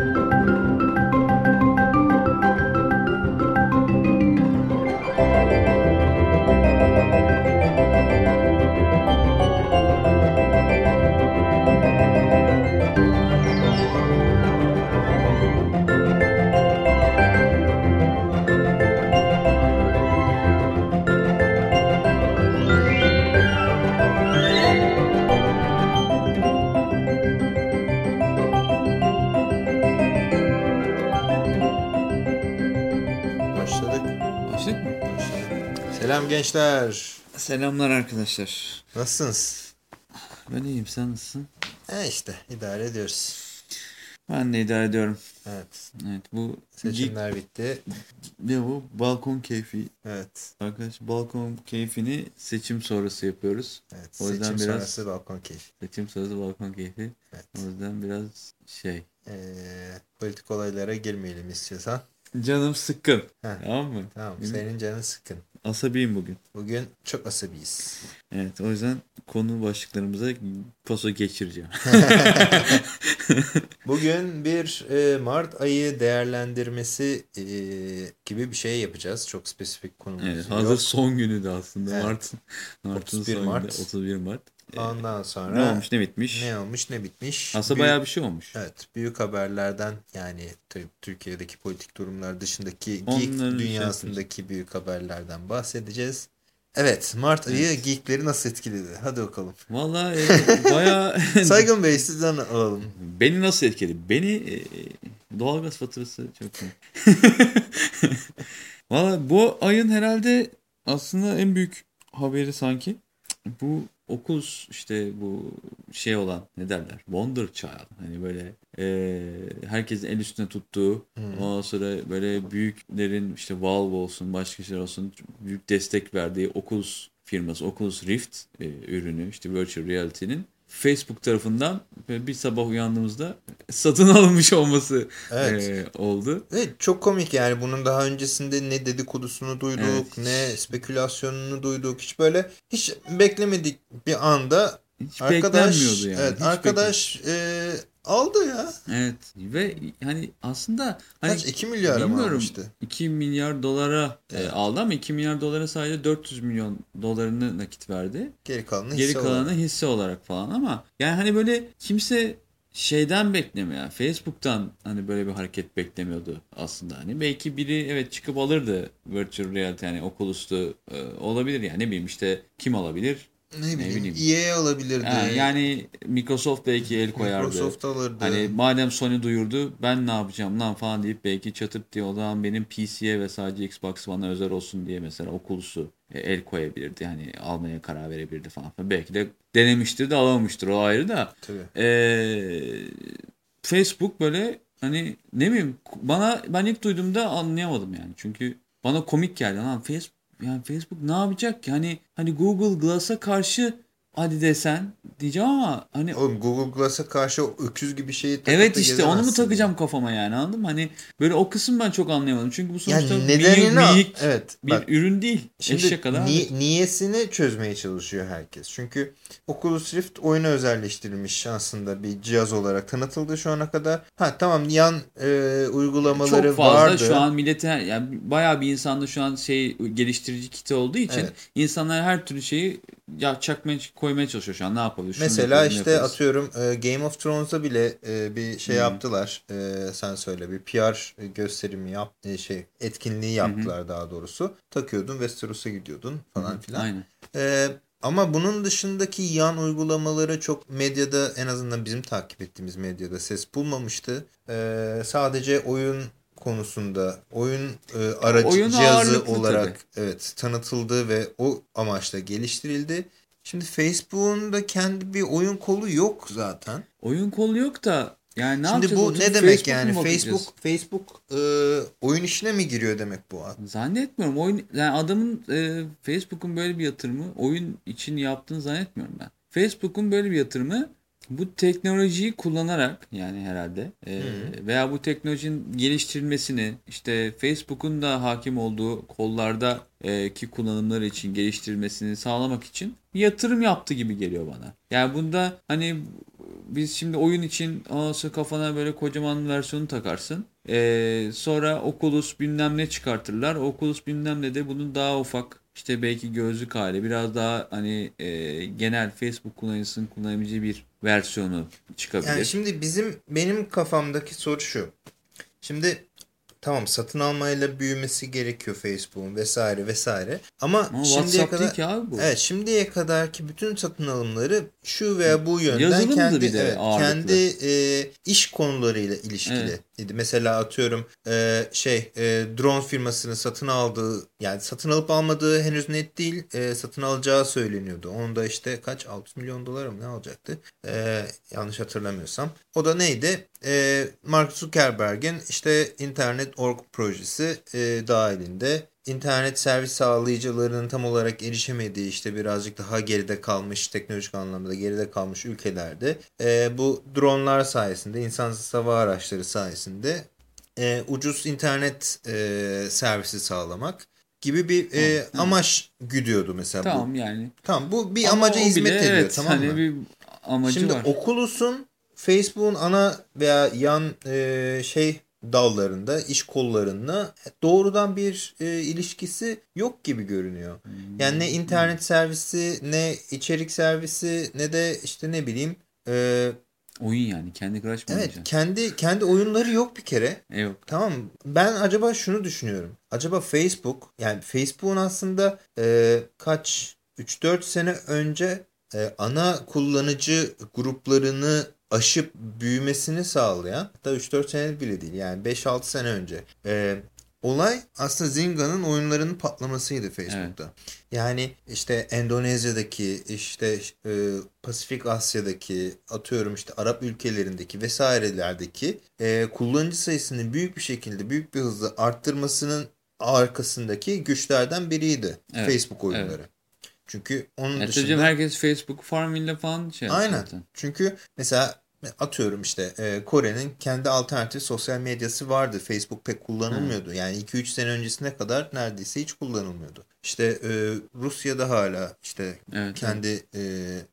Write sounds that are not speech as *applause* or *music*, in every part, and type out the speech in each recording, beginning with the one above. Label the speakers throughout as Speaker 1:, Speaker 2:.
Speaker 1: Música
Speaker 2: Selam gençler.
Speaker 1: Selamlar arkadaşlar.
Speaker 2: Nasılsınız?
Speaker 1: Ben iyiyim sen nasılsın?
Speaker 2: E işte idare ediyoruz.
Speaker 1: Ben de idare ediyorum.
Speaker 2: Evet.
Speaker 1: Evet bu
Speaker 2: Seçimler bitti.
Speaker 1: ne bu? Balkon keyfi.
Speaker 2: Evet.
Speaker 1: Arkadaş balkon keyfini seçim sonrası yapıyoruz.
Speaker 2: Evet.
Speaker 1: O yüzden
Speaker 2: Seçim
Speaker 1: biraz-
Speaker 2: sonrası balkon keyfi.
Speaker 1: Seçim sonrası balkon keyfi.
Speaker 2: Evet.
Speaker 1: O yüzden biraz şey.
Speaker 2: Ee, politik olaylara girmeyelim istiyorsan.
Speaker 1: Canım sıkkın.
Speaker 2: Heh.
Speaker 1: Tamam mı?
Speaker 2: Tamam.
Speaker 1: Benim-
Speaker 2: Senin canın sıkın.
Speaker 1: Asabiyim bugün.
Speaker 2: Bugün çok asabiyiz.
Speaker 1: Evet o yüzden konu başlıklarımıza paso geçireceğim. *laughs* *laughs*
Speaker 2: Bugün bir e, Mart ayı değerlendirmesi e, gibi bir şey yapacağız. Çok spesifik konumuz
Speaker 1: Evet,
Speaker 2: yok.
Speaker 1: hazır son günü de aslında
Speaker 2: Evet.
Speaker 1: Mart'ın. Mart'ın
Speaker 2: 31
Speaker 1: son
Speaker 2: Mart.
Speaker 1: günü, 31 Mart. Ee,
Speaker 2: Ondan sonra
Speaker 1: ne olmuş ne bitmiş.
Speaker 2: ne olmuş ne bitmiş.
Speaker 1: Aslında
Speaker 2: Büyük-
Speaker 1: bayağı bir şey olmuş.
Speaker 2: Evet, büyük haberlerden yani Türkiye'deki politik durumlar dışındaki
Speaker 1: Onları
Speaker 2: geek
Speaker 1: şey
Speaker 2: dünyasındaki büyük haberlerden bahsedeceğiz. Evet, Mart ayı geekleri nasıl etkiledi? Hadi bakalım.
Speaker 1: Valla e, bayağı *laughs*
Speaker 2: Saygın Bey sizden alalım.
Speaker 1: beni nasıl etkiledi? Beni e, doğalgaz faturası çok. *laughs* Valla bu ayın herhalde aslında en büyük haberi sanki bu okul işte bu şey olan ne derler Wonder Child. Hani böyle e, herkesin el üstüne tuttuğu ondan sonra böyle büyüklerin işte Valve olsun başka şeyler olsun büyük destek verdiği Oculus firması Oculus Rift e, ürünü işte virtual reality'nin Facebook tarafından bir sabah uyandığımızda satın *laughs* alınmış olması
Speaker 2: Evet.
Speaker 1: e, oldu.
Speaker 2: Evet, çok komik yani bunun daha öncesinde ne dedikodusunu duyduk,
Speaker 1: Evet.
Speaker 2: ne spekülasyonunu duyduk. Hiç böyle hiç beklemedik bir anda
Speaker 1: Hiç
Speaker 2: arkadaş
Speaker 1: yani.
Speaker 2: evet
Speaker 1: Hiç
Speaker 2: arkadaş e, aldı ya.
Speaker 1: Evet ve hani aslında hani
Speaker 2: Kaç 2 milyar mı
Speaker 1: bilmiyorum,
Speaker 2: almıştı?
Speaker 1: 2 milyar dolara e,
Speaker 2: Evet.
Speaker 1: aldı ama 2 milyar dolara sadece 400 milyon dolarını nakit verdi.
Speaker 2: Geri kalanı
Speaker 1: Geri
Speaker 2: hisse
Speaker 1: kalanı
Speaker 2: olarak.
Speaker 1: hisse olarak falan ama yani hani böyle kimse şeyden beklemiyor. yani Facebook'tan hani böyle bir hareket beklemiyordu aslında. Hani belki biri evet çıkıp alırdı virtual reality yani Oculus'tu e, olabilir yani ne bileyim işte kim alabilir?
Speaker 2: Ne bileyim,
Speaker 1: bileyim.
Speaker 2: EA alabilirdi.
Speaker 1: Ha, yani Microsoft belki el koyardı.
Speaker 2: Microsoft alırdı.
Speaker 1: Hani madem Sony duyurdu ben ne yapacağım lan falan deyip belki çatıp diye o zaman benim PC'ye ve sadece Xbox One'a özel olsun diye mesela Oculus'u e, el koyabilirdi. Hani almaya karar verebilirdi falan. Belki de denemiştir de alamamıştır o ayrı da.
Speaker 2: Tabii.
Speaker 1: Ee, Facebook böyle hani ne bileyim bana ben ilk duyduğumda anlayamadım yani. Çünkü bana komik geldi. Lan Facebook yani Facebook ne yapacak ki? Hani hani Google Glass'a karşı hadi desen diyeceğim ama hani
Speaker 2: Oğlum Google Glass'a karşı öküz gibi şeyi takıp
Speaker 1: Evet işte onu mu takacağım kafama yani anladın mı? Hani böyle o kısım ben çok anlayamadım. Çünkü bu sonuçta
Speaker 2: Yani
Speaker 1: minik,
Speaker 2: nedenini al-
Speaker 1: minik
Speaker 2: evet,
Speaker 1: bir
Speaker 2: bak.
Speaker 1: ürün değil.
Speaker 2: Şimdi
Speaker 1: Eşek kadar.
Speaker 2: ni- niyesini çözmeye çalışıyor herkes. Çünkü Oculus Rift oyuna özelleştirilmiş aslında bir cihaz olarak tanıtıldı şu ana kadar. Ha tamam yan e, uygulamaları
Speaker 1: çok fazla
Speaker 2: vardı.
Speaker 1: şu an millete yani bayağı bir insanda şu an şey geliştirici kiti olduğu için
Speaker 2: Evet.
Speaker 1: insanlar her türlü şeyi ya çakmaya koymaya çalışıyor şu an ne yapabilir? Şunu
Speaker 2: Mesela
Speaker 1: yapalım,
Speaker 2: işte
Speaker 1: yaparız.
Speaker 2: atıyorum e, Game of Thrones'da bile e, bir şey yaptılar. E, sen söyle bir PR gösterimi yap şey etkinliği yaptılar daha doğrusu. Takıyordun Westeros'a gidiyordun falan filan.
Speaker 1: Aynen.
Speaker 2: Ee, ama bunun dışındaki yan uygulamaları çok medyada en azından bizim takip ettiğimiz medyada ses bulmamıştı. Ee, sadece oyun konusunda oyun e, aracı
Speaker 1: Oyun
Speaker 2: cihazı olarak evet tanıtıldı ve o amaçla geliştirildi. Şimdi Facebook'un da kendi bir oyun kolu yok zaten.
Speaker 1: Oyun kolu yok da yani ne
Speaker 2: Şimdi
Speaker 1: yapacağız?
Speaker 2: bu ne demek
Speaker 1: Facebook
Speaker 2: yani? Facebook Facebook e, oyun işine mi giriyor demek bu?
Speaker 1: Zannetmiyorum. Oyun yani adamın e, Facebook'un böyle bir yatırımı oyun için yaptığını zannetmiyorum ben. Facebook'un böyle bir yatırımı bu teknolojiyi kullanarak yani herhalde e, veya bu teknolojinin geliştirilmesini işte Facebook'un da hakim olduğu kollarda e, ki kullanımları için geliştirilmesini sağlamak için yatırım yaptı gibi geliyor bana. Yani bunda hani biz şimdi oyun için anası kafana böyle kocaman versiyonu takarsın. Ee, sonra Oculus bilmem ne çıkartırlar. Oculus bilmem ne de bunun daha ufak işte belki gözlük hali biraz daha hani e, genel Facebook kullanıcısının kullanabileceği bir versiyonu çıkabilir.
Speaker 2: Yani şimdi bizim benim kafamdaki soru şu. Şimdi tamam satın almayla büyümesi gerekiyor Facebook'un vesaire vesaire. Ama,
Speaker 1: Ama
Speaker 2: şimdiye kadar
Speaker 1: ki abi bu.
Speaker 2: Evet şimdiye kadarki bütün satın alımları şu veya bu yönden
Speaker 1: Yazılımdı
Speaker 2: kendi evet,
Speaker 1: ağırlıklı.
Speaker 2: kendi e, iş konularıyla ilişkili.
Speaker 1: Evet.
Speaker 2: Mesela atıyorum e, şey e, drone firmasını satın aldığı yani satın alıp almadığı henüz net değil e, satın alacağı söyleniyordu. Onu da işte kaç 600 milyon dolar mı ne alacaktı? E, yanlış hatırlamıyorsam. O da neydi? E, Mark Zuckerberg'in işte internet org projesi e, dahilinde internet servis sağlayıcılarının tam olarak erişemediği işte birazcık daha geride kalmış teknolojik anlamda geride kalmış ülkelerde e, bu dronlar sayesinde insansız hava araçları sayesinde e, ucuz internet e, servisi sağlamak gibi bir e,
Speaker 1: hı.
Speaker 2: amaç güdüyordu mesela bu.
Speaker 1: Tamam yani.
Speaker 2: Tamam bu bir
Speaker 1: Ama
Speaker 2: amaca hizmet
Speaker 1: bile,
Speaker 2: ediyor
Speaker 1: evet,
Speaker 2: tamam
Speaker 1: hani
Speaker 2: mı?
Speaker 1: bir amacı
Speaker 2: Şimdi
Speaker 1: var.
Speaker 2: Oculus'un Facebook'un ana veya yan e, şey dallarında, iş kollarında doğrudan bir e, ilişkisi yok gibi görünüyor.
Speaker 1: Hmm.
Speaker 2: Yani ne internet servisi, ne içerik servisi, ne de işte ne bileyim e,
Speaker 1: Oyun yani. Kendi Crash mı
Speaker 2: evet kendi kendi oyunları yok bir kere.
Speaker 1: E yok.
Speaker 2: Tamam ben acaba şunu düşünüyorum. Acaba Facebook yani Facebook'un aslında e, kaç 3-4 sene önce e, ana kullanıcı gruplarını aşıp büyümesini sağlayan hatta 3-4 sene bile değil yani 5-6 sene önce e, olay aslında Zinga'nın oyunlarının patlamasıydı Facebook'ta. Yani işte Endonezya'daki işte e, Pasifik Asya'daki atıyorum işte Arap ülkelerindeki vesairelerdeki e, kullanıcı sayısını büyük bir şekilde büyük bir hızla arttırmasının arkasındaki güçlerden biriydi
Speaker 1: Evet,
Speaker 2: Facebook oyunları. Çünkü onun
Speaker 1: Ya
Speaker 2: dışında
Speaker 1: herkes Facebook Farmville'le falan şey
Speaker 2: Aynen.
Speaker 1: zaten.
Speaker 2: Çünkü mesela atıyorum işte e, Kore'nin kendi alternatif sosyal medyası vardı. Facebook pek kullanılmıyordu. Yani 2-3 sene öncesine kadar neredeyse hiç kullanılmıyordu. İşte e, Rusya'da hala işte
Speaker 1: Evet,
Speaker 2: kendi e,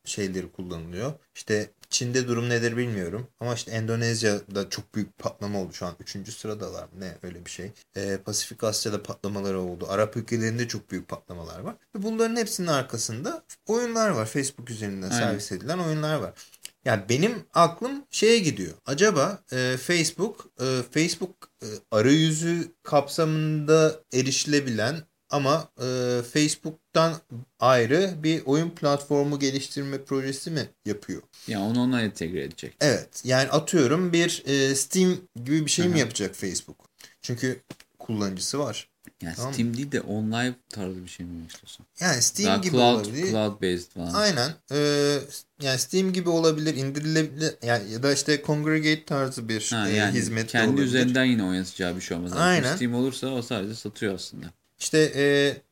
Speaker 2: şeyleri kullanılıyor. İşte Çin'de durum nedir bilmiyorum. Ama işte Endonezya'da çok büyük patlama oldu. Şu an 3. sıradalar mı ne öyle bir şey. E, Pasifik Asya'da patlamaları oldu. Arap ülkelerinde çok büyük patlamalar var. Ve bunların hepsinin arkasında oyunlar var. Facebook üzerinden
Speaker 1: Aynen.
Speaker 2: servis edilen oyunlar var. Yani benim aklım şeye gidiyor. Acaba e, Facebook e, Facebook e, arayüzü kapsamında erişilebilen ama e, Facebook'tan ayrı bir oyun platformu geliştirme projesi mi yapıyor?
Speaker 1: Ya onu ona entegre edecek.
Speaker 2: Evet. Yani atıyorum bir e, Steam gibi bir şey mi
Speaker 1: Aha.
Speaker 2: yapacak Facebook? Çünkü kullanıcısı var.
Speaker 1: Yani
Speaker 2: Tamam.
Speaker 1: Steam değil de online tarzı bir şey mi istiyorsun?
Speaker 2: Yani Steam
Speaker 1: Daha
Speaker 2: gibi
Speaker 1: cloud,
Speaker 2: olabilir.
Speaker 1: cloud based falan.
Speaker 2: Aynen. Ee, yani Steam gibi olabilir, indirilebilir yani ya da işte Congregate tarzı bir
Speaker 1: Ha,
Speaker 2: e,
Speaker 1: yani
Speaker 2: hizmet
Speaker 1: kendi
Speaker 2: olabilir.
Speaker 1: üzerinden yine oynatacağı bir şey olmaz.
Speaker 2: Aynen.
Speaker 1: Steam olursa o sadece satıyor aslında.
Speaker 2: İşte e,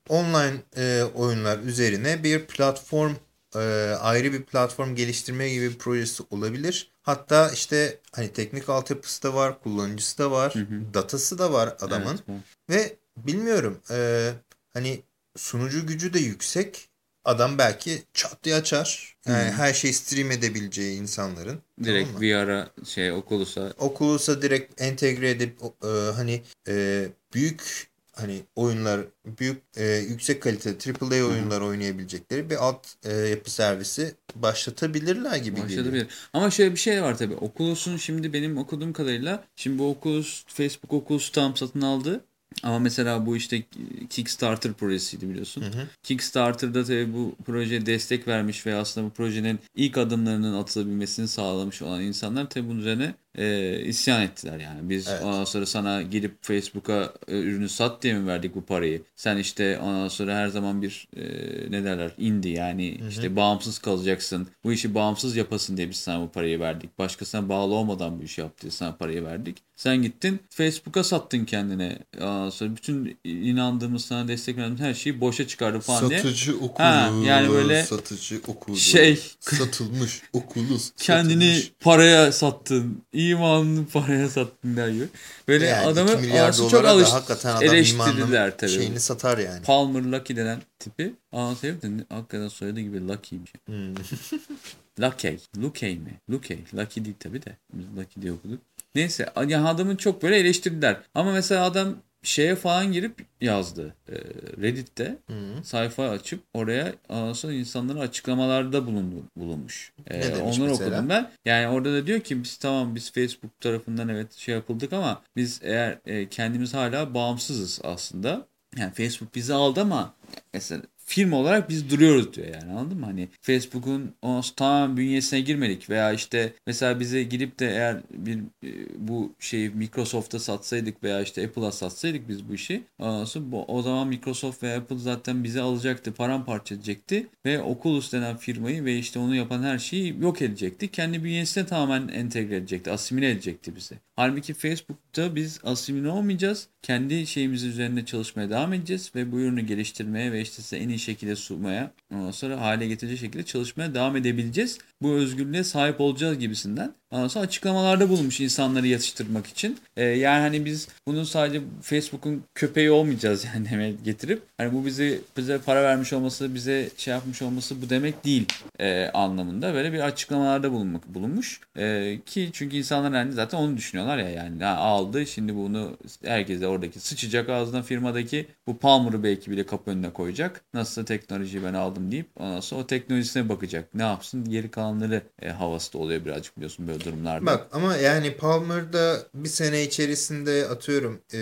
Speaker 2: online e, oyunlar üzerine bir platform e, ayrı bir platform geliştirme gibi bir projesi olabilir. Hatta işte hani teknik altyapısı da var, kullanıcısı da var,
Speaker 1: Hı hı.
Speaker 2: datası da var adamın.
Speaker 1: Evet, bu.
Speaker 2: Ve bilmiyorum e, hani sunucu gücü de yüksek. Adam belki çat diye açar. Yani
Speaker 1: Hı.
Speaker 2: her şeyi stream edebileceği insanların.
Speaker 1: Direkt
Speaker 2: tamam?
Speaker 1: VR'a şey Oculus'a
Speaker 2: Oculus'a direkt entegre edip e, hani e, büyük hani oyunlar büyük e, yüksek kalite AAA oyunlar oynayabilecekleri bir alt e, yapı servisi başlatabilirler gibi geliyor.
Speaker 1: başladı Ama şöyle bir şey var tabii. Oculus'un şimdi benim okuduğum kadarıyla şimdi bu Oculus Facebook Oculus tam satın aldı. Ama mesela bu işte Kickstarter projesiydi biliyorsun.
Speaker 2: Hı hı.
Speaker 1: Kickstarter'da tabii bu projeye destek vermiş ve aslında bu projenin ilk adımlarının atılabilmesini sağlamış olan insanlar tabii bunun üzerine e, isyan ettiler yani. Biz
Speaker 2: Evet.
Speaker 1: ondan sonra sana gidip Facebook'a e, ürünü sat diye mi verdik bu parayı? Sen işte ondan sonra her zaman bir e, ne derler indie yani işte bağımsız kalacaksın. Bu işi bağımsız yapasın diye biz sana bu parayı verdik. Başkasına bağlı olmadan bu işi yap diye sana parayı verdik. Sen gittin Facebook'a sattın kendine. Ondan sonra bütün inandığımız sana destek verdiğimiz her şeyi boşa çıkardı falan diye.
Speaker 2: Satıcı okulu.
Speaker 1: Ha, yani böyle
Speaker 2: satıcı okulu.
Speaker 1: şey-
Speaker 2: satılmış okulu.
Speaker 1: Kendini
Speaker 2: satılmış.
Speaker 1: paraya sattın. İmanını paraya sattın gibi. Böyle
Speaker 2: Yani
Speaker 1: adamı
Speaker 2: 2 milyar
Speaker 1: aslında
Speaker 2: dolara
Speaker 1: çok alış
Speaker 2: da hakikaten adam
Speaker 1: eleştirdiler
Speaker 2: imanının
Speaker 1: tabii.
Speaker 2: şeyini satar yani.
Speaker 1: Palmer Lucky denen tipi. De ne- hakikaten soyadı gibi Lucky'ymiş.
Speaker 2: Hmm. *laughs*
Speaker 1: Luckey. Luckey mi? Luckey. Lucky değil tabii de. Biz Lucky diye okuduk. Neyse yani adamın çok böyle eleştirdiler. Ama mesela adam şeye falan girip yazdı. Ee, Reddit'te
Speaker 2: Hı.
Speaker 1: sayfa açıp oraya sonra insanlara açıklamalarda bulundu, bulunmuş. Ee,
Speaker 2: Ne demiş
Speaker 1: onları
Speaker 2: mesela?
Speaker 1: okudum ben. Yani orada da diyor ki biz tamam biz Facebook tarafından evet şey yapıldık ama biz eğer e, kendimiz hala bağımsızız aslında. Yani Facebook bizi aldı ama mesela firma olarak biz duruyoruz diyor yani anladın mı? Hani Facebook'un o tamamen bünyesine girmedik veya işte mesela bize gidip de eğer bir e, bu şeyi Microsoft'a satsaydık veya işte Apple'a satsaydık biz bu işi o zaman Microsoft ve Apple zaten bizi alacaktı, paramparça edecekti ve Oculus denen firmayı ve işte onu yapan her şeyi yok edecekti. Kendi bünyesine tamamen entegre edecekti, asimile edecekti bizi. Halbuki Facebook'ta biz asimile olmayacağız. Kendi şeyimiz üzerinde çalışmaya devam edeceğiz ve bu ürünü geliştirmeye ve işte size en iyi şekilde sunmaya, ondan sonra hale getirecek şekilde çalışmaya devam edebileceğiz. Bu özgürlüğe sahip olacağız gibisinden. Ondan açıklamalarda bulunmuş insanları yatıştırmak için. Ee, yani hani biz bunu sadece Facebook'un köpeği olmayacağız *laughs* yani demeye getirip hani bu bize bize para vermiş olması, bize şey yapmış olması bu demek değil e, anlamında böyle bir açıklamalarda bulunmak bulunmuş. E, ki çünkü insanlar hani zaten onu düşünüyorlar ya yani ha, aldı şimdi bunu herkese oradaki sıçacak ağzına firmadaki bu Palmer'ı belki bile kapı önüne koyacak. Nasılsa teknolojiyi ben aldım deyip ondan sonra o teknolojisine bakacak. Ne yapsın? Geri kalanları e, havası da oluyor birazcık biliyorsun böyle durumlarda.
Speaker 2: Bak ama yani Palmer'da bir sene içerisinde atıyorum e,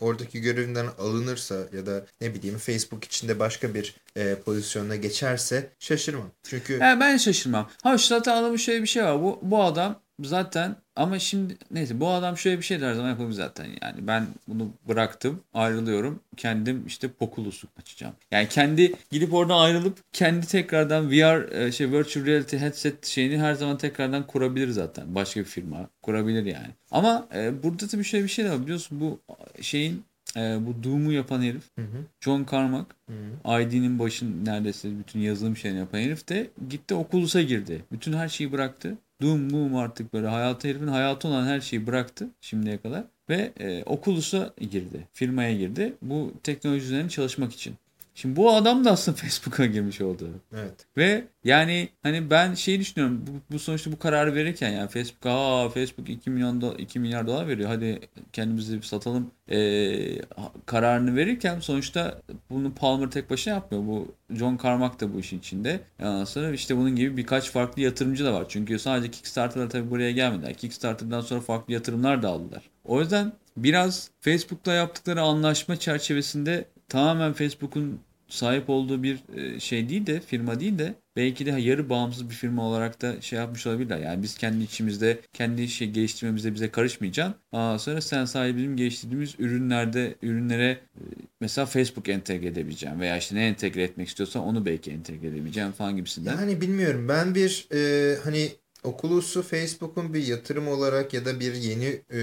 Speaker 2: oradaki görevinden alınırsa ya da ne bileyim Facebook içinde başka bir e, pozisyona geçerse şaşırmam. Çünkü
Speaker 1: He, ben şaşırmam. Ha şu zaten adamın şöyle bir şey var. Bu, bu adam zaten ama şimdi neyse bu adam şöyle bir şey de her zaman yapabilir zaten. Yani ben bunu bıraktım ayrılıyorum. Kendim işte Poculus'u açacağım. Yani kendi gidip oradan ayrılıp kendi tekrardan VR e, şey virtual reality headset şeyini her zaman tekrardan kurabilir zaten. Başka bir firma kurabilir yani. Ama e, burada tabii şöyle bir şey de var. Biliyorsun bu şeyin e, bu Doom'u yapan herif
Speaker 2: Hı hı.
Speaker 1: John Carmack
Speaker 2: hı.
Speaker 1: ID'nin başın neredeyse bütün yazılım şeyini yapan herif de gitti Oculus'a girdi. Bütün her şeyi bıraktı. Doom boom artık böyle hayatı herifin hayatı olan her şeyi bıraktı şimdiye kadar. Ve e, Oculus'a girdi. Firmaya girdi. Bu teknoloji üzerine çalışmak için. Şimdi bu adam da aslında *laughs* Facebook'a girmiş oldu.
Speaker 2: evet.
Speaker 1: Ve yani hani ben şey düşünüyorum bu, bu sonuçta bu kararı verirken yani Facebook aa Facebook 2 milyon do, 2 milyar dolar veriyor hadi kendimizi bir satalım ee, kararını verirken sonuçta bunu Palmer tek başına yapmıyor. Bu John Carmack da bu işin içinde. Ondan sonra işte bunun gibi birkaç farklı yatırımcı da var. Çünkü sadece Kickstarter'la tabii buraya gelmediler. Kickstarter'dan sonra farklı yatırımlar da aldılar. O yüzden biraz Facebook'la yaptıkları anlaşma çerçevesinde tamamen Facebook'un sahip olduğu bir e, şey değil de firma değil de belki de yarı bağımsız bir firma olarak da şey yapmış olabilirler. Yani biz kendi içimizde kendi şey geliştirmemizde bize karışmayacaksın. Aa, sonra sen sadece bizim geliştirdiğimiz ürünlerde ürünlere e, mesela Facebook entegre edebileceğim veya işte ne entegre etmek istiyorsan onu belki entegre edebileceğim falan gibisinden.
Speaker 2: Yani bilmiyorum ben bir e, hani Oculus'u Facebook'un bir yatırım olarak ya da bir yeni e,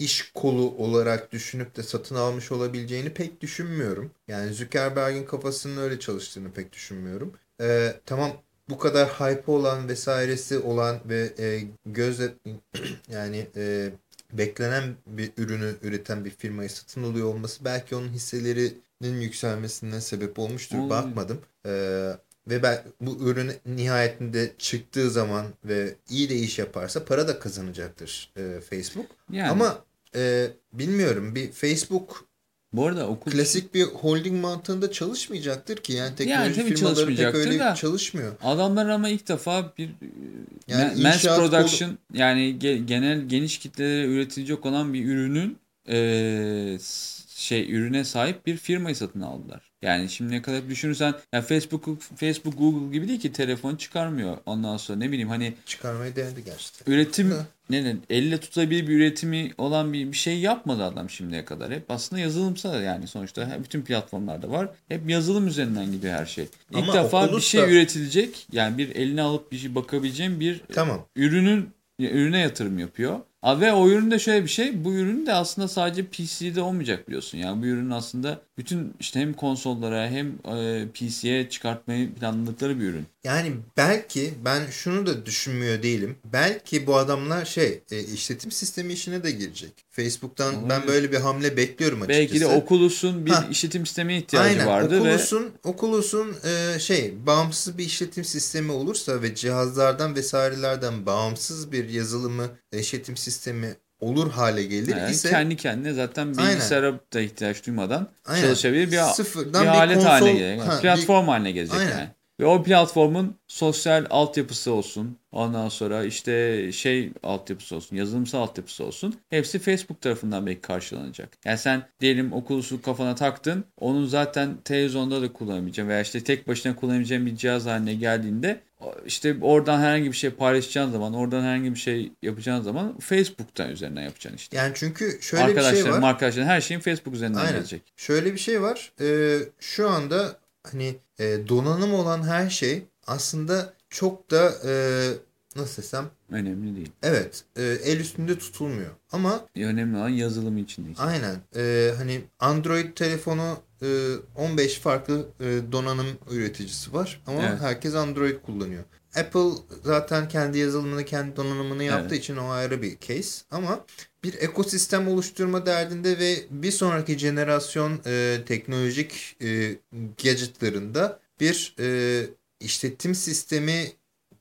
Speaker 2: iş kolu olarak düşünüp de satın almış olabileceğini pek düşünmüyorum. Yani Zuckerberg'in kafasının öyle çalıştığını pek düşünmüyorum. E, tamam bu kadar hype olan vesairesi olan ve e, gözle *clears throat* yani e, beklenen bir ürünü üreten bir firmayı satın alıyor olması belki onun hisselerinin yükselmesine sebep olmuştur.
Speaker 1: Olabilir.
Speaker 2: Bakmadım. E, ve ben bu ürün nihayetinde çıktığı zaman ve iyi de iş yaparsa para da kazanacaktır e, Facebook.
Speaker 1: Yani
Speaker 2: Ama e, bilmiyorum bir Facebook
Speaker 1: bu arada okul
Speaker 2: klasik bir holding mantığında çalışmayacaktır ki. Yani teknoloji
Speaker 1: tabii
Speaker 2: firmaları pek öyle
Speaker 1: da.
Speaker 2: çalışmıyor.
Speaker 1: Adamlar ama ilk defa bir
Speaker 2: Yani
Speaker 1: yani mass production yani ge- genel geniş kitlelere üretilecek olan bir ürünün s- şey ürüne sahip bir firmayı satın aldılar. Yani şimdiye kadar düşünürsen ya Facebook Facebook Google gibi değil ki telefon çıkarmıyor. Ondan sonra ne bileyim hani
Speaker 2: Çıkarmayı denedi gerçekten.
Speaker 1: üretim
Speaker 2: Hı.
Speaker 1: ne ne elle tutabilir bir üretimi olan bir, bir şey yapmadı adam şimdiye kadar. Hep aslında yazılımsal yani sonuçta bütün platformlarda var. Hep yazılım üzerinden gidiyor her şey. İlk
Speaker 2: Ama
Speaker 1: defa bir şey
Speaker 2: da-
Speaker 1: üretilecek yani bir eline alıp bir şey bakabileceğin bir
Speaker 2: Tamam.
Speaker 1: ürünün ürüne yatırım yapıyor Aa, ve o üründe şöyle bir şey. Bu ürün de aslında sadece PC'de olmayacak biliyorsun. Yani bu ürün aslında bütün işte hem konsollara hem e, PC'ye çıkartmayı planladıkları bir ürün.
Speaker 2: Yani belki ben şunu da düşünmüyor değilim. Belki bu adamlar şey e, işletim sistemi işine de girecek. Facebook'tan
Speaker 1: Olabilir.
Speaker 2: ben böyle bir hamle bekliyorum açıkçası.
Speaker 1: Belki de Oculus'un bir
Speaker 2: Ha.
Speaker 1: işletim sistemine ihtiyacı
Speaker 2: Aynen.
Speaker 1: vardı ve
Speaker 2: Oculus'un Oculus'un e, şey bağımsız bir işletim sistemi olursa ve cihazlardan vesairelerden bağımsız bir yazılımı işletim sistemi olur hale gelir
Speaker 1: yani
Speaker 2: ise
Speaker 1: kendi kendine zaten
Speaker 2: Aynen.
Speaker 1: bilgisayara da ihtiyaç duymadan
Speaker 2: Aynen.
Speaker 1: çalışabilir bir,
Speaker 2: sıfırdan
Speaker 1: bir
Speaker 2: bir
Speaker 1: alet
Speaker 2: konsol-
Speaker 1: haline gelecek.
Speaker 2: Ha, bir-
Speaker 1: platform haline gelecek
Speaker 2: Aynen.
Speaker 1: yani. Ve o platformun sosyal altyapısı olsun. Ondan sonra işte şey altyapısı olsun. Yazılımsal altyapısı olsun. Hepsi Facebook tarafından belki karşılanacak. Yani sen diyelim Oculus'u kafana taktın. Onu zaten televizyonda da kullanabileceğin veya işte tek başına kullanabileceğin bir cihaz haline geldiğinde işte oradan herhangi bir şey paylaşacağın zaman, oradan herhangi bir şey yapacağın zaman Facebook'tan üzerinden yapacaksın işte.
Speaker 2: yani çünkü şöyle bir şey var.
Speaker 1: arkadaşların her şeyin Facebook üzerinden
Speaker 2: Aynen.
Speaker 1: gelecek.
Speaker 2: Şöyle bir şey var. Ee, şu anda hani e, donanım olan her şey aslında çok da e, nasıl desem
Speaker 1: Önemli değil.
Speaker 2: evet e, el üstünde tutulmuyor. Ama
Speaker 1: Önemli olan yazılımı içinde.
Speaker 2: aynen e, hani Android telefonu e, 15 farklı e, donanım üreticisi var. Ama
Speaker 1: Evet.
Speaker 2: herkes Android kullanıyor. Apple zaten kendi yazılımını, kendi donanımını yaptığı
Speaker 1: Evet.
Speaker 2: için o ayrı bir case. Ama bir ekosistem oluşturma derdinde ve bir sonraki jenerasyon e, teknolojik e, gadgetlarında bir e, işletim sistemi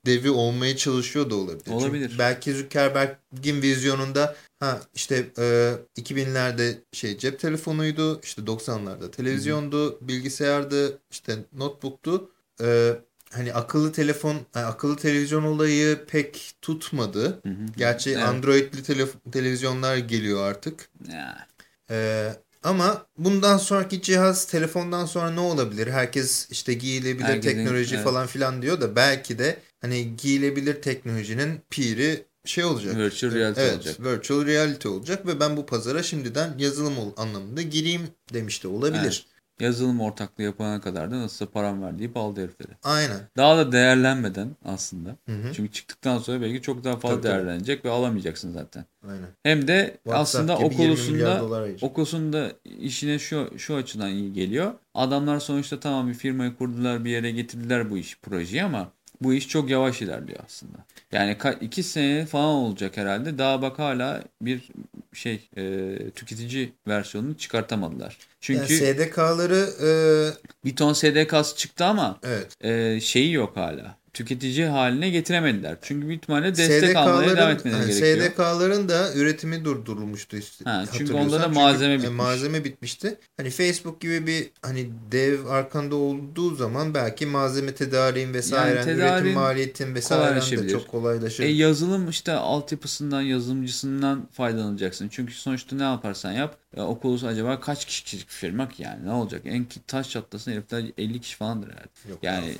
Speaker 2: devi olmaya çalışıyor da olabilir.
Speaker 1: Olabilir.
Speaker 2: Çünkü belki Zuckerberg'in vizyonunda ha işte e, 2000'lerde şey cep telefonuydu, işte 90'larda televizyondu, bilgisayardı, işte notebook'tu. E, hani akıllı telefon, yani akıllı televizyon olayı pek tutmadı.
Speaker 1: Hı hı.
Speaker 2: Gerçi
Speaker 1: Evet.
Speaker 2: Android'li telef- televizyonlar geliyor artık.
Speaker 1: Ya.
Speaker 2: Ee, ama bundan sonraki cihaz telefondan sonra ne olabilir? Herkes işte giyilebilir
Speaker 1: Herkesin-
Speaker 2: teknoloji
Speaker 1: evet.
Speaker 2: falan filan diyor da belki de hani giyilebilir teknolojinin piri şey olacak.
Speaker 1: Virtual reality
Speaker 2: evet,
Speaker 1: olacak.
Speaker 2: Virtual reality olacak ve ben bu pazara şimdiden yazılım anlamında gireyim demiş de olabilir.
Speaker 1: Evet. Yazılım ortaklığı yapana kadar da nasılsa param var deyip aldı herifleri.
Speaker 2: Aynen.
Speaker 1: Daha da değerlenmeden aslında.
Speaker 2: Hı hı.
Speaker 1: Çünkü çıktıktan sonra belki çok daha fazla
Speaker 2: Tabii, tabii.
Speaker 1: değerlenecek ve alamayacaksın zaten.
Speaker 2: Aynen.
Speaker 1: Hem de
Speaker 2: WhatsApp
Speaker 1: aslında
Speaker 2: gibi 20 milyar
Speaker 1: Oculus'un
Speaker 2: dolar ayıracak.
Speaker 1: Oculus'un da işine şu, şu açıdan iyi geliyor. Adamlar sonuçta tamam bir firmayı kurdular bir yere getirdiler bu iş projeyi ama bu iş çok yavaş ilerliyor aslında. Yani iki sene falan olacak herhalde. Daha bak hala bir şey e, tüketici versiyonunu çıkartamadılar. Çünkü
Speaker 2: Yani SDK'ları e,
Speaker 1: bir ton SDK'sı çıktı ama
Speaker 2: evet.
Speaker 1: e, şeyi yok hala. Tüketici haline getiremediler. Çünkü büyük ihtimalle destek almaya devam etmeleri
Speaker 2: yani
Speaker 1: gerekiyor.
Speaker 2: SDK'ların da üretimi durdurulmuştu. işte,
Speaker 1: Ha, çünkü onda da
Speaker 2: Çünkü,
Speaker 1: malzeme
Speaker 2: e,
Speaker 1: bitmiş.
Speaker 2: malzeme bitmişti. Hani Facebook gibi bir hani dev arkanda olduğu zaman belki malzeme tedariğin vesaire
Speaker 1: Yani
Speaker 2: üretim
Speaker 1: tedariğin
Speaker 2: maliyetin vesaire de çok kolaylaşır.
Speaker 1: E yazılım işte altyapısından, yazılımcısından faydalanacaksın. Çünkü sonuçta ne yaparsan yap, e, Oculus acaba kaç kişilik bir firma ki yani ne olacak? En taş çatlasın herifler 50 kişi falandır herhalde.
Speaker 2: Yok,
Speaker 1: yani-.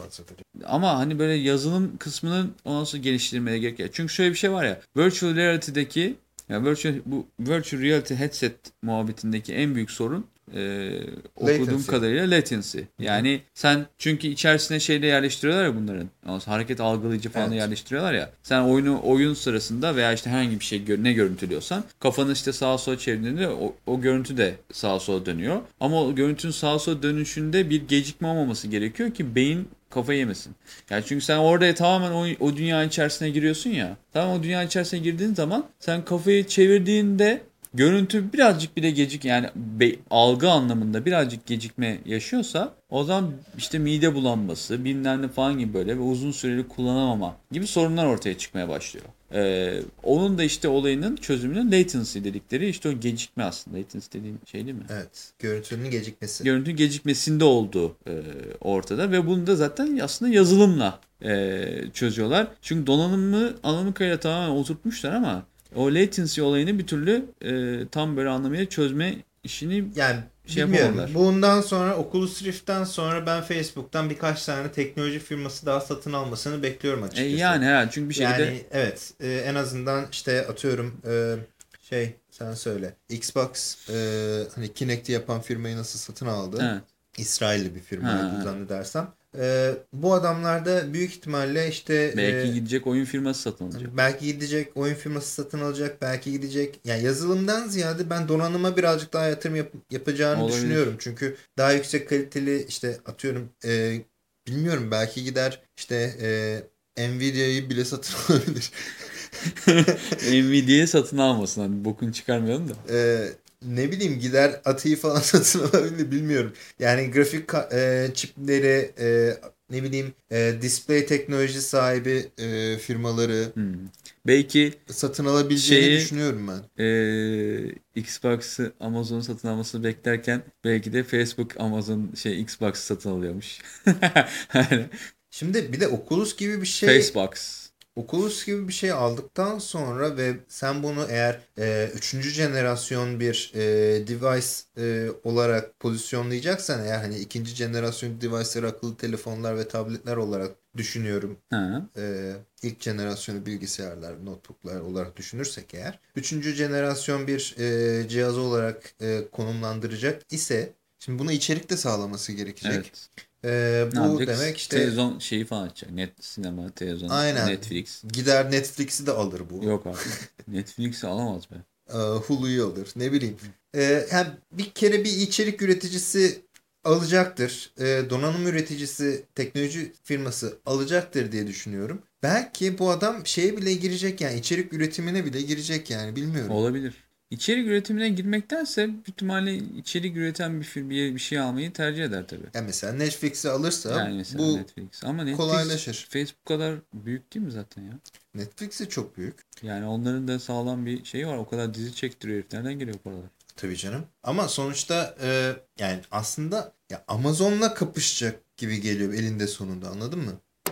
Speaker 1: Ama hani böyle yazılım kısmının ondan geliştirmeye gerek yok. Çünkü şöyle bir şey var ya, virtual reality'deki ya virtual, bu virtual reality headset muhabbetindeki en büyük sorun e, okuduğum
Speaker 2: Latency.
Speaker 1: kadarıyla latency. Yani sen çünkü içerisine şeyde yerleştiriyorlar ya bunların. Hareket algılayıcı falan
Speaker 2: Evet.
Speaker 1: yerleştiriyorlar ya. Sen oyunu oyun sırasında veya işte herhangi bir şey gör, ne görüntülüyorsan kafanı işte sağa sola çevirdiğinde o, o görüntü de sağa sola dönüyor. Ama o görüntünün sağa sola dönüşünde bir gecikme olmaması gerekiyor ki beyin kafayı yemesin. Yani çünkü sen orada tamamen o, o dünyanın içerisine giriyorsun ya. Tamam o dünyanın içerisine girdiğin zaman sen kafayı çevirdiğinde görüntü birazcık bile gecik yani be- algı anlamında birazcık gecikme yaşıyorsa o zaman işte mide bulanması bilmem ne falan gibi böyle ve uzun süreli kullanamama gibi sorunlar ortaya çıkmaya başlıyor. Ee, onun da işte olayının çözümünün latency dedikleri işte o gecikme aslında. Latency dediğin şey değil mi?
Speaker 2: Evet. Görüntünün gecikmesi.
Speaker 1: görüntü gecikmesinde olduğu e, ortada ve bunu da zaten aslında yazılımla e, çözüyorlar. Çünkü donanımı anlamı kadarıyla tamamen oturtmuşlar ama o latency olayını bir türlü e, tam böyle anlamıyla çözme işini
Speaker 2: Yani
Speaker 1: Şey
Speaker 2: bilmiyorum.
Speaker 1: yapamadılar.
Speaker 2: Bundan sonra Oculus Rift'ten sonra ben Facebook'tan birkaç tane teknoloji firması daha satın almasını bekliyorum
Speaker 1: e,
Speaker 2: açıkçası.
Speaker 1: yani herhalde çünkü bir şekilde
Speaker 2: Yani evet e, en azından işte atıyorum e, şey sen söyle Xbox e, hani Kinect'i yapan firmayı nasıl satın aldı?
Speaker 1: evet,
Speaker 2: İsrailli bir firma
Speaker 1: Ha,
Speaker 2: zannedersem. E, bu adamlar da büyük ihtimalle işte
Speaker 1: Belki
Speaker 2: e,
Speaker 1: gidecek oyun firması satın alacak.
Speaker 2: belki gidecek oyun firması satın alacak belki gidecek yani yazılımdan ziyade ben donanıma birazcık daha yatırım yap- yapacağını
Speaker 1: Olabilir.
Speaker 2: düşünüyorum çünkü daha yüksek kaliteli işte atıyorum e, bilmiyorum belki gider işte e, Nvidia'yı bile satın *laughs* alabilir. *laughs*
Speaker 1: Nvidia'yı satın almasın. Hani bokunu çıkarmayalım da.
Speaker 2: Ee, ne bileyim gider Ati'yi falan *laughs* satın alabilir bilmiyorum. Yani grafik e, çipleri e, ne bileyim e, display teknoloji sahibi e, firmaları
Speaker 1: Hmm. Belki
Speaker 2: satın alabileceğini
Speaker 1: Şeyi-
Speaker 2: düşünüyorum ben.
Speaker 1: e, Xbox'ı Amazon satın almasını beklerken belki de Facebook Amazon şey Xbox satın alıyormuş. *laughs* Yani
Speaker 2: Şimdi bir de Oculus gibi bir şey
Speaker 1: Facebox.
Speaker 2: Oculus gibi bir şey aldıktan sonra ve sen bunu eğer e, üçüncü jenerasyon bir e, device e, olarak pozisyonlayacaksan eğer hani ikinci jenerasyon device'ları akıllı telefonlar ve tabletler olarak düşünüyorum.
Speaker 1: Ha.
Speaker 2: E, ilk jenerasyonu bilgisayarlar, notebooklar olarak düşünürsek eğer. Üçüncü jenerasyon bir e, cihaz olarak e, konumlandıracak ise şimdi buna içerik de sağlaması gerekecek.
Speaker 1: Evet.
Speaker 2: E,
Speaker 1: Ne
Speaker 2: bu
Speaker 1: yapacak?
Speaker 2: demek işte
Speaker 1: Televizyon şeyi falan açacak. Net sinema, televizyon,
Speaker 2: Aynen.
Speaker 1: Netflix.
Speaker 2: gider Netflix'i de alır bu.
Speaker 1: Yok artık. *laughs* Netflix'i alamaz be.
Speaker 2: e, Hulu'yu alır. Ne bileyim. E, yani bir kere bir içerik üreticisi alacaktır. E, donanım üreticisi, teknoloji firması alacaktır diye düşünüyorum. Belki bu adam şeye bile girecek yani içerik üretimine bile girecek yani bilmiyorum.
Speaker 1: Olabilir. İçerik üretimine girmektense büyük ihtimalle içerik üreten bir, film, bir, bir şey almayı tercih eder tabii.
Speaker 2: Yani mesela Netflix'i alırsa
Speaker 1: Yani mesela
Speaker 2: bu
Speaker 1: Netflix. Ama Netflix
Speaker 2: kolaylaşır.
Speaker 1: Facebook kadar büyük değil mi zaten ya?
Speaker 2: Netflix'i çok büyük.
Speaker 1: Yani onların da sağlam bir şeyi var. O kadar dizi çektiriyor herif. Nereden geliyor paralar?
Speaker 2: Tabii canım. Ama sonuçta e, yani aslında ya Amazon'la kapışacak gibi geliyor elinde sonunda anladın mı?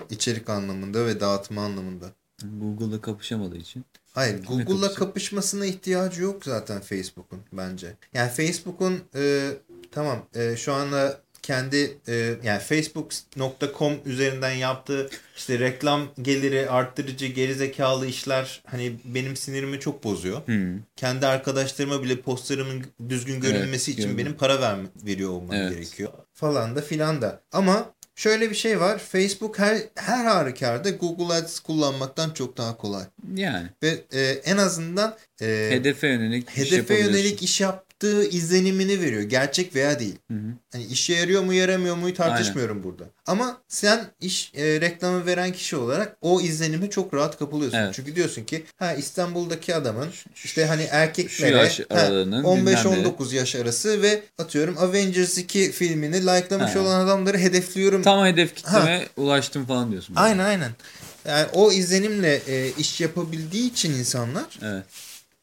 Speaker 2: İçerik anlamında ve dağıtma anlamında.
Speaker 1: Google'la kapışamadığı için.
Speaker 2: Hayır, Google'la kapışmasına ihtiyacı yok zaten Facebook'un bence. Yani Facebook'un e, tamam e, şu anda kendi e, yani facebook.com üzerinden yaptığı işte reklam geliri arttırıcı gerizekalı işler hani benim sinirimi çok bozuyor.
Speaker 1: Hmm.
Speaker 2: Kendi arkadaşlarıma bile posterımın düzgün görünmesi
Speaker 1: Evet,
Speaker 2: için
Speaker 1: gördüm.
Speaker 2: benim para ver, veriyor olmam
Speaker 1: Evet.
Speaker 2: gerekiyor. Falan da filan da. Ama şöyle bir şey var. Facebook her her halükarda Google Ads kullanmaktan çok daha kolay.
Speaker 1: Yani
Speaker 2: Ve e, en azından e,
Speaker 1: hedefe yönelik iş
Speaker 2: hedefe
Speaker 1: yapabiliyorsun.
Speaker 2: yönelik iş yaptığı izlenimini veriyor. Gerçek veya değil.
Speaker 1: Hı hı.
Speaker 2: Hani işe yarıyor mu yaramıyor mu tartışmıyorum burada. Ama sen iş e, reklamı veren kişi olarak o izlenime çok rahat kapılıyorsun.
Speaker 1: Evet.
Speaker 2: Çünkü diyorsun ki ha İstanbul'daki adamın işte hani erkeklere
Speaker 1: Şu yaş
Speaker 2: ha,
Speaker 1: aralığının bilmem
Speaker 2: 15-19 yaş arası ve atıyorum Avengers 2 filmini likelamış
Speaker 1: Ha.
Speaker 2: olan adamları hedefliyorum.
Speaker 1: Tam hedef kitleme ulaştım falan diyorsun.
Speaker 2: Aynen aynen. Yani o izlenimle e, iş yapabildiği için insanlar
Speaker 1: Evet.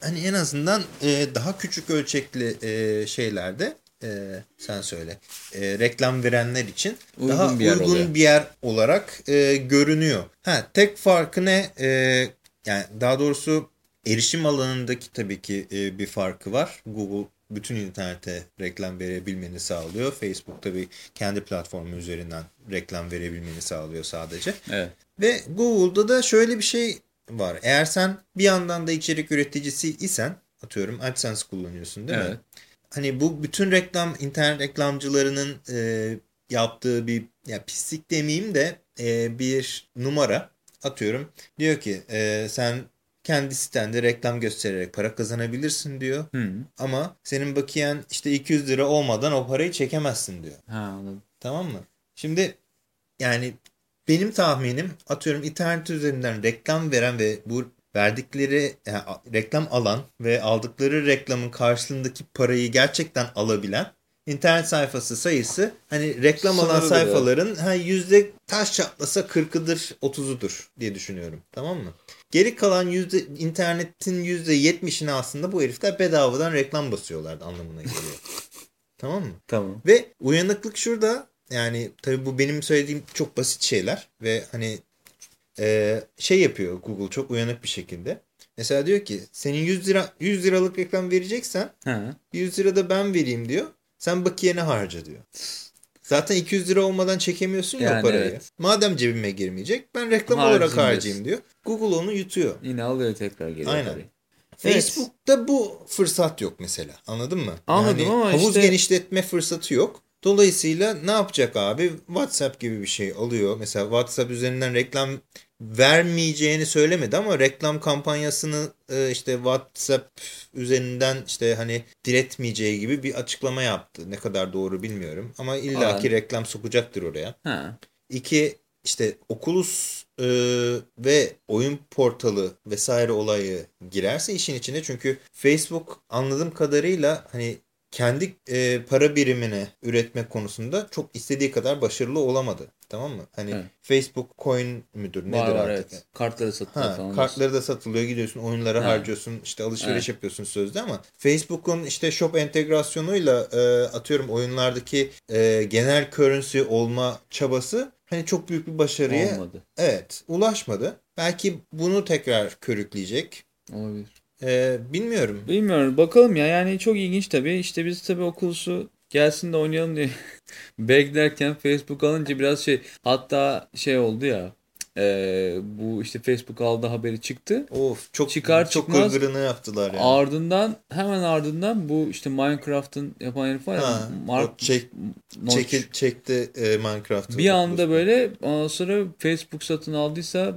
Speaker 2: Hani en azından e, daha küçük ölçekli e, şeylerde e, sen söyle e, reklam verenler için
Speaker 1: Uygun
Speaker 2: daha
Speaker 1: bir
Speaker 2: uygun
Speaker 1: oluyor.
Speaker 2: bir yer olarak e, görünüyor. Ha tek farkı ne? E, yani daha doğrusu erişim alanındaki tabii ki e, bir farkı var. Google bütün internete reklam verebilmeni sağlıyor. Facebook tabii kendi platformu üzerinden reklam verebilmeni sağlıyor sadece.
Speaker 1: Evet.
Speaker 2: Ve Google'da da şöyle bir şey var. Eğer sen bir yandan da içerik üreticisi isen atıyorum AdSense kullanıyorsun değil mi?
Speaker 1: Evet.
Speaker 2: Hani bu bütün reklam internet reklamcılarının e, yaptığı bir ya pislik demeyeyim de e, bir numara atıyorum. Diyor ki e, sen kendi sitende reklam göstererek para kazanabilirsin diyor.
Speaker 1: Hı.
Speaker 2: Ama senin bakiyen işte 200 lira olmadan o parayı çekemezsin diyor.
Speaker 1: Ha anladım.
Speaker 2: Tamam mı? Şimdi yani benim tahminim atıyorum internet üzerinden reklam veren ve bu verdikleri yani reklam alan ve aldıkları reklamın karşılığındaki parayı gerçekten alabilen internet sayfası sayısı hani reklam alan
Speaker 1: Sınırlıdır
Speaker 2: sayfaların ha, yüzde taş çatlasa 40'ıdır 30'udur diye düşünüyorum. Tamam mı? Geri kalan yüzde internetin yüzde 70'ini aslında bu herifler bedavadan reklam basıyorlardı anlamına geliyor. *laughs* tamam mı?
Speaker 1: Tamam.
Speaker 2: Ve uyanıklık şurada yani tabii bu benim söylediğim çok basit şeyler ve hani e, şey yapıyor Google çok uyanık bir şekilde. Mesela diyor ki senin 100 lira 100 liralık reklam vereceksen
Speaker 1: Ha.
Speaker 2: 100 lira da ben vereyim diyor. Sen bakiyene harca diyor. Zaten 200 lira olmadan çekemiyorsun ya
Speaker 1: Yani
Speaker 2: parayı.
Speaker 1: evet.
Speaker 2: Madem cebime girmeyecek ben reklam
Speaker 1: Harcayayım
Speaker 2: olarak harcayayım diyor. Google onu yutuyor.
Speaker 1: Yine alıyor tekrar geri.
Speaker 2: Aynen.
Speaker 1: parayı. Evet.
Speaker 2: Facebook'ta bu fırsat yok mesela. Anladın mı?
Speaker 1: Anladım
Speaker 2: yani
Speaker 1: ama
Speaker 2: havuz
Speaker 1: işte-
Speaker 2: genişletme fırsatı yok. Dolayısıyla ne yapacak abi? WhatsApp gibi bir şey alıyor. Mesela WhatsApp üzerinden reklam vermeyeceğini söylemedi ama reklam kampanyasını e, işte WhatsApp üzerinden işte hani diretmeyeceği gibi bir açıklama yaptı. Ne kadar doğru bilmiyorum ama illaki reklam sokacaktır oraya.
Speaker 1: Ha.
Speaker 2: İki işte Oculus e, ve oyun portalı vesaire olayı girerse işin içine çünkü Facebook anladığım kadarıyla hani kendi e, para birimini üretme konusunda çok istediği kadar başarılı olamadı. Tamam mı? Hani
Speaker 1: Evet.
Speaker 2: Facebook coin müdür nedir
Speaker 1: Var var
Speaker 2: artık?
Speaker 1: evet. Kartları satılıyor
Speaker 2: Ha,
Speaker 1: falan.
Speaker 2: kartları da satılıyor gidiyorsun oyunlara
Speaker 1: Ha.
Speaker 2: harcıyorsun işte alışveriş
Speaker 1: Evet.
Speaker 2: yapıyorsun sözde ama Facebook'un işte shop entegrasyonuyla e, atıyorum oyunlardaki e, genel currency olma çabası hani çok büyük bir başarıya
Speaker 1: Olmadı.
Speaker 2: evet ulaşmadı. Belki bunu tekrar körükleyecek.
Speaker 1: Olabilir.
Speaker 2: E, bilmiyorum.
Speaker 1: Bilmiyorum. Bakalım ya. Yani çok ilginç tabii. İşte biz tabii okulusu gelsin de oynayalım diye *laughs* beklerken Facebook alınca biraz şey hatta şey oldu ya e, bu işte Facebook aldı haberi çıktı.
Speaker 2: Of çok
Speaker 1: Çıkar
Speaker 2: çok
Speaker 1: çıkmaz
Speaker 2: yaptılar yani.
Speaker 1: Ardından hemen ardından bu işte Minecraft'ın yapan herif var ya
Speaker 2: Ha,
Speaker 1: Mark
Speaker 2: çek, çekil, çekti e, Minecraft'ı.
Speaker 1: Bir anda böyle ondan sonra Facebook satın aldıysa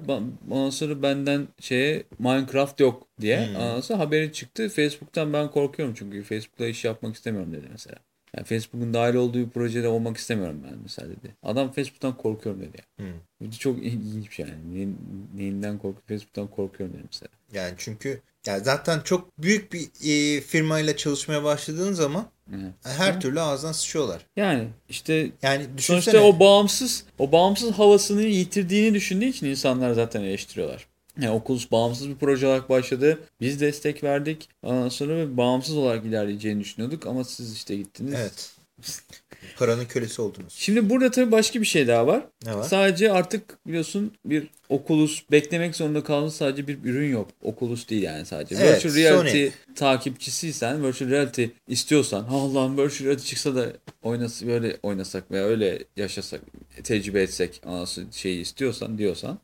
Speaker 1: ondan sonra benden şeye Minecraft yok diye
Speaker 2: Hmm.
Speaker 1: ondan sonra haberi çıktı. Facebook'tan ben korkuyorum çünkü Facebook'la iş yapmak istemiyorum dedi mesela. Yani Facebook'un dahil olduğu bir projede olmak istemiyorum ben mesela dedi. Adam Facebook'tan korkuyorum dedi. Yani.
Speaker 2: Hmm.
Speaker 1: Bu çok ilginç bir şey yani. Neyin, neyinden korkuyorum? Facebook'tan korkuyorum dedi mesela.
Speaker 2: Yani çünkü yani zaten çok büyük bir e, firmayla çalışmaya başladığın zaman
Speaker 1: Evet.
Speaker 2: her türlü ağzından sıçıyorlar.
Speaker 1: Yani işte
Speaker 2: Yani düşünsene.
Speaker 1: Sonuçta o bağımsız, o bağımsız havasını yitirdiğini düşündüğü için insanlar zaten eleştiriyorlar. Yani Oculus bağımsız bir proje olarak başladı. Biz destek verdik. Ondan sonra bağımsız olarak ilerleyeceğini düşünüyorduk ama siz işte gittiniz.
Speaker 2: Evet. Paranın kölesi oldunuz.
Speaker 1: Şimdi burada tabii başka bir şey daha var.
Speaker 2: Ne var?
Speaker 1: Sadece artık biliyorsun bir Oculus beklemek zorunda kaldığın sadece bir ürün yok. Oculus değil yani sadece.
Speaker 2: Evet,
Speaker 1: virtual reality
Speaker 2: Sony.
Speaker 1: takipçisiysen, virtual reality istiyorsan, "Ha Allah'ım virtual reality çıksa da oynas böyle oynasak veya öyle yaşasak, tecrübe etsek anası şeyi istiyorsan diyorsan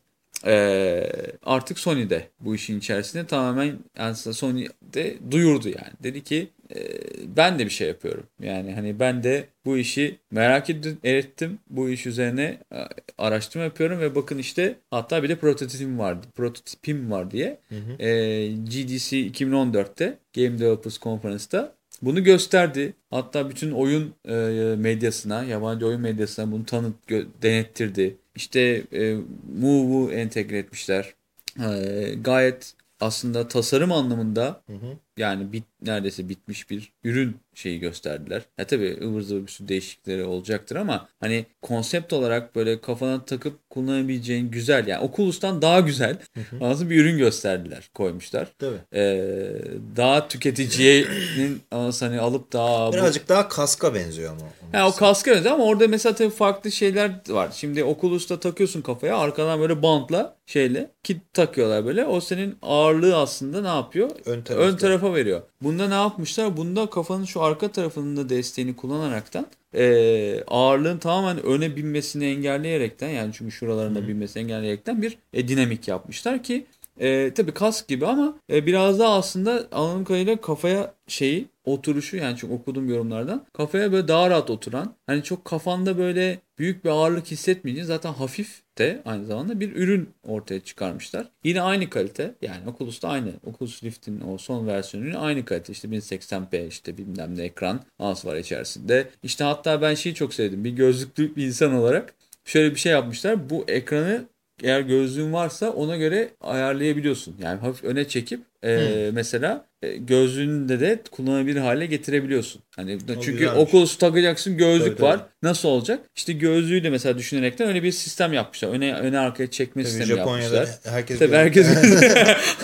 Speaker 1: eee, artık Sony'de bu işin içerisinde tamamen aslında Sony de duyurdu yani. Dedi ki eee, ben de bir şey yapıyorum. Yani hani ben de bu işi merak ettim. Bu iş üzerine e, araştırma yapıyorum ve bakın işte hatta bir de prototipim vardı. Prototipim var diye. Eee, GDC 2014'te Game Developers Conference'ta bunu gösterdi. Hatta bütün oyun e, medyasına, yabancı oyun medyasına bunu tanıt, denettirdi. İşte e, Move'u entegre etmişler. E, gayet aslında tasarım anlamında
Speaker 2: Hı hı.
Speaker 1: Yani bit, neredeyse bitmiş bir ürün şeyi gösterdiler. Ya tabii ıvır zıvır bir sürü değişiklikleri olacaktır ama hani konsept olarak böyle kafana takıp kullanabileceğin güzel yani Oculus'tan daha güzel aslında bir ürün gösterdiler, koymuşlar.
Speaker 2: Tabii.
Speaker 1: Ee, daha tüketiciyenin aslında hani alıp daha bu-
Speaker 2: Birazcık daha kaska benziyor ama.
Speaker 1: Ha, o kaska benziyor ama orada mesela tabii farklı şeyler var. Şimdi Oculus'ta takıyorsun kafaya arkadan böyle bantla şeyle kit takıyorlar böyle. O senin ağırlığı aslında ne yapıyor?
Speaker 2: Ön tarafta.
Speaker 1: Ön tarafa veriyor. Bunda ne yapmışlar? Bunda kafanın şu arka tarafının da desteğini kullanaraktan e, ağırlığın tamamen öne binmesini engelleyerekten yani çünkü şuralarında binmesini engelleyerekten bir e, dinamik yapmışlar ki e, tabii kask gibi ama e, biraz daha aslında anladığım kadarıyla kafaya şeyi oturuşu yani çok okuduğum yorumlardan kafaya böyle daha rahat oturan hani çok kafanda böyle büyük bir ağırlık hissetmeyince zaten hafif de aynı zamanda bir ürün ortaya çıkarmışlar. Yine aynı kalite yani Oculus'ta aynı. Oculus Rift'in o son versiyonuyla aynı kalite işte 1080p işte bilmem ne ekran az var içerisinde. İşte hatta ben şeyi çok sevdim bir gözlüklü bir insan olarak şöyle bir şey yapmışlar bu ekranı eğer gözlüğün varsa ona göre ayarlayabiliyorsun. Yani hafif öne çekip e, mesela e, gözlüğünde de kullanabilir hale getirebiliyorsun. Hani çünkü
Speaker 2: güzelmiş.
Speaker 1: Oculus takacaksın gözlük
Speaker 2: Tabii,
Speaker 1: var.
Speaker 2: tabii.
Speaker 1: Nasıl olacak? İşte gözlüğü de mesela düşünerekten öyle bir sistem yapmışlar. Öne öne arkaya çekme
Speaker 2: Tabii
Speaker 1: sistemi
Speaker 2: Japonya'da
Speaker 1: yapmışlar.
Speaker 2: herkes
Speaker 1: Tabii herkes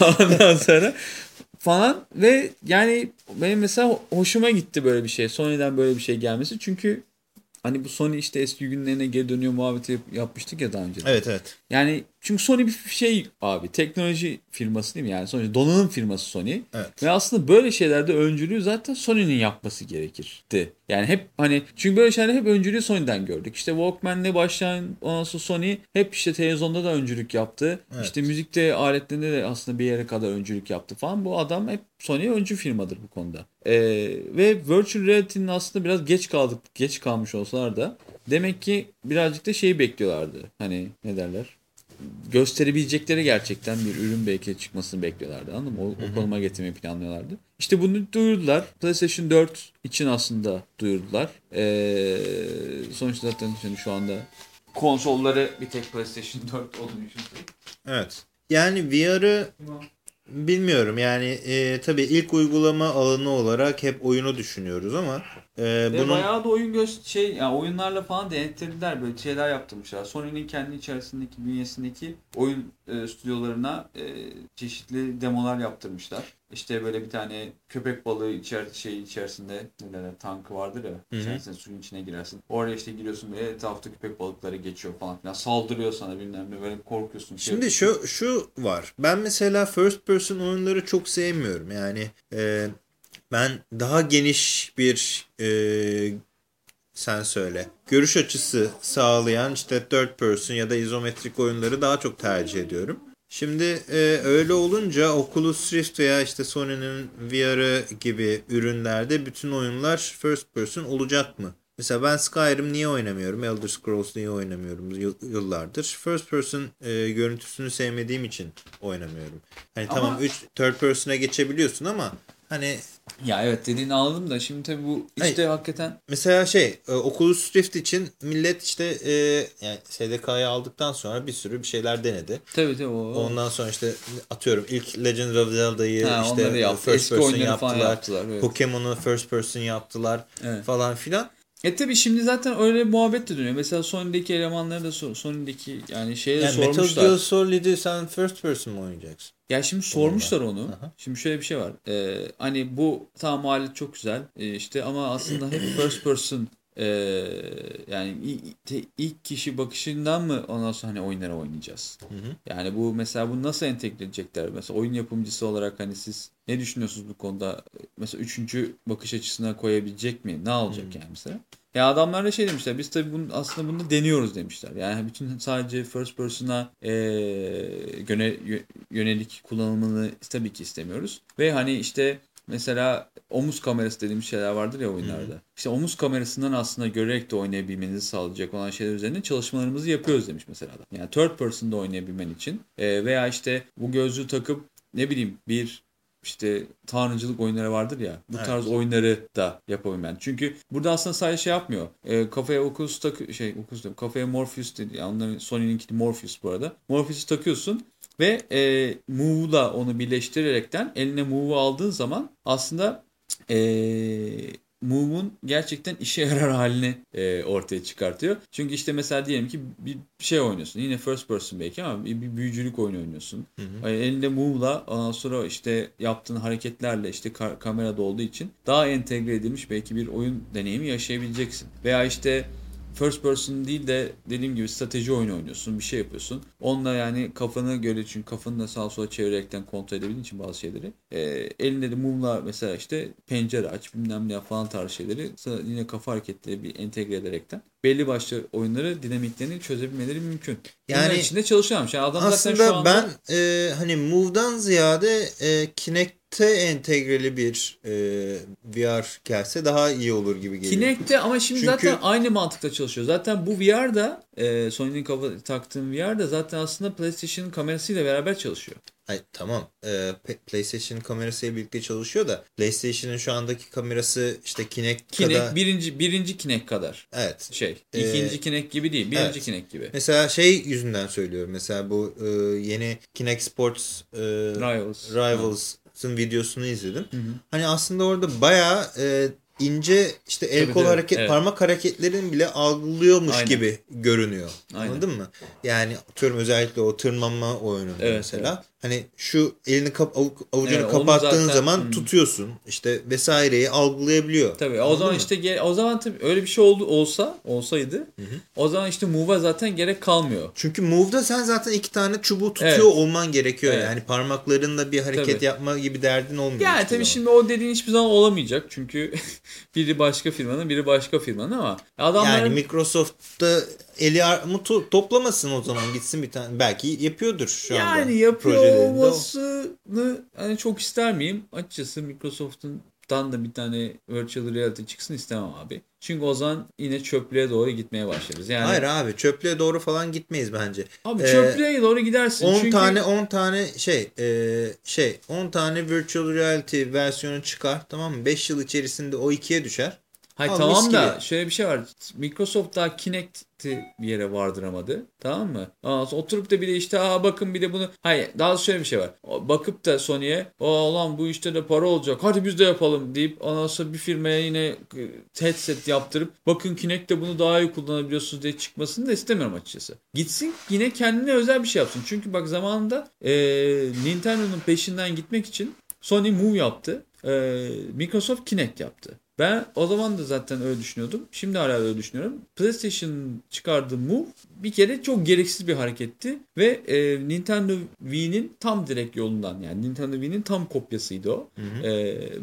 Speaker 1: *laughs* ondan sonra falan ve yani benim mesela hoşuma gitti böyle bir şey. Sony'den böyle bir şey gelmesi. Çünkü hani bu Sony işte eski günlerine geri dönüyor muhabbeti yap- yapmıştık ya daha önce.
Speaker 2: Evet evet.
Speaker 1: Yani çünkü Sony bir şey abi teknoloji firması değil mi? Yani sonuçta donanım firması Sony.
Speaker 2: Evet.
Speaker 1: Ve aslında böyle şeylerde öncülüğü zaten Sony'nin yapması gerekirdi. Yani hep hani çünkü böyle şeyler hep öncülüğü Sony'den gördük. İşte Walkman'le başlayan ondan sonra Sony hep işte televizyonda da öncülük yaptı.
Speaker 2: Evet.
Speaker 1: İşte müzikte aletlerinde de aslında bir yere kadar öncülük yaptı falan. Bu adam hep Sony öncü firmadır bu konuda. Ee, ve Virtual Reality'nin aslında biraz geç kaldık, geç kalmış olsalar da demek ki birazcık da şeyi bekliyorlardı. Hani ne derler? Gösterebilecekleri gerçekten bir ürün belki çıkmasını bekliyorlardı. Anladın mı? O, o konuma getirmeyi planlıyorlardı. İşte bunu duyurdular. PlayStation 4 için aslında duyurdular. Ee, sonuçta zaten şu anda konsolları bir tek PlayStation 4 olduğunu düşünüyorum.
Speaker 2: Evet. Yani VR'ı bilmiyorum yani e, tabii ilk uygulama alanı olarak hep oyunu düşünüyoruz ama e,
Speaker 1: Ve
Speaker 2: bunun
Speaker 1: bayağı da oyun göz şey yani oyunlarla falan denetlediler böyle şeyler yaptırmışlar. Sony'nin kendi içerisindeki bünyesindeki oyun e, stüdyolarına e, çeşitli demolar yaptırmışlar. İşte böyle bir tane köpek balığı içer şey içerisinde ne derler tankı vardır ya.
Speaker 2: hı.
Speaker 1: İçerisinde suyun içine girersin. Oraya işte giriyorsun böyle etrafta köpek balıkları geçiyor falan filan. Saldırıyor sana bilmem ne böyle korkuyorsun. şey
Speaker 2: Şimdi şu şu var. Ben mesela first person oyunları çok sevmiyorum. Yani e, ben daha geniş bir e, sen söyle. Görüş açısı sağlayan işte third person ya da izometrik oyunları daha çok tercih ediyorum. Şimdi e, öyle olunca Oculus Rift veya işte Sony'nin VR'ı gibi ürünlerde bütün oyunlar first person olacak mı? Mesela ben Skyrim niye oynamıyorum? Elder Scrolls niye oynamıyorum yıl- yıllardır? First person e, görüntüsünü sevmediğim için oynamıyorum. Hani
Speaker 1: Ama-
Speaker 2: tamam 3 third person'a geçebiliyorsun ama hani
Speaker 1: Ya evet dediğini anladım da şimdi tabii bu işte hakikaten
Speaker 2: Mesela şey e, Oculus Rift için millet işte e, yani SDK'yı aldıktan sonra bir sürü bir şeyler denedi.
Speaker 1: tabii tabii o.
Speaker 2: Ondan sonra işte atıyorum ilk Legend of Zelda'yı işte
Speaker 1: yaptı.
Speaker 2: first
Speaker 1: Eski
Speaker 2: person yaptılar.
Speaker 1: yaptılar, evet.
Speaker 2: Pokemon'u first person yaptılar
Speaker 1: Evet.
Speaker 2: falan filan.
Speaker 1: E tabi şimdi zaten öyle muhabbet de dönüyor. Mesela Sony'deki elemanları da sor, Sony'deki yani şeye
Speaker 2: Yani Metal
Speaker 1: sormuşlar.
Speaker 2: Gear Solid'i sen first person mı oynayacaksın?
Speaker 1: Ya şimdi sormuşlar onu.
Speaker 2: Aha.
Speaker 1: Şimdi şöyle bir şey var. Ee, hani bu tamam alet çok güzel ee, işte ama aslında hep *clears throat* first person ee, yani ilk, kişi bakışından mı ondan sonra hani oyunları oynayacağız?
Speaker 2: Hı hı.
Speaker 1: Yani bu mesela bunu nasıl entegre edecekler? Mesela oyun yapımcısı olarak hani siz ne düşünüyorsunuz bu konuda? Mesela üçüncü bakış açısına koyabilecek mi? Ne olacak yani mesela? Ya adamlar da şey demişler biz tabii bunu, aslında bunu deniyoruz demişler. Yani bütün sadece first person'a eee, göne, yö- yönelik kullanımını tabii ki istemiyoruz. Ve hani işte mesela omuz kamerası dediğimiz şeyler vardır ya oyunlarda. İşte omuz kamerasından aslında görerek de oynayabilmenizi sağlayacak olan şeyler üzerine çalışmalarımızı yapıyoruz demiş mesela adam. Yani third person'da oynayabilmen için Eee, veya işte bu gözlüğü takıp ne bileyim bir işte tanrıcılık oyunları vardır ya. Bu
Speaker 2: Evet.
Speaker 1: tarz oyunları da yapabilmen. Çünkü burada aslında sadece şey yapmıyor. E, kafaya Oculus tak şey Oculus diyorum. Kafaya Morpheus dedi. Yani onların Sony'ninki Morpheus bu arada. Morpheus'u takıyorsun ve e, Move'la onu birleştirerekten eline Move'u aldığın zaman aslında e, Move'un gerçekten işe yarar *laughs* halini e, ortaya çıkartıyor. Çünkü işte mesela diyelim ki bir şey oynuyorsun. Yine first person belki ama bir, bir büyücülük oyunu oynuyorsun. Yani elinde move'la ondan sonra işte yaptığın hareketlerle işte ka- kamerada olduğu için daha entegre edilmiş belki bir oyun deneyimi yaşayabileceksin. Veya işte first person değil de dediğim gibi strateji oyunu oynuyorsun, bir şey yapıyorsun. Onunla yani kafanı göre çünkü kafanı da sağa sola çevirerekten kontrol edebildiğin için bazı şeyleri. E, elinde de mumla mesela işte pencere aç bilmem ne falan tarzı şeyleri yine kafa hareketleri bir entegre ederekten belli başlı oyunları dinamiklerini çözebilmeleri mümkün. Yani içinde çalışıyormuş. Yani adam zaten şu
Speaker 2: Aslında
Speaker 1: anda
Speaker 2: ben e, hani Move'dan ziyade e, Kinect'e entegreli bir e, VR gelse daha iyi olur gibi geliyor.
Speaker 1: Kinect'te ama şimdi
Speaker 2: Çünkü-
Speaker 1: zaten aynı mantıkta çalışıyor. Zaten bu VR'da e, Sony'nin kafa taktığım VR'da zaten aslında PlayStation'ın kamerasıyla beraber çalışıyor.
Speaker 2: Ay, tamam. Ee, P- PlayStation kamerasıyla birlikte çalışıyor da PlayStation'ın şu andaki kamerası işte Kinect,
Speaker 1: Kinect
Speaker 2: kadar.
Speaker 1: birinci birinci Kinect kadar
Speaker 2: Evet.
Speaker 1: şey.
Speaker 2: Ee,
Speaker 1: ikinci Kinect gibi değil. Birinci
Speaker 2: evet.
Speaker 1: Kinect gibi.
Speaker 2: Mesela şey yüzünden söylüyorum. Mesela bu e, yeni Kinect Sports e,
Speaker 1: Rivals.
Speaker 2: Rivals'ın videosunu izledim. Hani aslında orada bayağı e, ince işte el
Speaker 1: Tabii,
Speaker 2: kol
Speaker 1: tabii.
Speaker 2: hareket
Speaker 1: Evet.
Speaker 2: parmak hareketlerini bile algılıyormuş
Speaker 1: Aynen.
Speaker 2: gibi görünüyor.
Speaker 1: Aynen.
Speaker 2: Anladın mı? Yani atıyorum özellikle o tırmanma oyununda
Speaker 1: Evet,
Speaker 2: mesela. Hani şu elini kap, avu- avucunu
Speaker 1: Evet,
Speaker 2: kapattığın
Speaker 1: zaten-
Speaker 2: zaman
Speaker 1: Hmm.
Speaker 2: tutuyorsun. İşte vesaireyi algılayabiliyor.
Speaker 1: Tabii o zaman
Speaker 2: mı?
Speaker 1: işte o zaman tabii öyle bir şey oldu olsa olsaydı o zaman işte move'a zaten gerek kalmıyor.
Speaker 2: Çünkü Move'da sen zaten iki tane çubuğu tutuyor
Speaker 1: Evet.
Speaker 2: olman gerekiyor.
Speaker 1: Evet.
Speaker 2: Yani parmaklarınla bir hareket
Speaker 1: Tabii.
Speaker 2: yapma gibi derdin olmuyor.
Speaker 1: Yani tabii
Speaker 2: zaman.
Speaker 1: şimdi o dediğin hiçbir zaman olamayacak çünkü *laughs* biri başka firmanın biri başka firmanın ama adamlar
Speaker 2: Yani Microsoft'ta eli armut to- toplamasın o zaman gitsin bir tane. Belki yapıyordur şu anda.
Speaker 1: yani yapıyor olmasını hani çok ister miyim? Açıkçası Microsoft'un dan da bir tane virtual reality çıksın istemem abi. Çünkü o zaman yine çöplüğe doğru gitmeye başlarız. Yani
Speaker 2: Hayır abi çöplüğe doğru falan gitmeyiz bence.
Speaker 1: abi
Speaker 2: Ee,
Speaker 1: çöplüğe doğru gidersin.
Speaker 2: 10
Speaker 1: çünkü...
Speaker 2: tane 10 tane şey e, şey 10 tane virtual reality versiyonu çıkar tamam mı? 5 yıl içerisinde o ikiye düşer.
Speaker 1: Hayır tamam
Speaker 2: mis
Speaker 1: da
Speaker 2: gibi.
Speaker 1: şöyle bir şey var. Microsoft daha Kinect'i bir yere vardıramadı. Tamam mı? Ondan sonra oturup da bir de işte aa bakın bir de bunu. Hayır daha şöyle bir şey var. Bakıp da Sony'ye aa lan bu işte de para olacak. Hadi biz de yapalım deyip ondan sonra bir firmaya yine e, headset yaptırıp bakın Kinect'te bunu daha iyi kullanabiliyorsunuz diye çıkmasını da istemiyorum açıkçası. Gitsin yine kendine özel bir şey yapsın. Çünkü bak zamanında e, Nintendo'nun peşinden gitmek için Sony Move yaptı. E, Microsoft Kinect yaptı. Ben o zaman da zaten öyle düşünüyordum. Şimdi hala öyle düşünüyorum. PlayStation çıkardığı Move bir kere çok gereksiz bir hareketti. Ve e, Nintendo Wii'nin tam direkt yolundan yani Nintendo Wii'nin tam kopyasıydı o. E,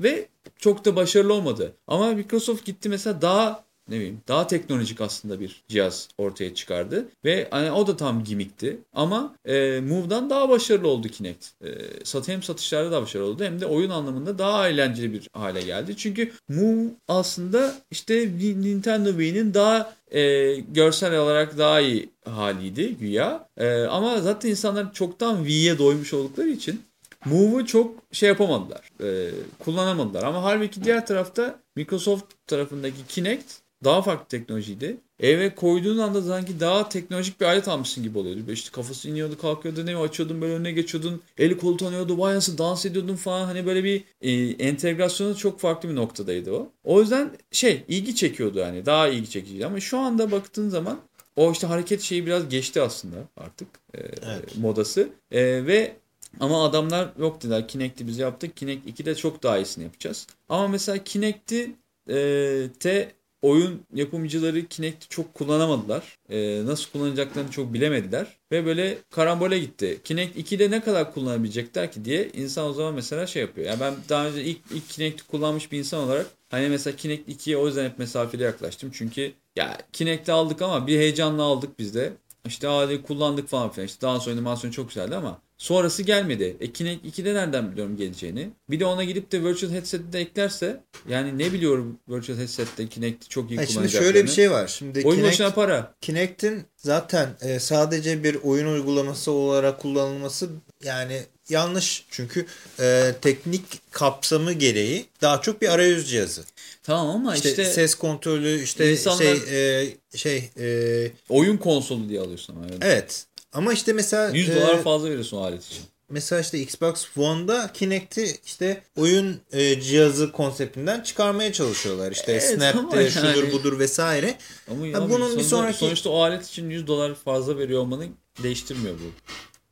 Speaker 1: ve çok da başarılı olmadı. Ama Microsoft gitti mesela daha ne bileyim daha teknolojik aslında bir cihaz ortaya çıkardı. Ve hani o da tam gimmickti. Ama e, Move'dan daha başarılı oldu Kinect. E, sat, hem satışlarda daha başarılı oldu hem de oyun anlamında daha eğlenceli bir hale geldi. Çünkü Move aslında işte Nintendo Wii'nin daha e, görsel olarak daha iyi haliydi güya. E, ama zaten insanlar çoktan Wii'ye doymuş oldukları için Move'u çok şey yapamadılar. e, kullanamadılar. Ama halbuki diğer tarafta Microsoft tarafındaki Kinect daha farklı teknolojiydi. Eve koyduğun anda sanki daha teknolojik bir alet almışsın gibi oluyordu. Böyle işte kafası iniyordu kalkıyordu ne açıyordun böyle önüne geçiyordun. Eli kolu tanıyordu vay nasıl dans ediyordun falan. Hani böyle bir e, entegrasyonu çok farklı bir noktadaydı o. O yüzden şey ilgi çekiyordu yani daha ilgi çekiciydi. Ama şu anda baktığın zaman o işte hareket şeyi biraz geçti aslında artık e,
Speaker 2: Evet.
Speaker 1: modası. E, ve ama adamlar yok dediler Kinect'i biz yaptık. Kinect 2'de çok daha iyisini yapacağız. Ama mesela Kinect'i e, te oyun yapımcıları Kinect'i çok kullanamadılar. E, nasıl kullanacaklarını çok bilemediler. Ve böyle karambole gitti. Kinect 2'de ne kadar kullanabilecekler ki diye insan o zaman mesela şey yapıyor. Yani ben daha önce ilk, ilk Kinect'i kullanmış bir insan olarak hani mesela Kinect 2'ye o yüzden hep mesafeli yaklaştım. Çünkü ya Kinect'i aldık ama bir heyecanla aldık biz de. İşte hadi kullandık falan filan. İşte dans animasyonu çok güzeldi ama sonrası gelmedi. E Kinect 2'de nereden biliyorum geleceğini? Bir de ona gidip de Virtual Headset'i de eklerse yani ne biliyorum Virtual Headset'te Kinect'i çok iyi
Speaker 2: şimdi
Speaker 1: kullanacaklarını.
Speaker 2: şöyle bir şey var. Şimdi
Speaker 1: Oyun
Speaker 2: Kinect,
Speaker 1: başına para.
Speaker 2: Kinect'in zaten e, sadece bir oyun uygulaması olarak kullanılması yani yanlış. Çünkü e, teknik kapsamı gereği daha çok bir arayüz cihazı.
Speaker 1: Tamam ama
Speaker 2: İşte,
Speaker 1: işte,
Speaker 2: ses kontrolü işte
Speaker 1: insanlar-
Speaker 2: şey e, şey e,
Speaker 1: oyun konsolu diye alıyorsun ama. Evet.
Speaker 2: evet. Ama işte mesela
Speaker 1: 100
Speaker 2: e,
Speaker 1: dolar fazla veriyorsun alet için.
Speaker 2: mesela işte Xbox One'da Kinect'i işte oyun e, cihazı konseptinden çıkarmaya çalışıyorlar. İşte
Speaker 1: Evet,
Speaker 2: Snap'te şudur
Speaker 1: yani-
Speaker 2: budur vesaire.
Speaker 1: Ama
Speaker 2: Ha,
Speaker 1: ya
Speaker 2: bunun bir
Speaker 1: sonuçta,
Speaker 2: sonraki-
Speaker 1: sonuçta o alet için 100 dolar fazla veriyor olmanı değiştirmiyor bu.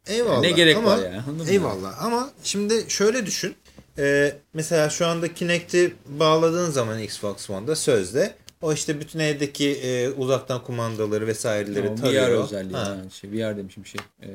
Speaker 2: Eyvallah.
Speaker 1: Ne gerek
Speaker 2: ama,
Speaker 1: var yani, anladın?
Speaker 2: Eyvallah ama şimdi şöyle düşün. Ee, mesela şu anda Kinect'i bağladığın zaman Xbox One'da sözde o işte bütün evdeki e, uzaktan kumandaları vesaireleri
Speaker 1: Tamam, VR
Speaker 2: tarıyor.
Speaker 1: özelliği.
Speaker 2: Ha.
Speaker 1: Ha. Şey, VR demişim şey. Ee,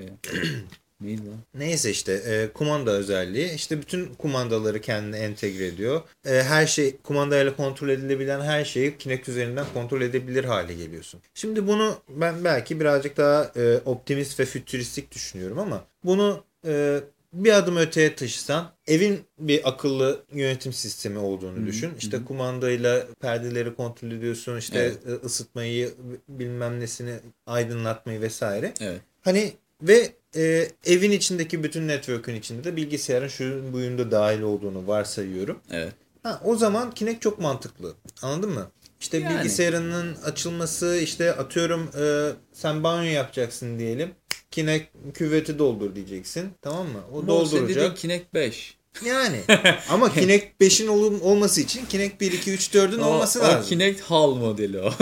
Speaker 1: neydi lan?
Speaker 2: Neyse işte e, kumanda özelliği işte bütün kumandaları kendine entegre ediyor. E, her şey kumandayla kontrol edilebilen her şeyi Kinect üzerinden kontrol edebilir hale geliyorsun. Şimdi bunu ben belki birazcık daha e, optimist ve fütüristik düşünüyorum ama bunu e, bir adım öteye taşısan evin bir akıllı yönetim sistemi olduğunu düşün. İşte kumandayla perdeleri kontrol ediyorsun. işte
Speaker 1: Evet.
Speaker 2: e, ısıtmayı bilmem nesini aydınlatmayı vesaire.
Speaker 1: Evet.
Speaker 2: Hani ve e, evin içindeki bütün network'ün içinde de bilgisayarın şu buyun da dahil olduğunu varsayıyorum.
Speaker 1: Evet.
Speaker 2: Ha, o zaman Kinect çok mantıklı. Anladın mı? İşte
Speaker 1: Yani.
Speaker 2: bilgisayarının açılması işte atıyorum e, sen banyo yapacaksın diyelim. Kinect küveti doldur diyeceksin. Tamam mı? O
Speaker 1: dediğin
Speaker 2: dolduracak.
Speaker 1: Kinect 5.
Speaker 2: Yani. *laughs* Ama Kinect 5'in ol- olması için Kinect 1, 2, 3, 4'ün olması
Speaker 1: o,
Speaker 2: lazım.
Speaker 1: O Kinect Hall modeli o. *laughs*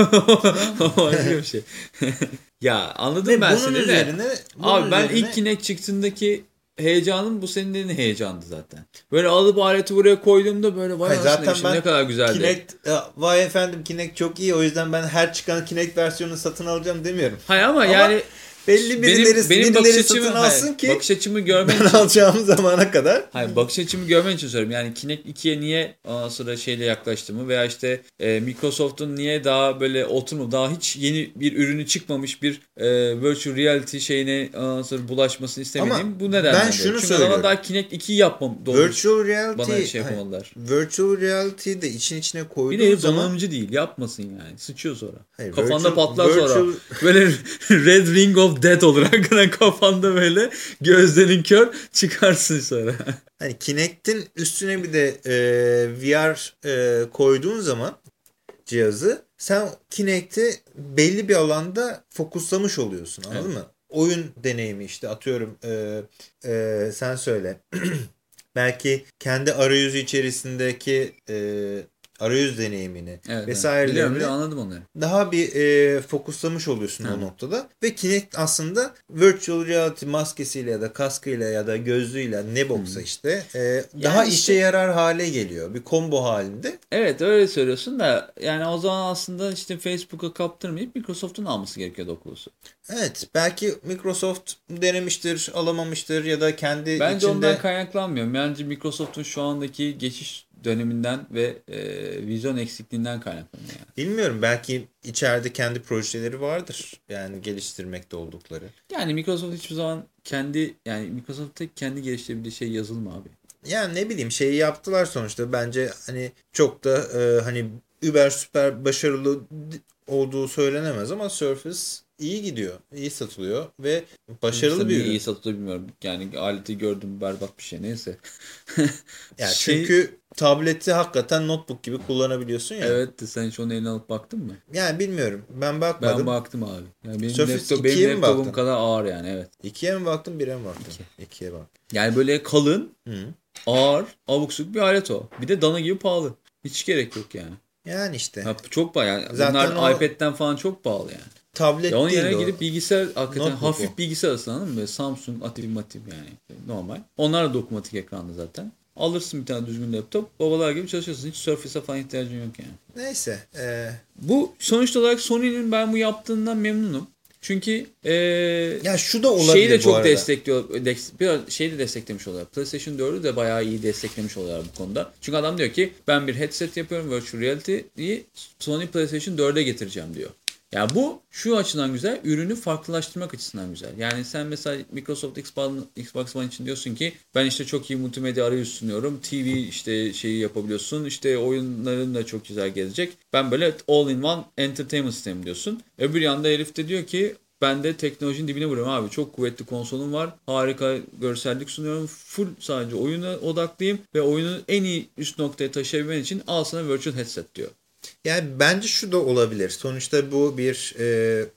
Speaker 1: o bir şey. *laughs* ya anladım
Speaker 2: Ve
Speaker 1: ben
Speaker 2: bunun
Speaker 1: seni de.
Speaker 2: üzerine bunun
Speaker 1: Abi ben
Speaker 2: üzerine-
Speaker 1: ilk Kinect çıktığındaki heyecanım bu senin dediğin heyecandı zaten. Böyle alıp aleti buraya koyduğumda böyle vay
Speaker 2: Hayır,
Speaker 1: aslında
Speaker 2: zaten ben
Speaker 1: ne kadar güzeldi.
Speaker 2: Kinect, ya, vay efendim Kinect çok iyi o yüzden ben her çıkan Kinect versiyonunu satın alacağım demiyorum.
Speaker 1: Hayır ama,
Speaker 2: Ama
Speaker 1: yani
Speaker 2: Belli birileri,
Speaker 1: benim, benim
Speaker 2: birileri
Speaker 1: bakış açımı,
Speaker 2: satın alsın
Speaker 1: hayır,
Speaker 2: ki
Speaker 1: bakış açımı görmen
Speaker 2: ben
Speaker 1: için
Speaker 2: alacağım zamana kadar.
Speaker 1: Hayır bakış açımı görmen için söylüyorum. Yani Kinect 2'ye niye ondan sonra şeyle yaklaştığımı veya işte e, Microsoft'un niye daha böyle oturma daha hiç yeni bir ürünü çıkmamış bir e, virtual reality şeyine ondan sonra bulaşmasını istemediğim
Speaker 2: Ama
Speaker 1: bu nedenle.
Speaker 2: ben şunu
Speaker 1: Çünkü
Speaker 2: söylüyorum.
Speaker 1: daha Kinect 2 yapmam doğru.
Speaker 2: Virtual reality,
Speaker 1: Bana şey
Speaker 2: hayır,
Speaker 1: yapamadılar.
Speaker 2: virtual reality de için içine
Speaker 1: Bir
Speaker 2: koyduğun
Speaker 1: de
Speaker 2: zaman
Speaker 1: donanımcı değil yapmasın yani. Sıçıyor sonra.
Speaker 2: Hayır,
Speaker 1: Kafanda
Speaker 2: virtual-
Speaker 1: patlar sonra.
Speaker 2: virtual-
Speaker 1: Böyle *laughs* Red Ring of Death olur. *laughs* Hakikaten kafanda böyle gözlerin kör çıkarsın sonra. *laughs*
Speaker 2: hani Kinect'in üstüne bir de e, VR e, koyduğun zaman cihazı sen Kinect'i belli bir alanda fokuslamış oluyorsun anladın mı? Oyun deneyimi işte atıyorum e, e, sen söyle. *clears throat* Belki kendi arayüzü içerisindeki e, arayüz deneyimini
Speaker 1: Evet,
Speaker 2: vesairelerini
Speaker 1: Biliyorum, biliyorum, anladım onları.
Speaker 2: daha bir e, fokuslamış oluyorsun o
Speaker 1: Evet.
Speaker 2: noktada. Ve Kinect aslında virtual reality maskesiyle ya da kaskıyla ya da gözlüğüyle ne boksa işte e, daha
Speaker 1: işte-
Speaker 2: işe yarar hale geliyor. Bir combo halinde.
Speaker 1: Evet öyle söylüyorsun da yani o zaman aslında işte Facebook'a kaptırmayıp Microsoft'un alması gerekiyordu Oculus'u.
Speaker 2: Evet belki Microsoft denemiştir, alamamıştır ya da kendi
Speaker 1: Bence
Speaker 2: içinde...
Speaker 1: ondan kaynaklanmıyor. Bence Microsoft'un şu andaki geçiş döneminden ve e, vizyon eksikliğinden kaynaklanıyor. Yani.
Speaker 2: Bilmiyorum belki içeride kendi projeleri vardır. Yani geliştirmekte oldukları.
Speaker 1: yani Microsoft hiçbir zaman kendi yani Microsoft'ta kendi geliştirebildiği şey yazılma abi.
Speaker 2: Yani ne bileyim şeyi yaptılar sonuçta. Bence hani çok da e, hani über süper başarılı olduğu söylenemez ama Surface iyi gidiyor. iyi satılıyor ve başarılı
Speaker 1: Tabii
Speaker 2: bir ürün.
Speaker 1: iyi satılıyor bilmiyorum. Yani aleti gördüm berbat bir şey neyse.
Speaker 2: Yani *laughs*
Speaker 1: Şey-
Speaker 2: çünkü tableti hakikaten notebook gibi kullanabiliyorsun ya.
Speaker 1: Evet de sen hiç onu eline alıp baktın mı?
Speaker 2: Yani bilmiyorum. Ben bakmadım.
Speaker 1: Ben baktım abi. Yani benim,
Speaker 2: Surface
Speaker 1: laptop,
Speaker 2: 2'ye
Speaker 1: benim laptopum
Speaker 2: baktın?
Speaker 1: kadar ağır yani evet.
Speaker 2: İkiye mi baktın, bire mi baktın? İkiye bak.
Speaker 1: Yani böyle kalın,
Speaker 2: Hı.
Speaker 1: ağır, abuk subuk bir alet o. Bir de dana gibi pahalı. Hiç gerek yok yani.
Speaker 2: Yani işte.
Speaker 1: Ha, çok bayağı. Yani
Speaker 2: Zaten
Speaker 1: bunlar
Speaker 2: o-
Speaker 1: iPad'den falan çok pahalı yani.
Speaker 2: Tablet
Speaker 1: Ya onun yerine
Speaker 2: o.
Speaker 1: gidip bilgisayar hakikaten
Speaker 2: Notebook
Speaker 1: hafif
Speaker 2: o.
Speaker 1: bilgisayar alsın anladın mı? Böyle Samsung, Ativ, Mativ yani normal. Onlar da dokunmatik ekranlı zaten. Alırsın bir tane düzgün laptop. Babalar gibi çalışırsın. Hiç Surface'a falan ihtiyacın yok yani.
Speaker 2: Neyse. e,
Speaker 1: Bu sonuç olarak Sony'nin ben bu yaptığından memnunum. Çünkü eee
Speaker 2: ya şu da olabilir
Speaker 1: şeyi de çok
Speaker 2: arada.
Speaker 1: destekliyor. Des, biraz şeyi de desteklemiş oluyorlar. PlayStation 4'ü de bayağı iyi desteklemiş oluyorlar bu konuda. Çünkü adam diyor ki ben bir headset yapıyorum virtual reality'yi Sony PlayStation 4'e getireceğim diyor. Ya bu şu açıdan güzel, ürünü farklılaştırmak açısından güzel. Yani sen mesela Microsoft Xbox, One için diyorsun ki ben işte çok iyi multimedya arayüz sunuyorum. TV işte şeyi yapabiliyorsun. İşte oyunların da çok güzel gelecek. Ben böyle all in one entertainment sistemi diyorsun. Öbür yanda herif de diyor ki ben de teknolojinin dibine vuruyorum abi. Çok kuvvetli konsolum var. Harika görsellik sunuyorum. Full sadece oyuna odaklıyım ve oyunu en iyi üst noktaya taşıyabilmen için al sana virtual headset diyor.
Speaker 2: Yani bence şu da olabilir. Sonuçta bu bir e,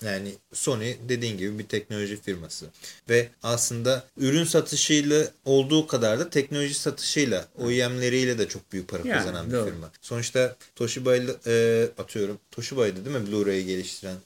Speaker 2: yani Sony dediğin gibi bir teknoloji firması. Ve aslında ürün satışıyla olduğu kadar da teknoloji satışıyla, OEM'leriyle de çok büyük para
Speaker 1: Yani,
Speaker 2: kazanan bir
Speaker 1: doğru.
Speaker 2: firma. Sonuçta Toshiba'yla e, atıyorum. Toshiba'ydı değil mi Blu-ray'i geliştiren?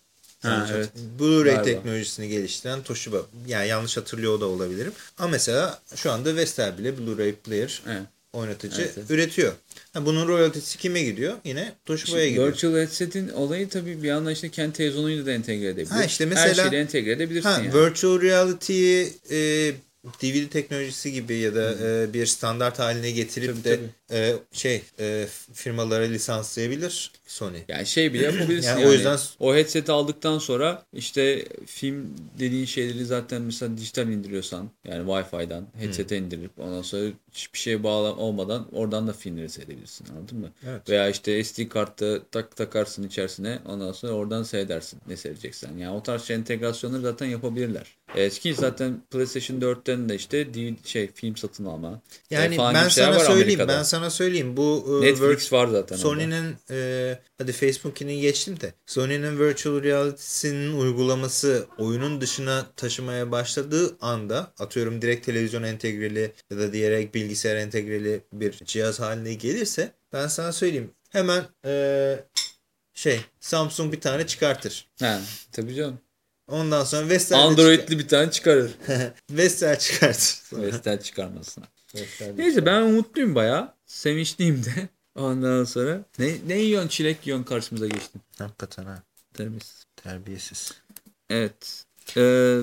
Speaker 1: Ha, evet.
Speaker 2: Blu-ray teknolojisini geliştiren Toshiba. Yani yanlış hatırlıyor da olabilirim. Ama mesela şu anda Vestel bile Blu-ray player
Speaker 1: Evet.
Speaker 2: Oynatıcı
Speaker 1: Evet,
Speaker 2: üretiyor. Ha, bunun royaltisi kime gidiyor? Yine Toshiba'ya gidiyor.
Speaker 1: Virtual headset'in olayı tabii bir yandan işte kendi televizyonuyla da entegre edebilir.
Speaker 2: Ha, işte
Speaker 1: Her
Speaker 2: mesela-
Speaker 1: şeyle entegre edebilirsin
Speaker 2: Ha,
Speaker 1: yani.
Speaker 2: virtual reality'yi e, DVD teknolojisi gibi ya da e, bir standart haline getirip
Speaker 1: Tabii,
Speaker 2: de e, şey e, firmalara lisanslayabilir Sony.
Speaker 1: Yani şey bile yapabilirsin
Speaker 2: Yani *clears throat*
Speaker 1: yani.
Speaker 2: o yüzden-
Speaker 1: O headset'i aldıktan sonra işte film dediğin şeyleri zaten mesela dijital indiriyorsan yani Wi-Fi'den headset'e indirip ondan sonra hiçbir şeye bağlı olmadan oradan da filmleri seyredebilirsin anladın mı?
Speaker 2: Evet.
Speaker 1: Veya işte SD kartı tak takarsın içerisine ondan sonra oradan seyredersin ne seyredeceksen. Yani o tarz şey entegrasyonları zaten yapabilirler. Eski zaten PlayStation 4'ten de işte şey film satın alma.
Speaker 2: Yani
Speaker 1: e,
Speaker 2: ben sana söyleyeyim, ben sana söyleyeyim bu e,
Speaker 1: Netflix var zaten.
Speaker 2: Sony'nin e, hadi Facebook'ini geçtim de Sony'nin virtual reality'sinin uygulaması oyunun dışına taşımaya başladığı anda atıyorum direkt televizyon entegreli ya da diyerek bilgisayar entegreli bir cihaz haline gelirse ben sana söyleyeyim hemen e, şey Samsung bir tane çıkartır.
Speaker 1: Ha, tabii canım.
Speaker 2: Ondan sonra Vestel'de
Speaker 1: Android'li bir tane çıkarır.
Speaker 2: çıkar- *laughs* Vestel çıkartır.
Speaker 1: Vestel çıkarmasına.
Speaker 2: Vestel
Speaker 1: Neyse ben umutluyum bayağı. Sevinçliyim de. *laughs* Ondan sonra ne, ne yiyorsun çilek yiyorsun karşımıza geçtin.
Speaker 2: Hakikaten ha.
Speaker 1: Terbiyesiz.
Speaker 2: Terbiyesiz.
Speaker 1: Evet. Ee,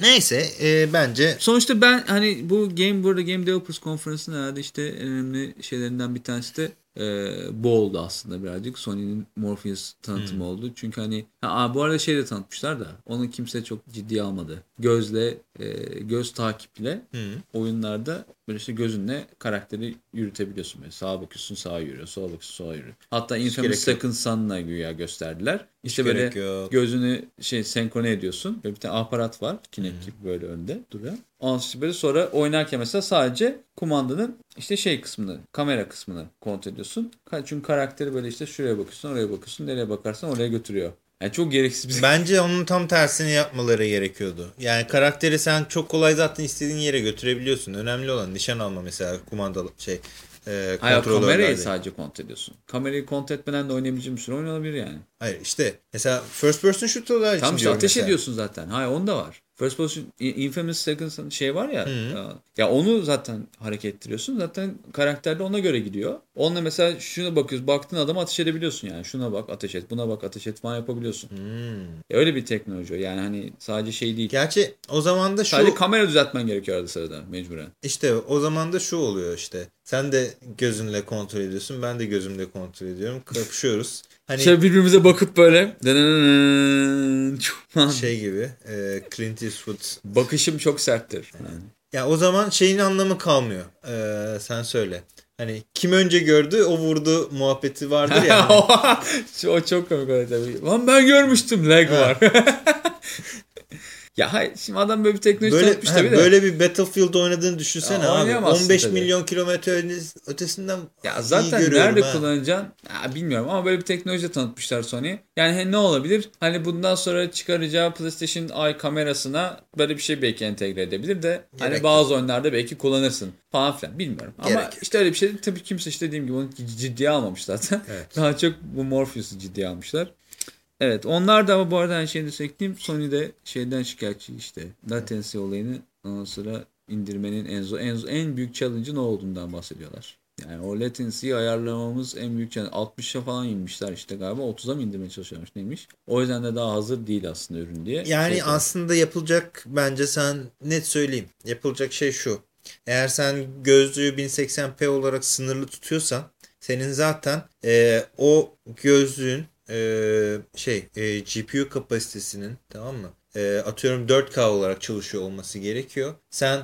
Speaker 2: Neyse e, bence
Speaker 1: sonuçta ben hani bu Game burada Game Developers Conference'ın herhalde işte en önemli şeylerinden bir tanesi de e, bu oldu aslında birazcık. Sony'nin Morpheus tanıtımı oldu. Çünkü hani ha, bu arada şey de tanıtmışlar da onu kimse çok ciddiye almadı. Gözle e, göz takiple
Speaker 2: Hı.
Speaker 1: oyunlarda böyle işte gözünle karakteri yürütebiliyorsun. Böyle sağa bakıyorsun sağa yürüyor, sola bakıyorsun sola yürüyor. Hatta Infamous. Second Son'la güya gösterdiler. İşte
Speaker 2: Hiç
Speaker 1: böyle
Speaker 2: yok.
Speaker 1: gözünü şey senkrone ediyorsun. Böyle bir tane aparat var. Kinect gibi böyle önde duruyor. Ondan sonra böyle sonra oynarken mesela sadece kumandanın işte şey kısmını, kamera kısmını kontrol ediyorsun. Çünkü karakteri böyle işte şuraya bakıyorsun, oraya bakıyorsun, nereye bakarsan oraya götürüyor. Yani çok gereksiz bir
Speaker 2: Bence onun tam tersini yapmaları gerekiyordu. Yani karakteri sen çok kolay zaten istediğin yere götürebiliyorsun. Önemli olan nişan alma mesela kumandalı şey e,
Speaker 1: Hayır kamerayı sadece kontrol ediyorsun. Kamerayı kontrol etmeden de oynayabileceğin bir sürü oyun olabilir yani.
Speaker 2: Hayır işte mesela first person shooter'lar için
Speaker 1: Tam işte ateş
Speaker 2: mesela.
Speaker 1: ediyorsun zaten. Hayır onda var. First person Infamous Second şey var ya. Ya, ya onu zaten hareket ettiriyorsun. Zaten karakter de ona göre gidiyor. Onunla mesela şuna bakıyorsun. Baktığın adamı ateş edebiliyorsun yani. Şuna bak ateş et. Buna bak ateş et falan yapabiliyorsun.
Speaker 2: Hmm.
Speaker 1: Ya öyle bir teknoloji. Yani hani sadece şey değil.
Speaker 2: Gerçi o zaman da şu
Speaker 1: Sadece kamera düzeltmen gerekiyor arada sırada mecburen.
Speaker 2: işte o zaman da şu oluyor işte. Sen de gözünle kontrol ediyorsun. Ben de gözümle kontrol ediyorum. Kapışıyoruz. Hani
Speaker 1: Şöyle birbirimize bakıp böyle
Speaker 2: şey gibi e, Clint Eastwood.
Speaker 1: Bakışım çok serttir. Yani.
Speaker 2: Ya o zaman şeyin anlamı kalmıyor. Ee, sen söyle. Hani kim önce gördü o vurdu muhabbeti vardır ya. hani. *laughs*
Speaker 1: o çok komik oldu tabii. Lan ben görmüştüm lag var. *laughs* ya hayır şimdi adam böyle bir teknoloji
Speaker 2: böyle
Speaker 1: tanıtmış
Speaker 2: ha,
Speaker 1: tabii de.
Speaker 2: böyle bir Battlefield oynadığını düşünsene
Speaker 1: Ya
Speaker 2: abi.
Speaker 1: oynayamazsın
Speaker 2: 15
Speaker 1: tabii.
Speaker 2: milyon kilometre öte- ötesinden
Speaker 1: Ya
Speaker 2: iyi
Speaker 1: zaten
Speaker 2: görüyorum
Speaker 1: nerede
Speaker 2: ha.
Speaker 1: kullanacaksın ya bilmiyorum ama böyle bir teknoloji tanıtmışlar Sony. Yani he- ne olabilir? Hani bundan sonra çıkaracağı PlayStation Eye kamerasına böyle bir şey belki entegre edebilir de hani
Speaker 2: Gerek
Speaker 1: bazı oyunlarda belki kullanırsın falan filan bilmiyorum. Ama
Speaker 2: Gerek yok.
Speaker 1: işte öyle bir şey tabii kimse işte dediğim gibi onu ciddiye almamış zaten.
Speaker 2: Evet. *laughs*
Speaker 1: Daha çok bu Morpheus'u ciddiye almışlar. Evet onlar da ama bu arada her şeyi de söyleyeyim. Sony de şeyden şikayetçi işte. Latency olayını ondan sonra indirmenin en zor, en, en büyük challenge'ın o olduğundan bahsediyorlar. Yani o latency'yi ayarlamamız en büyük challenge. 60'a falan inmişler işte galiba. 30'a mı indirmeye çalışıyormuş neymiş. O yüzden de daha hazır değil aslında ürün diye.
Speaker 2: Yani
Speaker 1: Şey-
Speaker 2: aslında yapılacak bence sen net söyleyeyim. Yapılacak şey şu. Eğer sen gözlüğü 1080p olarak sınırlı tutuyorsan senin zaten e, o gözlüğün e, şey e, GPU kapasitesinin tamam mı? E, atıyorum 4K olarak çalışıyor olması gerekiyor. Sen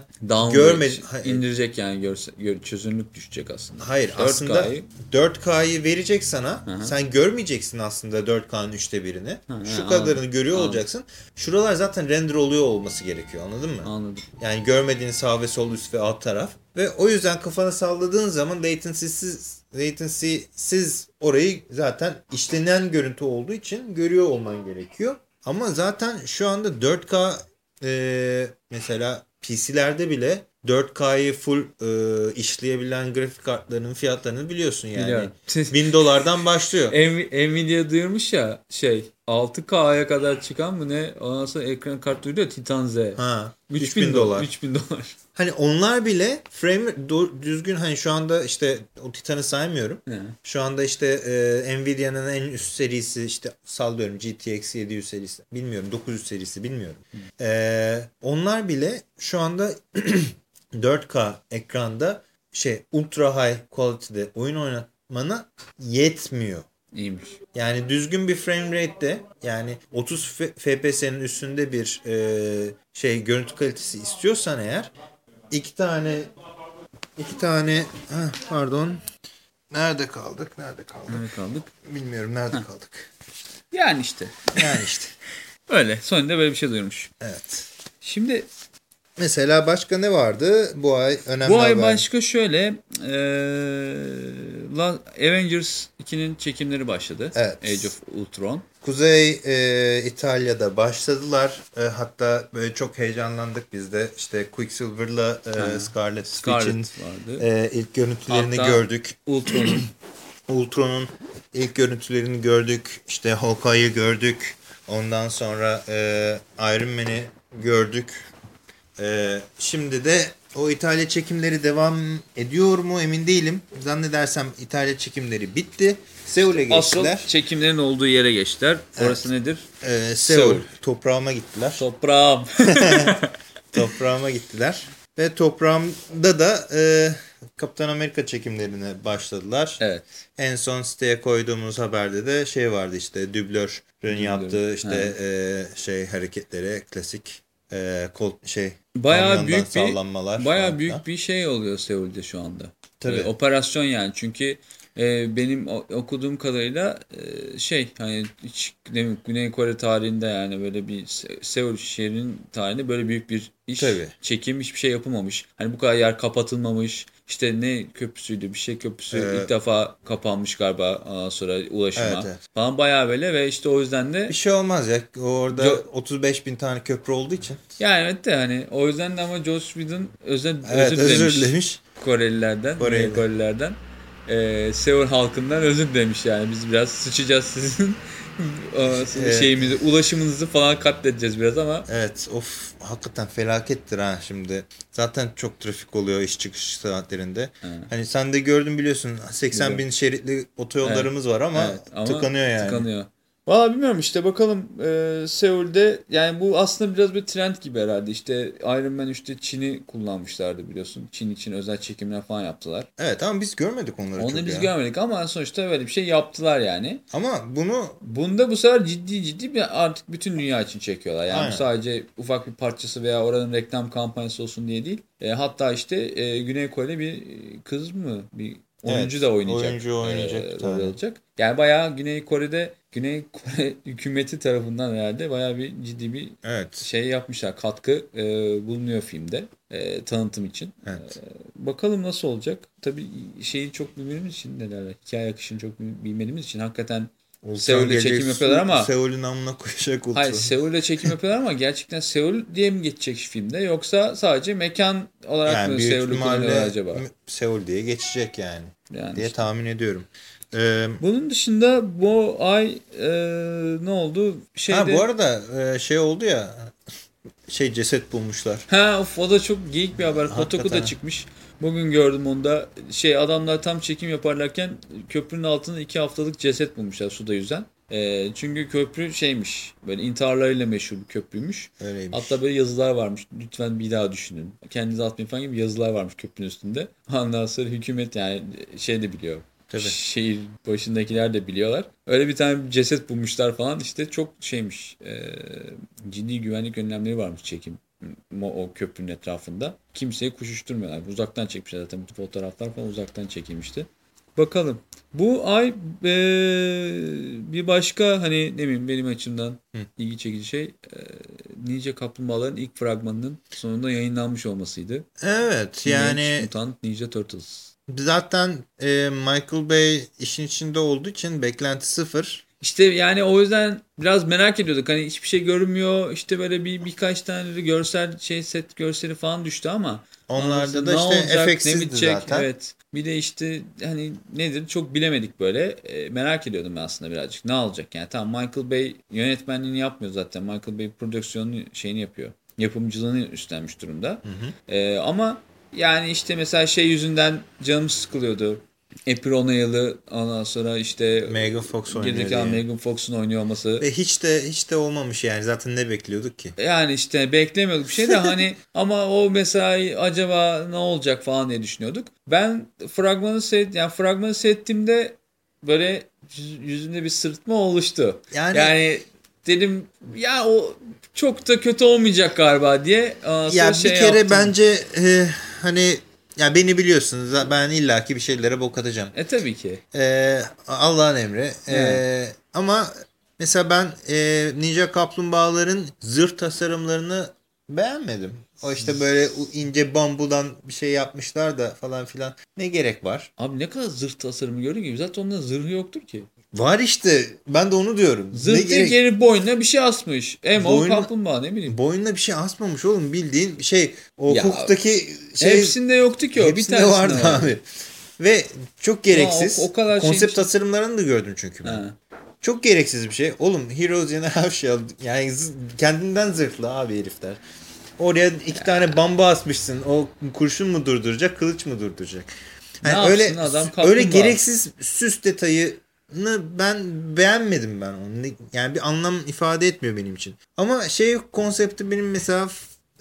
Speaker 2: görmedin-
Speaker 1: indirecek yani görse, gör, çözünürlük düşecek aslında.
Speaker 2: Hayır
Speaker 1: 4K'yı
Speaker 2: aslında 4K'yı verecek sana.
Speaker 1: Hı hı.
Speaker 2: Sen görmeyeceksin aslında 4K'nın üçte birini.
Speaker 1: Hı,
Speaker 2: Şu
Speaker 1: hı,
Speaker 2: kadarını
Speaker 1: anladım.
Speaker 2: görüyor
Speaker 1: Anladım.
Speaker 2: olacaksın. Şuralar zaten render oluyor olması gerekiyor anladın mı?
Speaker 1: Anladım.
Speaker 2: Yani görmediğin sağ ve sol üst ve alt taraf. Ve o yüzden kafanı salladığın zaman latency'siz latency'siz orayı zaten işlenen görüntü olduğu için görüyor olman gerekiyor. Ama zaten şu anda 4K e, mesela PC'lerde bile 4K'yı full e, işleyebilen grafik kartlarının fiyatlarını biliyorsun yani.
Speaker 1: Biliyorum.
Speaker 2: 1000 dolardan başlıyor.
Speaker 1: Nv- Nvidia duyurmuş ya şey 6K'ya kadar çıkan mı ne? Ondan sonra ekran kartı duyuruyor Titan Z.
Speaker 2: Ha,
Speaker 1: 3000
Speaker 2: 3000
Speaker 1: dolar.
Speaker 2: dolar.
Speaker 1: 3000 dolar.
Speaker 2: Hani onlar bile frame düzgün hani şu anda işte o Titan'ı saymıyorum.
Speaker 1: He.
Speaker 2: Şu anda işte e, Nvidia'nın en üst serisi işte sallıyorum GTX 700 serisi bilmiyorum 900 serisi bilmiyorum. E, onlar bile şu anda *clears throat* 4K ekranda şey ultra high quality'de oyun oynatmana yetmiyor.
Speaker 1: İyiymiş.
Speaker 2: Yani düzgün bir frame rate'de yani 30 F- FPS'nin üstünde bir e, şey görüntü kalitesi istiyorsan eğer iki tane iki tane Heh, pardon nerede kaldık nerede kaldık
Speaker 1: Nerede kaldık?
Speaker 2: bilmiyorum nerede kaldık
Speaker 1: Yani işte.
Speaker 2: yani işte *laughs*
Speaker 1: Öyle. Sonunda böyle bir şey duyurmuş.
Speaker 2: evet
Speaker 1: Şimdi
Speaker 2: mesela başka ne vardı bu ay önemli
Speaker 1: bu ay
Speaker 2: haber.
Speaker 1: başka şöyle La- Avengers 2'nin çekimleri başladı.
Speaker 2: Evet.
Speaker 1: Age of Ultron.
Speaker 2: Kuzey e, İtalya'da başladılar. E, hatta böyle çok heyecanlandık biz de. İşte Quicksilver'la e. Scarlet Witch'in
Speaker 1: Scarlet vardı.
Speaker 2: e, ilk görüntülerini
Speaker 1: Hatta-
Speaker 2: gördük.
Speaker 1: Ultron'un *clears throat*
Speaker 2: Ultron'un ilk görüntülerini gördük. İşte Hawkeye'yi gördük. Ondan sonra e, Iron Man'i gördük. E, şimdi de o İtalya çekimleri devam ediyor mu emin değilim. Zannedersem İtalya çekimleri bitti. Seul'e
Speaker 1: Asıl
Speaker 2: geçtiler.
Speaker 1: çekimlerin olduğu yere geçtiler. Orası nedir?
Speaker 2: E, Seul.
Speaker 1: Seul.
Speaker 2: Toprağıma gittiler.
Speaker 1: Toprağım. *laughs* *laughs*
Speaker 2: Toprağıma gittiler. Ve toprağımda da e, Kaptan Amerika çekimlerine başladılar.
Speaker 1: evet.
Speaker 2: En son siteye koyduğumuz haberde de şey vardı işte dublörün yaptığı işte e, şey hareketleri klasik e, kol şey
Speaker 1: Bayağı büyük bir bayağı büyük bir şey oluyor Seul'de şu anda.
Speaker 2: Tabii.
Speaker 1: Ee, operasyon yani çünkü e, benim okuduğum kadarıyla e, şey hani hiç demin Güney Kore tarihinde yani böyle bir Se- Seul şehrinin tarihinde böyle büyük bir iş
Speaker 2: Tabii.
Speaker 1: çekim hiçbir şey yapılmamış. Hani bu kadar yer kapatılmamış. İşte ne köprüsüydü bir şey köprüsü
Speaker 2: Ee,
Speaker 1: ilk defa kapanmış galiba ondan sonra ulaşıma
Speaker 2: Evet, evet.
Speaker 1: falan bayağı böyle ve işte o yüzden de
Speaker 2: Bir şey olmaz ya orada
Speaker 1: Jo-
Speaker 2: 35 bin tane köprü olduğu için.
Speaker 1: yani evet de hani o yüzden de ama Joss Whedon özür,
Speaker 2: Evet
Speaker 1: özür, dilemiş. Korelilerden,
Speaker 2: Koreli.
Speaker 1: Korelilerden. Ee, Seul halkından özür demiş yani. Biz biraz sıçacağız *laughs* sizin
Speaker 2: Evet.
Speaker 1: şeyimizi, ulaşımınızı falan katledeceğiz biraz ama
Speaker 2: Evet of hakikaten felakettir ha şimdi. Zaten çok trafik oluyor iş çıkış saatlerinde. Hani sen de gördün biliyorsun 80 bin şeritli otoyollarımız var ama,
Speaker 1: evet, ama
Speaker 2: tıkanıyor yani.
Speaker 1: Tıkanıyor. Valla bilmiyorum işte bakalım e, Seul'de yani bu aslında biraz bir trend gibi herhalde. İşte Iron Man 3'te Çin'i kullanmışlardı biliyorsun. Çin için özel çekimler falan yaptılar.
Speaker 2: Evet ama biz görmedik onları
Speaker 1: Onu
Speaker 2: çok
Speaker 1: biz
Speaker 2: ya.
Speaker 1: görmedik ama sonuçta böyle bir şey yaptılar yani.
Speaker 2: Ama bunu
Speaker 1: Bunda bu sefer ciddi ciddi bir artık bütün dünya için çekiyorlar. Yani
Speaker 2: Aynen.
Speaker 1: bu sadece ufak bir parçası veya oranın reklam kampanyası olsun diye değil. E, hatta işte e, Güney Kore'de bir kız mı bir oyuncu
Speaker 2: Evet,
Speaker 1: da oynayacak.
Speaker 2: oyuncu oynayacak tane.
Speaker 1: alacak. Yani bayağı Güney Kore'de Güney Kore *laughs* hükümeti tarafından herhalde bayağı bir ciddi bir
Speaker 2: evet.
Speaker 1: şey yapmışlar. Katkı e, bulunuyor filmde e, tanıtım için.
Speaker 2: Evet.
Speaker 1: Bakalım nasıl olacak. Tabii şeyi çok bilmediğimiz için ne derler. Hikaye akışını çok bilmediğimiz için hakikaten Seul'de çekim yapıyorlar ama-
Speaker 2: Seul'ün amına koyacak Ultron.
Speaker 1: Hayır Seul'de çekim yapıyorlar ama gerçekten Seul diye mi geçecek filmde yoksa sadece mekan olarak
Speaker 2: yani
Speaker 1: mı Seul'ü kullanıyorlar acaba?
Speaker 2: Seul diye geçecek yani.
Speaker 1: Yani
Speaker 2: Diye
Speaker 1: işte.
Speaker 2: tahmin ediyorum. Ee,
Speaker 1: Bunun dışında bu ay e, ne oldu? Şeyde...
Speaker 2: ha bu arada e, şey oldu ya şey ceset bulmuşlar.
Speaker 1: Ha of, o da çok geyik bir haber. Kotaku da
Speaker 2: Hakikaten.
Speaker 1: çıkmış. Bugün gördüm onda. Şey adamlar tam çekim yaparlarken köprünün altında iki haftalık ceset bulmuşlar suda yüzen. E, çünkü köprü şeymiş böyle intiharlarıyla meşhur bir köprüymüş.
Speaker 2: Öyleymiş.
Speaker 1: Hatta böyle yazılar varmış. Lütfen bir daha düşünün. Kendinize atmayın falan gibi yazılar varmış köprünün üstünde. Ondan sonra hükümet yani şey de biliyor.
Speaker 2: Tabii.
Speaker 1: Şehir başındakiler de biliyorlar. Öyle bir tane ceset bulmuşlar falan. İşte çok şeymiş. e, ciddi güvenlik önlemleri varmış çekim o, köprünün etrafında. Kimseyi kuşuşturmuyorlar. Uzaktan çekmişler zaten. Bütün fotoğraflar falan uzaktan çekilmişti. Bakalım. Bu ay e, bir başka hani ne bileyim benim açımdan
Speaker 2: Hı.
Speaker 1: ilgi çekici şey e, Ninja Kaplumbağaların ilk fragmanının sonunda yayınlanmış olmasıydı.
Speaker 2: Evet yani
Speaker 1: Mutant Ninja Turtles.
Speaker 2: Zaten e, Michael Bay işin içinde olduğu için beklenti sıfır.
Speaker 1: İşte yani o yüzden biraz merak ediyorduk. Hani hiçbir şey görünmüyor. İşte böyle bir birkaç tane görsel şey set görseli falan düştü ama
Speaker 2: Onlarda da
Speaker 1: ne
Speaker 2: işte
Speaker 1: olacak, ne bitecek?
Speaker 2: zaten.
Speaker 1: Evet. Bir de işte hani nedir çok bilemedik böyle. E, merak ediyordum ben aslında birazcık. Ne olacak yani? Tamam Michael Bay yönetmenliğini yapmıyor zaten. Michael Bay prodüksiyonunu şeyini yapıyor. Yapımcılığını üstlenmiş durumda. E, ama yani işte mesela şey yüzünden canım sıkılıyordu. April O'Neil'ı ondan sonra işte
Speaker 2: Megan Fox oynuyor.
Speaker 1: Megan Fox'un oynuyor olması.
Speaker 2: Ve hiç de hiç de olmamış yani zaten ne bekliyorduk ki?
Speaker 1: Yani işte beklemiyorduk bir şey de hani *laughs* ama o mesela acaba ne olacak falan diye düşünüyorduk. Ben fragmanı seyret yani fragmanı seyrettiğimde böyle yüz- yüzümde bir sırıtma oluştu.
Speaker 2: Yani,
Speaker 1: Yani dedim ya o çok da kötü olmayacak galiba diye. Sonra
Speaker 2: ya
Speaker 1: şey
Speaker 2: bir kere
Speaker 1: yaptım.
Speaker 2: bence e, hani ya beni biliyorsunuz ben illaki bir şeylere bok atacağım.
Speaker 1: E tabii ki.
Speaker 2: Ee, Allah'ın emri. Ee, ama mesela ben e, Ninja Kaplumbağaların zırh tasarımlarını beğenmedim. O işte böyle ince bambudan bir şey yapmışlar da falan filan. Ne gerek var?
Speaker 1: Abi ne kadar zırh tasarımı gördün ki zaten onların zırhı yoktur ki.
Speaker 2: Var işte. Ben de onu diyorum.
Speaker 1: Zırh
Speaker 2: ne
Speaker 1: değil geri boynuna bir şey asmış. Emo
Speaker 2: Boynu-
Speaker 1: kaplumbağa ne bileyim.
Speaker 2: Boynuna bir şey asmamış oğlum bildiğin şey o
Speaker 1: Ya,
Speaker 2: hukuktaki şey
Speaker 1: Hepsinde yoktu ki o. Bir
Speaker 2: hepsinde
Speaker 1: tanesinde
Speaker 2: vardı
Speaker 1: vardı.
Speaker 2: abi. Ve çok gereksiz.
Speaker 1: Ya, o- o kadar
Speaker 2: Konsept
Speaker 1: şeyin-
Speaker 2: tasarımlarını da gördüm çünkü ben.
Speaker 1: Ha.
Speaker 2: çok gereksiz bir şey. Oğlum Heroes in a Half Shell yani kendinden zırhlı abi herifler. Oraya iki tane bamba asmışsın. O kurşun mu durduracak, kılıç mı durduracak?
Speaker 1: Ne
Speaker 2: Yani
Speaker 1: yapsın
Speaker 2: öyle
Speaker 1: adam,
Speaker 2: öyle gereksiz süs detayını ben beğenmedim ben onu. Yani bir anlam ifade etmiyor benim için. Ama şey konsepti benim mesela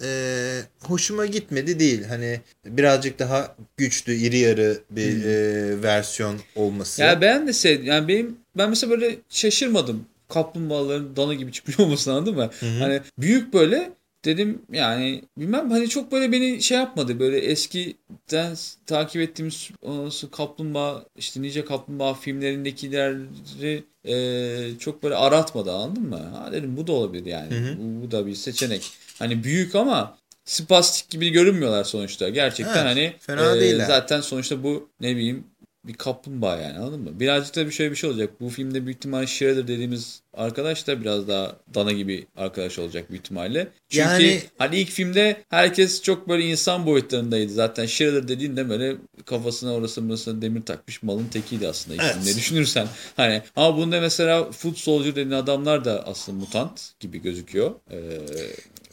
Speaker 2: e, hoşuma gitmedi değil. Hani birazcık daha güçlü, iri yarı bir e, versiyon olması.
Speaker 1: Ya ben de sevdim. Yani benim ben mesela böyle şaşırmadım. Kaplumbağaların dana gibi çıkmış *laughs* olmasına anladın mı? Hani büyük böyle dedim yani bilmem hani çok böyle beni şey yapmadı. Böyle eskiden takip ettiğimiz onası kaplumbağa işte nice kaplumbağa filmlerindekileri e, çok böyle aratmadı anladın mı? Ha dedim bu da olabilir yani. Bu, bu da bir seçenek. Hani büyük ama spastik gibi görünmüyorlar sonuçta. Gerçekten
Speaker 2: Evet,
Speaker 1: hani
Speaker 2: fena
Speaker 1: e,
Speaker 2: değiller.
Speaker 1: zaten sonuçta bu ne bileyim bir kaplumbağa yani anladın mı? Birazcık da bir şöyle bir şey olacak. Bu filmde büyük ihtimal Shredder dediğimiz arkadaş da biraz daha dana gibi arkadaş olacak büyük ihtimalle. Çünkü
Speaker 2: Yani-
Speaker 1: hani ilk filmde herkes çok böyle insan boyutlarındaydı. Zaten Shredder dediğinde böyle kafasına orası burası demir takmış malın tekiydi aslında.
Speaker 2: Evet.
Speaker 1: filmde düşünürsen. Hani ama bunda mesela Foot Soldier dediğin adamlar da aslında mutant gibi gözüküyor. Ee,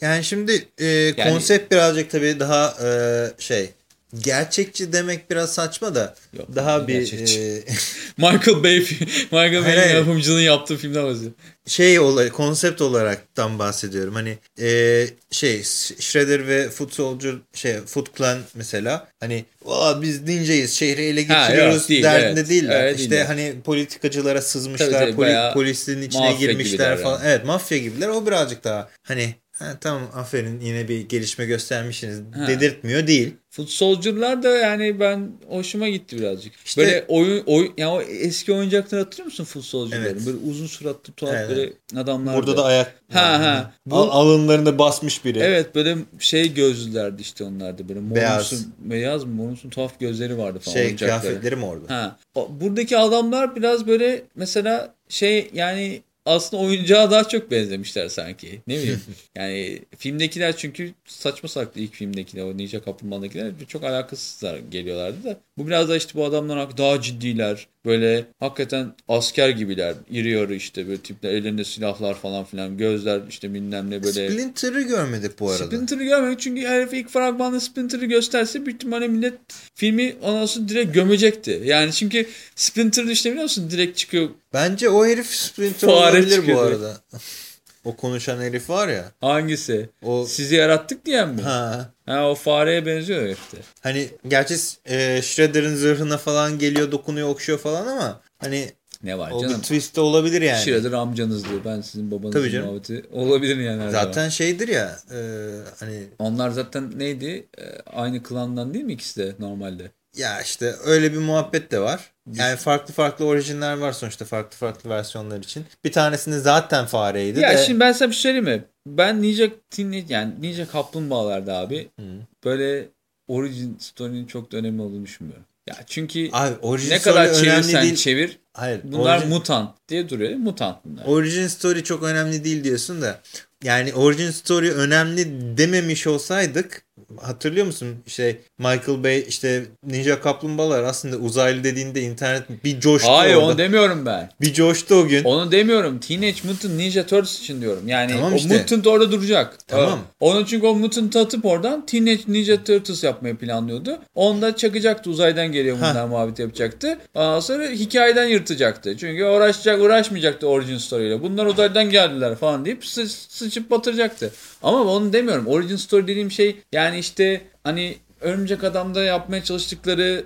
Speaker 2: Yani şimdi e, konsept birazcık tabii daha e, şey gerçekçi demek biraz saçma da
Speaker 1: Yok,
Speaker 2: daha bir e, *laughs*
Speaker 1: Michael Bay, Michael Bay'in yapımcının yaptığı filmden bahsediyor.
Speaker 2: şey olay konsept olaraktan bahsediyorum. Hani e, şey Shredder ve Foot Soldier şey Foot Clan mesela hani "Aa, biz ninjayız şehri ele
Speaker 1: Ha,
Speaker 2: geçiriyoruz
Speaker 1: yok, değil,
Speaker 2: derdinde
Speaker 1: evet.
Speaker 2: değiller.
Speaker 1: Evet,
Speaker 2: işte
Speaker 1: değiller.
Speaker 2: hani politikacılara sızmışlar,
Speaker 1: Tabii, tabii,
Speaker 2: poli- polisin içine girmişler falan. Evet mafya gibiler. O birazcık daha hani ha, tamam aferin yine bir gelişme göstermişsiniz
Speaker 1: Ha.
Speaker 2: dedirtmiyor değil.
Speaker 1: Foot Soldier'lar da yani ben hoşuma gitti birazcık.
Speaker 2: İşte-
Speaker 1: böyle oyun oyun yani o eski oyuncakları hatırlıyor musun Foot Soldier'ları?
Speaker 2: Evet.
Speaker 1: Böyle uzun suratlı tuhaf
Speaker 2: Evet.
Speaker 1: böyle adamlar.
Speaker 2: Burada da ayak
Speaker 1: Ha, ha. Bu-
Speaker 2: Al- alınlarını basmış biri.
Speaker 1: Evet böyle şey gözlülerdi işte onlar da böyle
Speaker 2: Beyaz.
Speaker 1: morumsu, beyaz mı morumsu tuhaf gözleri vardı falan
Speaker 2: Şey
Speaker 1: oyuncakları.
Speaker 2: kıyafetleri mi orada?
Speaker 1: Ha. Buradaki adamlar biraz böyle mesela şey yani aslında oyuncağa daha çok benzemişler sanki. Ne *laughs* bileyim. yani filmdekiler çünkü saçma saklı ilk filmdekiler o Ninja Kaplumbağa'dakiler çok alakasızlar geliyorlardı da. Bu biraz da işte bu adamlar daha ciddiler. Böyle hakikaten asker gibiler. İri yarı işte böyle tipler ellerinde silahlar falan filan. Gözler işte bilmem ne böyle.
Speaker 2: Splinter'ı görmedik bu arada.
Speaker 1: Splinter'ı görmedik çünkü herif ilk fragmanda Splinter'ı gösterse büyük ihtimalle millet filmi ondan sonra direkt gömecekti. Yani çünkü Splinter'ı işte biliyor musun direkt çıkıyor.
Speaker 2: Bence o herif Splinter olabilir bu arada. *laughs* o konuşan herif var ya.
Speaker 1: Hangisi?
Speaker 2: O
Speaker 1: Sizi yarattık diyen mi? Ha,
Speaker 2: ha
Speaker 1: o fareye benziyor herifte.
Speaker 2: hani gerçi e, Shredder'ın zırhına falan geliyor, dokunuyor, okşuyor falan ama hani
Speaker 1: Ne var
Speaker 2: o bir
Speaker 1: canım?
Speaker 2: twist de olabilir yani.
Speaker 1: Shredder amcanızdı. Ben sizin
Speaker 2: Tabii
Speaker 1: babanızın
Speaker 2: canım.
Speaker 1: muhabbeti. Olabilir yani. zaman.
Speaker 2: Zaten şeydir ya e, hani
Speaker 1: Onlar zaten neydi? Ee, Aynı klandan değil mi ikisi de normalde?
Speaker 2: ya işte öyle bir muhabbet de var. Yani farklı farklı orijinler var sonuçta farklı farklı versiyonlar için. Bir tanesinde zaten fareydi
Speaker 1: Ya
Speaker 2: de.
Speaker 1: şimdi ben sana bir şey söyleyeyim mi? Ben Ninja Teenage yani Ninja Kaplumbağalarda abi
Speaker 2: Hı.
Speaker 1: böyle origin story'nin çok da önemli olduğunu düşünmüyorum. Ya çünkü
Speaker 2: Abi origin
Speaker 1: ne kadar çevirsen
Speaker 2: değil.
Speaker 1: çevir
Speaker 2: Hayır.
Speaker 1: bunlar
Speaker 2: origin-
Speaker 1: mutant diye duruyor. Mutant bunlar.
Speaker 2: Origin story çok önemli değil diyorsun da yani origin story önemli dememiş olsaydık hatırlıyor musun şey Michael Bay işte Ninja Kaplumbağalar aslında uzaylı dediğinde internet bir coştu
Speaker 1: Hayır
Speaker 2: orada.
Speaker 1: onu demiyorum ben.
Speaker 2: bir coştu o gün.
Speaker 1: Onu demiyorum. Teenage Mutant Ninja Turtles için diyorum. Yani
Speaker 2: Tamam
Speaker 1: o
Speaker 2: işte.
Speaker 1: Mutant orada duracak.
Speaker 2: Tamam.
Speaker 1: Onu çünkü o Mutant'ı atıp oradan Teenage Ninja Turtles yapmayı planlıyordu. Onda çakacaktı uzaydan geliyor bunlar muhabbet yapacaktı. Ondan sonra hikayeden yırtacaktı. Çünkü uğraşacak uğraşmayacaktı origin story ile. Bunlar uzaydan geldiler falan deyip sı sıçıp batıracaktı. Ama onu demiyorum. Origin story dediğim şey yani işte hani Örümcek Adam'da yapmaya çalıştıkları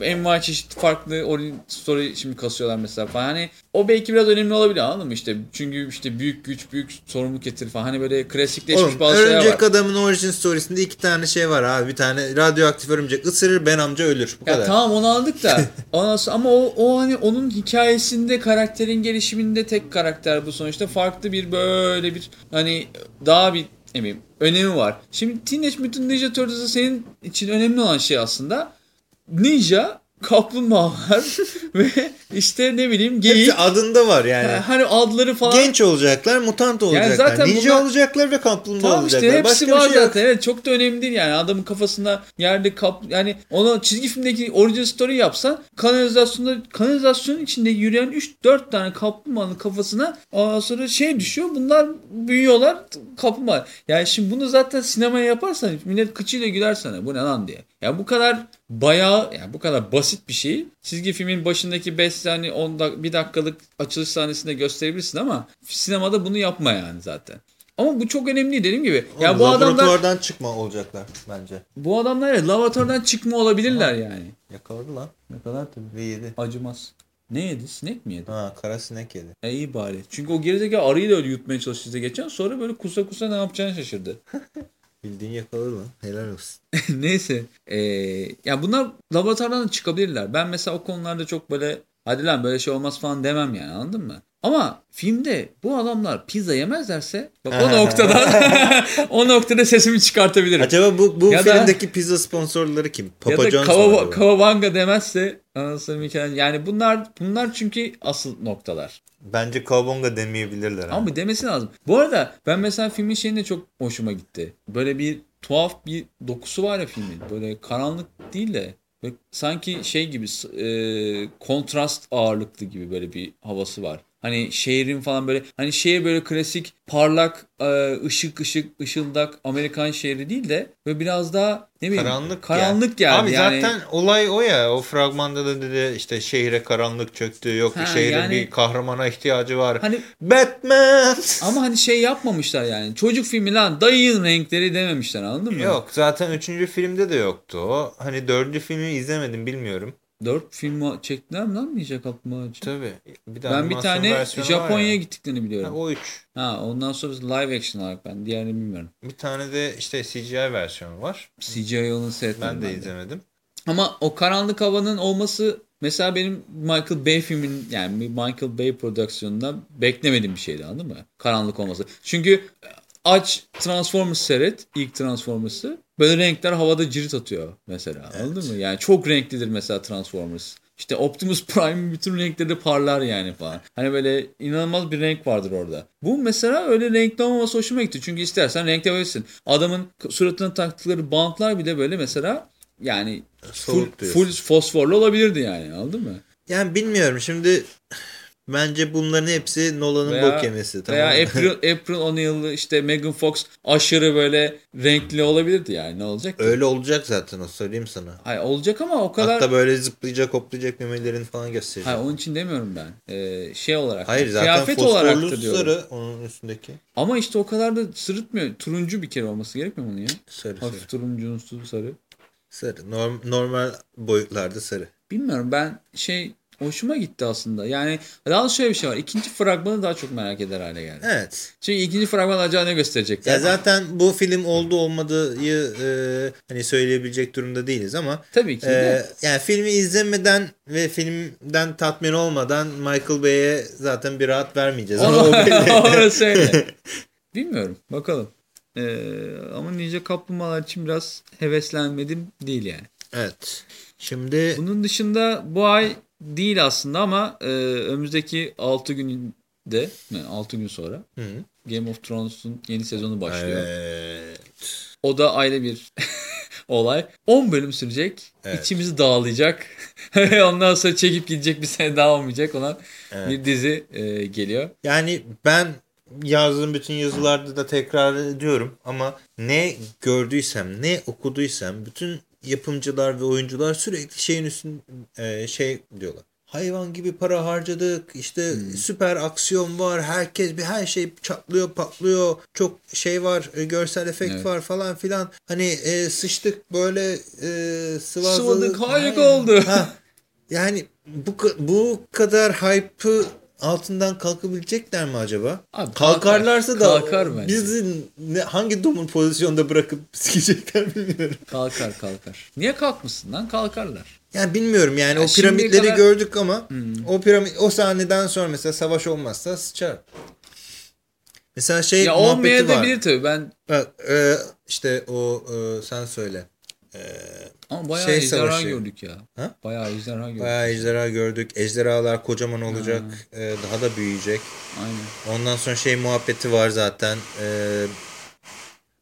Speaker 1: envai çeşit farklı story şimdi kasıyorlar mesela falan. Hani o belki biraz önemli olabilir anladın mı işte? Çünkü işte büyük güç büyük sorumluluk getirir falan. Hani böyle klasikleşmiş
Speaker 2: Oğlum
Speaker 1: bazı şeyler var.
Speaker 2: örümcek adamın origin storiesinde iki tane şey var abi. Bir tane radyoaktif örümcek ısırır Ben amca ölür. Bu
Speaker 1: Ya
Speaker 2: kadar.
Speaker 1: tamam onu aldık da *laughs* sonra, ama o, o hani onun hikayesinde karakterin gelişiminde tek karakter bu sonuçta farklı bir böyle bir hani daha bir bileyim önemi var. Şimdi Teenage Mutant Ninja Turtles'da senin için önemli olan şey aslında ninja kaplumbağalar *laughs* ve işte ne bileyim geyik.
Speaker 2: Hepsi adında var yani.
Speaker 1: Hani adları falan.
Speaker 2: Genç olacaklar, mutant olacaklar.
Speaker 1: zaten
Speaker 2: Ninja
Speaker 1: bunlar-
Speaker 2: olacaklar ve kaplumbağa
Speaker 1: Tamam
Speaker 2: olacaklar.
Speaker 1: işte hepsi
Speaker 2: Başka
Speaker 1: var
Speaker 2: şey yok.
Speaker 1: zaten. Evet çok da önemli değil yani. Adamın kafasında yerde kap yani ona çizgi filmdeki origin story yapsa kanalizasyonda kanalizasyonun içinde yürüyen 3-4 tane kaplumbağanın kafasına ondan sonra şey düşüyor. Bunlar büyüyorlar kaplumbağa. Yani şimdi bunu zaten sinemaya yaparsan millet kıçıyla güler sana. Bu ne lan diye. Ya bu kadar bayağı yani bu kadar basit bir şeyi çizgi filmin başındaki 5 saniye 10 dak 1 dakikalık açılış sahnesinde gösterebilirsin ama sinemada bunu yapma yani zaten. Ama bu çok önemli dediğim gibi. Ya
Speaker 2: Oğlum,
Speaker 1: bu adamlar
Speaker 2: Laboratuvardan çıkma olacaklar bence.
Speaker 1: bu adamlar evet, laboratuvardan çıkma olabilirler yani.
Speaker 2: Yakaladı lan
Speaker 1: Ne kadar tabii.
Speaker 2: ve yedi.
Speaker 1: Acımaz. Ne yedi? Sinek mi yedi?
Speaker 2: Ha kara sinek yedi.
Speaker 1: E iyi bari. Çünkü o gerizekalı arıyı da öyle yutmaya çalıştı size geçen. Sonra böyle kusa kusa ne yapacağını şaşırdı. *laughs*
Speaker 2: Bildiğin yakaladı lan. Helal olsun. *laughs*
Speaker 1: Neyse. Ee, ya bunlar laboratuvardan da çıkabilirler. Ben mesela o konularda çok böyle hadi lan böyle şey olmaz falan demem yani anladın mı? Ama filmde bu adamlar pizza yemezlerse bak o noktada *laughs* o noktada sesimi çıkartabilirim.
Speaker 2: Acaba bu bu
Speaker 1: Ya da-
Speaker 2: filmdeki pizza sponsorları kim? Papa
Speaker 1: ya da kava? Kavabanga demezse anasını mükemmel. Yani bunlar bunlar çünkü asıl noktalar.
Speaker 2: Bence Kavabonga demeyebilirler.
Speaker 1: Ama demesi lazım. Bu arada ben mesela filmin şeyinde çok hoşuma gitti. Böyle bir tuhaf bir dokusu var ya filmin. Böyle karanlık değil de sanki şey gibi e, kontrast ağırlıklı gibi böyle bir havası var. Hani şehrin falan böyle hani şehir böyle klasik parlak e, ışık ışık ışıldak Amerikan şehri değil de böyle biraz daha ne bileyim
Speaker 2: Karanlık
Speaker 1: karanlık
Speaker 2: yani.
Speaker 1: geldi.
Speaker 2: Abi
Speaker 1: yani,
Speaker 2: zaten olay o ya. O fragmanda da dedi işte şehre karanlık çöktü. Yok
Speaker 1: Ha,
Speaker 2: şehrin
Speaker 1: yani-
Speaker 2: bir kahramana ihtiyacı var.
Speaker 1: hani
Speaker 2: Batman.
Speaker 1: ama hani şey yapmamışlar yani. Çocuk filmi lan dayın renkleri dememişler anladın mı?
Speaker 2: Yok zaten üçüncü filmde de yoktu o. Hani dördüncü filmi izlemedim bilmiyorum.
Speaker 1: Dört film çektiler mi lan Ninja Kaplumbağacı?
Speaker 2: Tabii. Bir de
Speaker 1: Ben bir tane Japonya'ya
Speaker 2: ya.
Speaker 1: gittiklerini
Speaker 2: Ha,
Speaker 1: biliyorum.
Speaker 2: o üç.
Speaker 1: Ha ondan sonra live action olarak ben diğerini bilmiyorum.
Speaker 2: Bir tane de işte CGI versiyonu var.
Speaker 1: CGI onu seyretmedim
Speaker 2: Ben de izlemedim.
Speaker 1: Ama o karanlık havanın olması mesela benim Michael Bay filmin yani Michael Bay prodüksiyonunda beklemediğim bir şeydi anladın mı? Karanlık olması. Çünkü aç Transformers seyret ilk Transformers'ı böyle renkler havada cirit atıyor mesela anladın mı? Yani çok renklidir mesela Transformers. İşte Optimus Prime'in *laughs* bütün renkleri de parlar yani falan. Hani böyle inanılmaz bir renk vardır orada. Bu mesela öyle renkli olmaması hoşuma gitti. Çünkü istersen renkleyebilirsin. Adamın suratına taktıkları bantlar bile böyle mesela yani full,
Speaker 2: diyorsun.
Speaker 1: full fosforlu olabilirdi yani anladın mı?
Speaker 2: Yani bilmiyorum şimdi bence bunların hepsi Nolan'ın bok yemesi. Tamam
Speaker 1: Veya? April, *laughs* April O'Neil'lı işte Megan Fox aşırı böyle renkli olabilirdi yani ne olacak ki?
Speaker 2: Öyle olacak zaten o söyleyeyim sana.
Speaker 1: Hayır, olacak ama o kadar...
Speaker 2: Hatta böyle zıplayacak hoplayacak memelerini falan gösterecek.
Speaker 1: Hayır,
Speaker 2: Hayır,
Speaker 1: onun için demiyorum ben. Ee, şey olarak.
Speaker 2: zaten
Speaker 1: kıyafet olarak
Speaker 2: fosforlu
Speaker 1: da diyorum.
Speaker 2: sarı onun üstündeki.
Speaker 1: Ama işte o kadar da sırıtmıyor. Turuncu bir kere olması gerekmiyor mu onun ya?
Speaker 2: Sarı sarı.
Speaker 1: Hafif turuncumsu sarı.
Speaker 2: Sarı. Norm- normal boyutlarda sarı.
Speaker 1: Bilmiyorum ben şey hoşuma gitti aslında. Yani daha doğrusu şöyle bir şey var. İkinci fragmanı daha çok merak eder hale geldi.
Speaker 2: Evet.
Speaker 1: Çünkü ikinci fragman acaba ne gösterecekler?
Speaker 2: Ya zaten bu film oldu olmadığı e, hani söyleyebilecek durumda değiliz ama
Speaker 1: Tabii ki
Speaker 2: e,
Speaker 1: de.
Speaker 2: yani filmi izlemeden ve filmden tatmin olmadan Michael Bay'e zaten bir rahat vermeyeceğiz. Ama *laughs* o belli. *laughs*
Speaker 1: Orası öyle. *laughs* Bilmiyorum. Bakalım. Ee, ama Ninja Kaplumbağalar için biraz heveslenmedim değil yani.
Speaker 2: evet. Şimdi
Speaker 1: Bunun dışında bu ay değil aslında ama e, önümüzdeki 6 günde, yani 6 gün sonra
Speaker 2: Hı.
Speaker 1: Game of Thrones'un yeni sezonu başlıyor.
Speaker 2: Evet.
Speaker 1: O da ayrı bir *laughs* olay. 10 bölüm sürecek.
Speaker 2: Evet.
Speaker 1: İçimizi dağılayacak. *laughs* Ondan sonra çekip gidecek bir sene daha olmayacak olan
Speaker 2: Evet.
Speaker 1: bir dizi e, geliyor.
Speaker 2: Yani ben yazdığım bütün yazılarda da tekrar ediyorum ama ne gördüysem, ne okuduysam bütün yapımcılar ve oyuncular sürekli şeyin üstün e, şey diyorlar. Hayvan gibi para harcadık. işte süper aksiyon var. Herkes bir her şey çatlıyor, patlıyor. Çok şey var, e, görsel efekt
Speaker 1: Evet.
Speaker 2: var falan filan. Hani e, sıçtık böyle e, sıvazladık.
Speaker 1: Sıvadık,
Speaker 2: Aynen.
Speaker 1: oldu.
Speaker 2: Ha, yani bu bu kadar hype'ı altından kalkabilecekler mi acaba?
Speaker 1: Abi kalkar.
Speaker 2: Kalkarlarsa da
Speaker 1: Kalkar bence.
Speaker 2: bizi ne, hangi domun pozisyonda bırakıp *laughs* sikecekler bilmiyorum.
Speaker 1: Kalkar kalkar. Niye kalkmışsın lan? Kalkarlar.
Speaker 2: Yani bilmiyorum yani
Speaker 1: Ya
Speaker 2: o piramitleri
Speaker 1: kadar-
Speaker 2: gördük ama
Speaker 1: Hmm.
Speaker 2: o piramit o sahneden sonra mesela savaş olmazsa sıçar. Mesela şey
Speaker 1: ya
Speaker 2: muhabbeti var.
Speaker 1: bilir tabii. Ben
Speaker 2: Bak, e, işte o e, sen söyle. E,
Speaker 1: Ama bayağı
Speaker 2: Şey
Speaker 1: ejderha
Speaker 2: savaşı.
Speaker 1: gördük ya.
Speaker 2: Ha?
Speaker 1: Bayağı ejderha gördük.
Speaker 2: Bayağı ejderha gördük. Ejderhalar kocaman olacak. Ee, daha da büyüyecek.
Speaker 1: Aynen.
Speaker 2: Ondan sonra şey muhabbeti var zaten. Ee,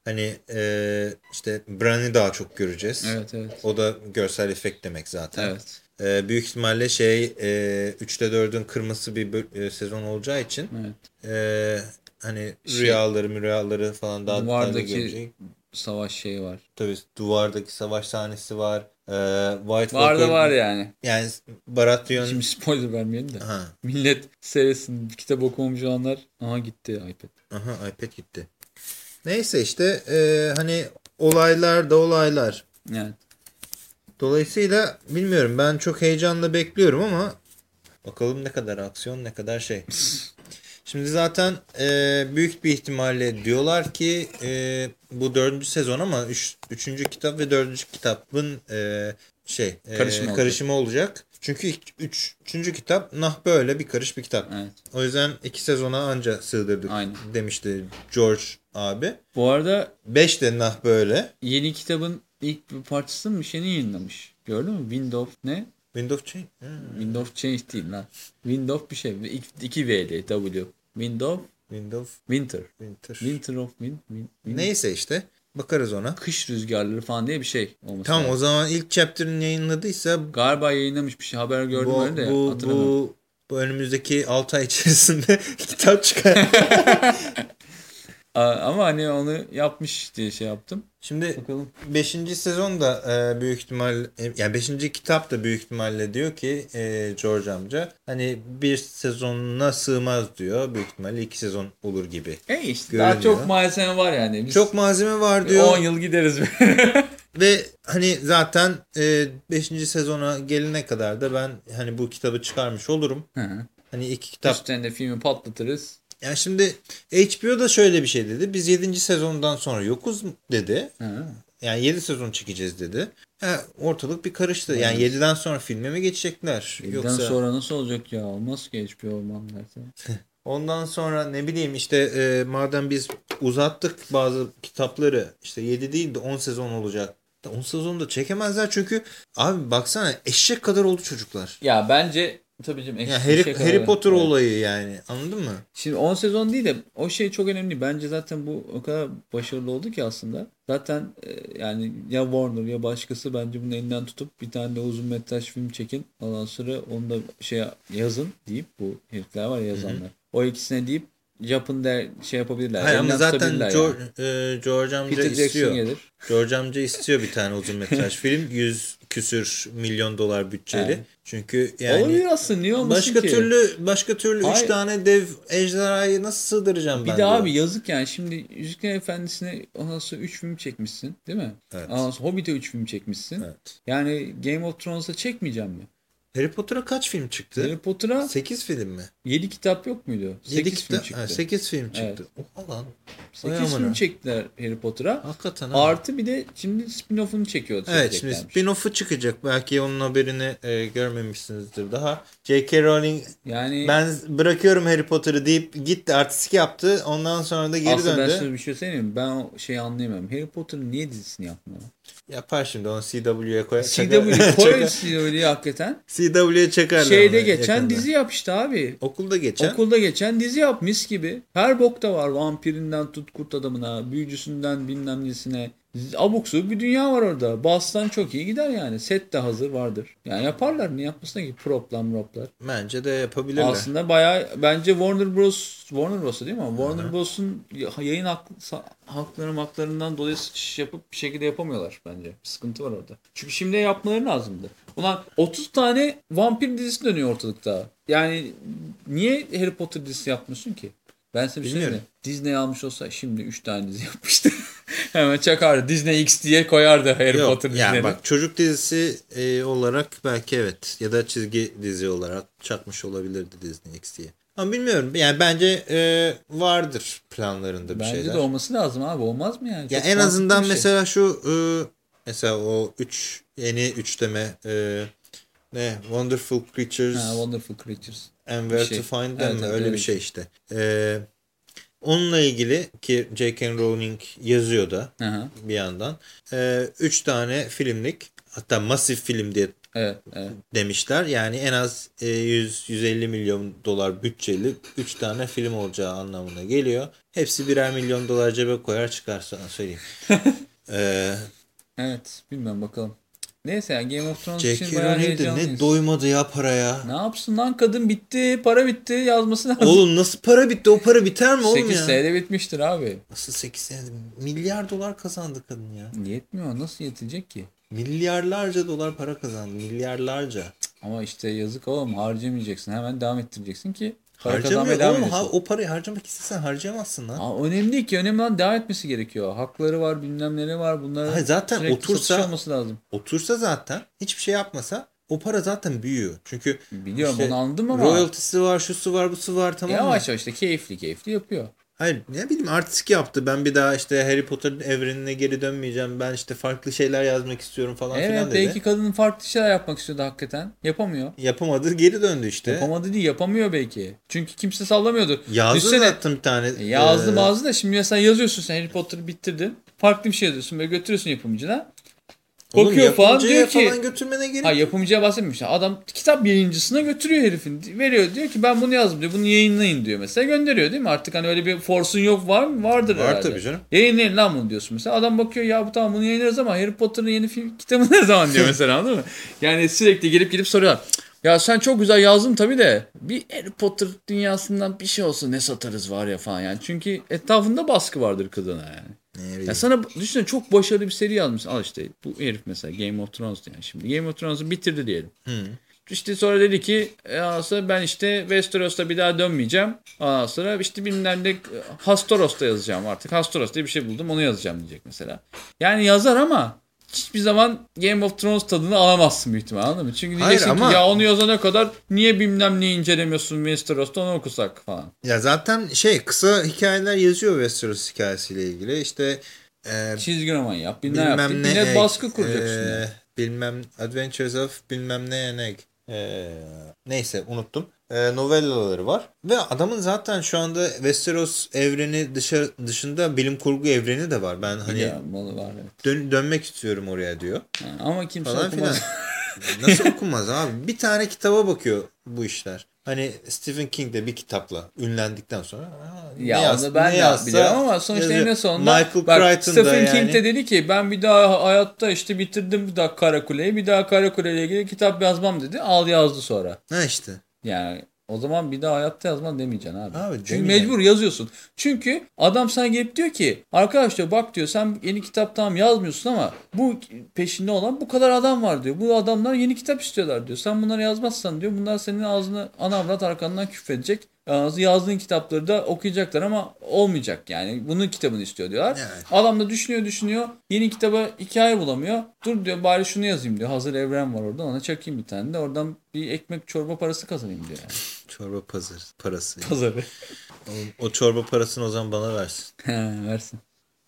Speaker 2: hani ee, işte Bran'ı daha çok göreceğiz.
Speaker 1: Evet evet.
Speaker 2: O da görsel efekt demek zaten.
Speaker 1: Evet.
Speaker 2: Ee, büyük ihtimalle şey e, 3'te 4'ün kırması bir e, sezon olacağı için
Speaker 1: Evet.
Speaker 2: e, hani
Speaker 1: Şey-
Speaker 2: rüyaları rüyaları falan daha detaylı görecek.
Speaker 1: Savaş şeyi var.
Speaker 2: Tabii duvardaki savaş sahnesi var. Ee, White
Speaker 1: Var da var yani.
Speaker 2: Yani Baratheon
Speaker 1: Şimdi spoiler vermeyelim de.
Speaker 2: ha,
Speaker 1: Millet seyretsin. Kitap okumamış olanlar. Aha gitti iPad.
Speaker 2: aha iPad gitti. Neyse işte e, hani olaylar da olaylar.
Speaker 1: Yani.
Speaker 2: Dolayısıyla bilmiyorum ben çok heyecanla bekliyorum ama bakalım ne kadar aksiyon ne kadar şey. *laughs* Şimdi zaten e, büyük bir ihtimalle diyorlar ki e, bu dördüncü sezon ama üç, üçüncü kitap ve dördüncü kitabın e, şey e,
Speaker 1: Karışımı olacak.
Speaker 2: karışımı olacak. Çünkü ilk, üç, üçüncü kitap nah böyle bir karış bir kitap.
Speaker 1: Evet.
Speaker 2: O yüzden iki sezona anca sığdırdık
Speaker 1: Aynen.
Speaker 2: demişti George abi.
Speaker 1: Bu arada
Speaker 2: Beş de nah böyle.
Speaker 1: yeni kitabın ilk bir parçasının bir şeyini yayınlamış. Gördün mü? Windows ne?
Speaker 2: Windows Change. Ha.
Speaker 1: Windows Change değil lan. Windows bir şey. İki, iki V'li W. Windows
Speaker 2: Windows
Speaker 1: Winter.
Speaker 2: Winter.
Speaker 1: Winter of Win, win, win-
Speaker 2: Neyse işte bakarız ona.
Speaker 1: Kış rüzgarları falan diye bir şey olması
Speaker 2: Tamam o
Speaker 1: lazım.
Speaker 2: zaman ilk chapter'ın yayınladıysa
Speaker 1: Galiba yayınlamış bir şey. Haber gördüm
Speaker 2: bu,
Speaker 1: öyle de
Speaker 2: bu,
Speaker 1: hatırlamıyorum.
Speaker 2: bu, bu önümüzdeki 6 ay içerisinde *laughs* kitap çıkar. *laughs*
Speaker 1: Ama hani onu yapmış diye şey yaptım.
Speaker 2: Şimdi
Speaker 1: Bakalım.
Speaker 2: 5. sezon da e, büyük ihtimal e, yani 5. kitap da büyük ihtimalle diyor ki e, George amca hani bir sezonuna sığmaz diyor. Büyük ihtimalle 2 sezon olur gibi.
Speaker 1: E işte
Speaker 2: Görünüyor.
Speaker 1: daha çok malzeme var yani. Biz
Speaker 2: Çok malzeme var diyor.
Speaker 1: 10 yıl gideriz. *laughs*
Speaker 2: Ve hani zaten 5. sezona gelene kadar da ben hani bu kitabı çıkarmış olurum.
Speaker 1: Hı hı.
Speaker 2: Hani iki kitap
Speaker 1: Üstten de filmi patlatırız.
Speaker 2: Yani şimdi HBO da şöyle bir şey dedi. Biz 7. sezondan sonra yokuz dedi.
Speaker 1: Hı.
Speaker 2: Yani 7 sezon çekeceğiz dedi. Ha, ortalık bir karıştı. Yani 7'den sonra filme mi geçecekler?
Speaker 1: Yoksa...
Speaker 2: Yoksa
Speaker 1: sonra nasıl olacak ya? Olmaz ki HBO olmam derse. *laughs*
Speaker 2: ondan sonra ne bileyim işte e, madem biz uzattık bazı kitapları işte 7 değil de 10 sezon olacak. Da 10 sezonu da çekemezler çünkü abi baksana eşek kadar oldu çocuklar.
Speaker 1: Ya bence tabii canım.
Speaker 2: Yani
Speaker 1: eşit
Speaker 2: Harry,
Speaker 1: şey
Speaker 2: Harry Potter
Speaker 1: Evet.
Speaker 2: olayı yani anladın mı?
Speaker 1: Şimdi 10 sezon değil de o şey çok önemli. Bence zaten bu o kadar başarılı oldu ki aslında. Zaten e, yani ya Warner ya başkası bence bunun elinden tutup bir tane de uzun metraj film çekin. Ondan sonra onu da şey yazın deyip bu herifler var ya yazanlar. O ikisine deyip yapın der şey yapabilirler.
Speaker 2: Hayır ama zaten George,
Speaker 1: yani.
Speaker 2: e, George amca
Speaker 1: Peter Jackson
Speaker 2: istiyor.
Speaker 1: gelir.
Speaker 2: George amca istiyor bir tane uzun *laughs* metraj film. 100 küsür milyon dolar bütçeli.
Speaker 1: Evet.
Speaker 2: Çünkü yani
Speaker 1: Olabilir aslında niye olmasın
Speaker 2: başka
Speaker 1: ki?
Speaker 2: türlü başka türlü 3
Speaker 1: Hayır.
Speaker 2: tane dev ejderhayı nasıl sığdıracağım
Speaker 1: Bir
Speaker 2: ben
Speaker 1: de
Speaker 2: diyor.
Speaker 1: abi yazık yani şimdi Yüzüklerin Efendisi'ne ondan sonra 3 film çekmişsin değil mi?
Speaker 2: Evet.
Speaker 1: Ondan sonra Hobbit'e 3 film çekmişsin.
Speaker 2: Evet.
Speaker 1: Yani Game of Thrones'a çekmeyeceğim mi?
Speaker 2: Harry Potter'a kaç film çıktı?
Speaker 1: Harry Potter'a
Speaker 2: 8 film mi?
Speaker 1: 7 kitap yok muydu?
Speaker 2: 7
Speaker 1: 8 film
Speaker 2: kitap,
Speaker 1: çıktı.
Speaker 2: 8 film çıktı. Oha lan.
Speaker 1: 8
Speaker 2: Vay
Speaker 1: film
Speaker 2: amına.
Speaker 1: çektiler Harry Potter'a.
Speaker 2: Hakikaten ha.
Speaker 1: Artı bir de şimdi spin-off'unu çekiyor.
Speaker 2: Evet şimdi spin-off'u çıkacak. Belki onun haberini e, görmemişsinizdir daha. J.K. Rowling
Speaker 1: Yani
Speaker 2: ben bırakıyorum Harry Potter'ı deyip gitti artistik yaptı. Ondan sonra da geri
Speaker 1: aslında ben
Speaker 2: döndü.
Speaker 1: sana bir şey söyleyeyim? Ben o şeyi anlayamıyorum. Harry Potter'ın niye dizisini yapmıyor?
Speaker 2: Yapar şimdi onu CW'ye koyar.
Speaker 1: CW koy CW'yi hakikaten.
Speaker 2: CW'ye çakarlar.
Speaker 1: Şeyde geçen
Speaker 2: yakında.
Speaker 1: dizi yap işte abi.
Speaker 2: Okulda geçen.
Speaker 1: Okulda geçen dizi yap mis gibi. Her bokta var. Vampirinden tut kurt adamına, büyücüsünden bilmem nesine. Abuk subuk bir dünya var orada. Bastan çok iyi gider yani. Set de hazır vardır. Yani yaparlar. Niye yapmasına ki? Proplar proplar.
Speaker 2: Bence de yapabilirler.
Speaker 1: Aslında bayağı bence Warner Bros. Warner Bros'u değil mi? Warner Bros'un yayın hak, hakları haklarından dolayı sıçış yapıp bir şekilde yapamıyorlar bence. Bir sıkıntı var orada. Çünkü şimdi yapmaları lazımdı. Ulan 30 tane vampir dizisi dönüyor ortalıkta. Yani niye Harry Potter dizisi yapmıyorsun ki? Ben size bir şey? Disney almış olsa şimdi 3 tane dizi yapmıştı. *laughs* *laughs* Hemen çakardı. Disney X diye koyardı Harry
Speaker 2: Yok,
Speaker 1: Potter
Speaker 2: yani
Speaker 1: dizileri.
Speaker 2: bak çocuk dizisi e, olarak belki evet ya da çizgi dizi olarak çakmış olabilirdi Disney XD'ye. Ama bilmiyorum yani bence e, vardır planlarında bir
Speaker 1: Bence
Speaker 2: şeyler.
Speaker 1: de olması lazım abi. Olmaz mı yani?
Speaker 2: Ya
Speaker 1: Çok
Speaker 2: en azından
Speaker 1: şey.
Speaker 2: mesela şu e, mesela o 3 yeni üçleme e, ne Wonderful Creatures
Speaker 1: Ha, Wonderful Creatures.
Speaker 2: and Where
Speaker 1: şey.
Speaker 2: to Find Them
Speaker 1: Evet,
Speaker 2: mi?
Speaker 1: evet,
Speaker 2: öyle
Speaker 1: öyle
Speaker 2: bir şey işte. E, Onunla ilgili ki J.K. Rowling yazıyor da
Speaker 1: Hı hı.
Speaker 2: bir yandan. Ee, üç tane filmlik hatta masif film diye
Speaker 1: Evet, evet.
Speaker 2: demişler. Yani en az e, 100-150 milyon dolar bütçeli 3 tane film olacağı anlamına geliyor. Hepsi birer milyon dolar cebe koyar çıkar sana söyleyeyim. ee, *laughs*
Speaker 1: Evet, bilmiyorum bakalım. Neyse yani Game of Thrones için
Speaker 2: J.K.
Speaker 1: bayağı heyecanlıyız.
Speaker 2: ne doymadı ya paraya.
Speaker 1: Ne yapsın lan kadın bitti, para bitti yazması lazım.
Speaker 2: Oğlum nasıl para bitti? O para biter mi oğlum
Speaker 1: 8
Speaker 2: ya?
Speaker 1: senede bitmiştir abi.
Speaker 2: Nasıl 8 senede? Milyar dolar kazandı kadın ya.
Speaker 1: Yetmiyor nasıl yetecek ki?
Speaker 2: Milyarlarca dolar para kazandı. Milyarlarca.
Speaker 1: Ama işte yazık oğlum harcamayacaksın. Hemen devam ettireceksin ki para
Speaker 2: Harcamıyor oğlum. Ha, o parayı harcamak istesen harcayamazsın lan.
Speaker 1: Aa, önemli değil ki. Önemli olan devam etmesi gerekiyor. Hakları var bilmem neleri var. Bunlar
Speaker 2: Hayır, zaten otursa-
Speaker 1: olması lazım.
Speaker 2: Otursa zaten hiçbir şey yapmasa o para zaten büyüyor. Çünkü
Speaker 1: Biliyorum
Speaker 2: işte
Speaker 1: onu anladım ama
Speaker 2: royalty'si var, şusu var, busu var tamam mı?
Speaker 1: yavaş yavaş işte keyifli keyifli yapıyor.
Speaker 2: Hayır ne bileyim artistik yaptı. Ben bir daha işte Harry Potter evrenine geri dönmeyeceğim. Ben işte farklı şeyler yazmak istiyorum falan filan
Speaker 1: Evet
Speaker 2: dedi.
Speaker 1: belki kadın farklı şeyler yapmak istiyordu hakikaten. Yapamıyor.
Speaker 2: Yapamadı geri döndü işte.
Speaker 1: Yapamadı değil yapamıyor belki. Çünkü kimse sallamıyordur.
Speaker 2: Yazdı
Speaker 1: Düşünsene,
Speaker 2: zaten bir tane.
Speaker 1: E, Yazdı
Speaker 2: e,
Speaker 1: bazı da şimdi mesela yazıyorsun sen Harry Potter'ı bitirdin. Farklı bir şey yazıyorsun böyle götürüyorsun yapımcına.
Speaker 2: Oğlum
Speaker 1: Bakıyor falan diyor ki
Speaker 2: falan götürmene gerek
Speaker 1: ha yapımcıya bahsetmemişler. Adam kitap yayıncısına götürüyor herifin. Veriyor diyor ki ben bunu yazdım diyor. Bunu yayınlayın diyor mesela. Gönderiyor değil mi? Artık hani öyle bir force'un yok var mı? Vardır
Speaker 2: Var
Speaker 1: herhalde.
Speaker 2: tabii canım.
Speaker 1: Yayınlayın lan bunu diyorsun mesela. Adam bakıyor ya bu tamam bunu yayınlarız ama Harry Potter'ın yeni film kitabı ne zaman diyor *laughs* mesela anladın mı? Yani sürekli gelip gidip soruyorlar. Ya sen çok güzel yazdın tabii de bir Harry Potter dünyasından bir şey olsa ne satarız var ya falan yani. Çünkü etrafında baskı vardır kadına yani. Ya sana düşünsene çok başarılı bir seri yazmış. Al işte bu herif mesela Game of Thrones yani şimdi. Game of Thrones'u bitirdi diyelim.
Speaker 2: Hı.
Speaker 1: İşte sonra dedi ki "Ya sonra ben işte Westeros'ta bir daha dönmeyeceğim. Ondan sonra işte bilmem ne Hastoros'ta yazacağım artık. Hastoros diye bir şey buldum onu yazacağım diyecek mesela. Yani yazar ama hiçbir zaman Game of Thrones tadını alamazsın büyük ihtimalle anladın mı? Çünkü
Speaker 2: Hayır
Speaker 1: diyeceksin
Speaker 2: ama-
Speaker 1: ki ya onu yazana kadar niye bilmem ne incelemiyorsun Westeros'ta onu okusak falan.
Speaker 2: Ya zaten şey kısa hikayeler yazıyor Westeros hikayesiyle ilgili. İşte e,
Speaker 1: Çizgi roman yap bilmem,
Speaker 2: bilmem
Speaker 1: yaptık.
Speaker 2: ne
Speaker 1: Yine
Speaker 2: egg,
Speaker 1: baskı kuracak
Speaker 2: e, bilmem Adventures of bilmem ne an egg. E, neyse unuttum. E, novellaları var. Ve adamın zaten şu anda Westeros evreni dışarı, dışında bilim kurgu evreni de var. Ben hani
Speaker 1: Ya, malı var evet.
Speaker 2: dön, dönmek istiyorum oraya diyor.
Speaker 1: Ha, Ama kimse
Speaker 2: Falan
Speaker 1: okumaz.
Speaker 2: filan. *laughs* Nasıl okunmaz abi? Bir tane kitaba bakıyor bu işler. Hani Stephen King de bir kitapla ünlendikten sonra "Aa, ne
Speaker 1: Ya
Speaker 2: yaz-
Speaker 1: onu ben
Speaker 2: ne yazsa
Speaker 1: biliyorum ama sonuçta eninde sonunda
Speaker 2: Michael
Speaker 1: bak,
Speaker 2: Crichton da
Speaker 1: Stephen King
Speaker 2: yani.
Speaker 1: de dedi ki ben bir daha hayatta işte bitirdim bir daha Karakule'yi bir daha Karakule ile ilgili kitap yazmam dedi. Al yazdı sonra.
Speaker 2: Ha işte.
Speaker 1: Yani o zaman bir daha hayatta yazmam demeyeceksin abi.
Speaker 2: Abi
Speaker 1: Çünkü mecbur yazıyorsun. Çünkü adam sana gelip diyor ki arkadaş diyor bak diyor sen yeni kitap tamam yazmıyorsun ama bu peşinde olan bu kadar adam var diyor. Bu adamlar yeni kitap istiyorlar diyor. Sen bunları yazmazsan diyor bunlar senin ağzını ana avrat arkandan küfredecek. Yazdığın kitapları da okuyacaklar ama olmayacak yani. Bunun kitabını istiyor diyorlar.
Speaker 2: Yani.
Speaker 1: Adam da düşünüyor düşünüyor. Yeni kitaba hikaye bulamıyor. Dur diyor bari şunu yazayım diyor. Hazır evren var orada ona çakayım bir tane de. Oradan bir ekmek çorba parası kazanayım diyor yani. *laughs*
Speaker 2: Çorba pazar, parası.
Speaker 1: Pazarı.
Speaker 2: o, o çorba parasını o zaman bana versin. *laughs*
Speaker 1: versin.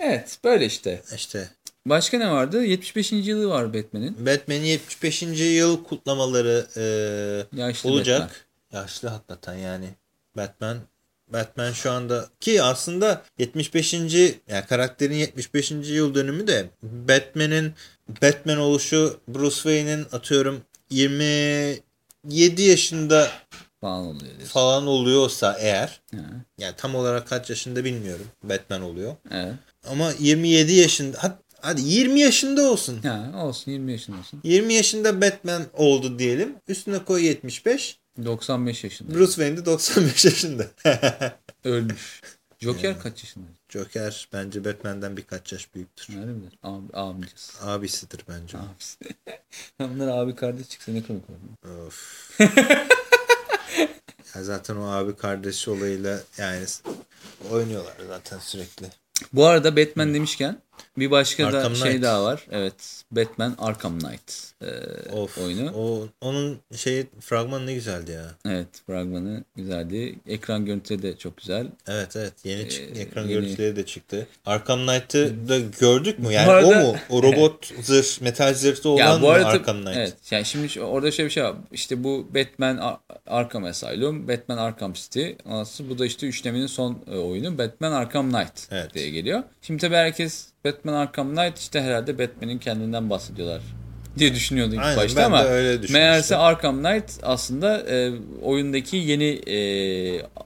Speaker 1: Evet böyle işte.
Speaker 2: İşte
Speaker 1: Başka ne vardı? 75. yılı var Batman'in.
Speaker 2: Batman'in 75. yıl kutlamaları e,
Speaker 1: Yaşlı
Speaker 2: olacak.
Speaker 1: Batman.
Speaker 2: Yaşlı hakikaten yani. Batman Batman şu anda ki aslında 75. yani karakterin 75. yıl dönümü de Batman'in Batman oluşu Bruce Wayne'in atıyorum 27 yaşında
Speaker 1: Falan oluyor diyorsun.
Speaker 2: falan oluyorsa eğer
Speaker 1: Ha,
Speaker 2: yani tam olarak kaç yaşında bilmiyorum Batman oluyor.
Speaker 1: evet.
Speaker 2: Ama 27 yaşında hadi, hadi 20 yaşında olsun.
Speaker 1: Ha, olsun 20 yaşında olsun.
Speaker 2: 20 yaşında Batman oldu diyelim. Üstüne koy 75.
Speaker 1: 95 yaşında.
Speaker 2: Bruce Wayne de 95 yaşında. *laughs*
Speaker 1: Ölmüş. Joker kaç yaşında?
Speaker 2: Joker bence Batman'den birkaç yaş büyüktür.
Speaker 1: Nerede bilir? Abi, abicası.
Speaker 2: Abisidir bence.
Speaker 1: Abisi. *laughs* Bunlar abi kardeş çıksa ne komik olur.
Speaker 2: Of. *laughs* ya zaten o abi kardeşi olayıyla yani oynuyorlar zaten sürekli.
Speaker 1: Bu arada Batman demişken Bir başka
Speaker 2: Arkham
Speaker 1: da şey
Speaker 2: Knight.
Speaker 1: daha var. Evet. Batman Arkham Knight e,
Speaker 2: Of.
Speaker 1: oyunu.
Speaker 2: O, onun şey fragmanı ne güzeldi ya.
Speaker 1: Evet. Fragmanı güzeldi. Ekran görüntüleri de çok güzel.
Speaker 2: Evet evet yeni çıktı.
Speaker 1: Ee,
Speaker 2: ekran
Speaker 1: yeni-
Speaker 2: görüntüleri de çıktı. Arkham Knight'ı da gördük mü? Yani
Speaker 1: arada-
Speaker 2: o mu? O robot zırh, metal zırhlı olan
Speaker 1: Ya bu
Speaker 2: mı
Speaker 1: arada
Speaker 2: Arkham Knight?
Speaker 1: evet yani şimdi orada şöyle bir şey var. İşte bu Batman Ar- Arkham Asylum, Batman Arkham City. Aslında bu da işte üçlemenin son e, oyunu Batman Arkham Knight
Speaker 2: Evet.
Speaker 1: diye geliyor. Şimdi tabii herkes Batman Arkham Knight işte herhalde Batman'in kendinden bahsediyorlar diye düşünüyordum ilk
Speaker 2: Aynen,
Speaker 1: başta ama meğerse Arkham Knight aslında e, oyundaki yeni e,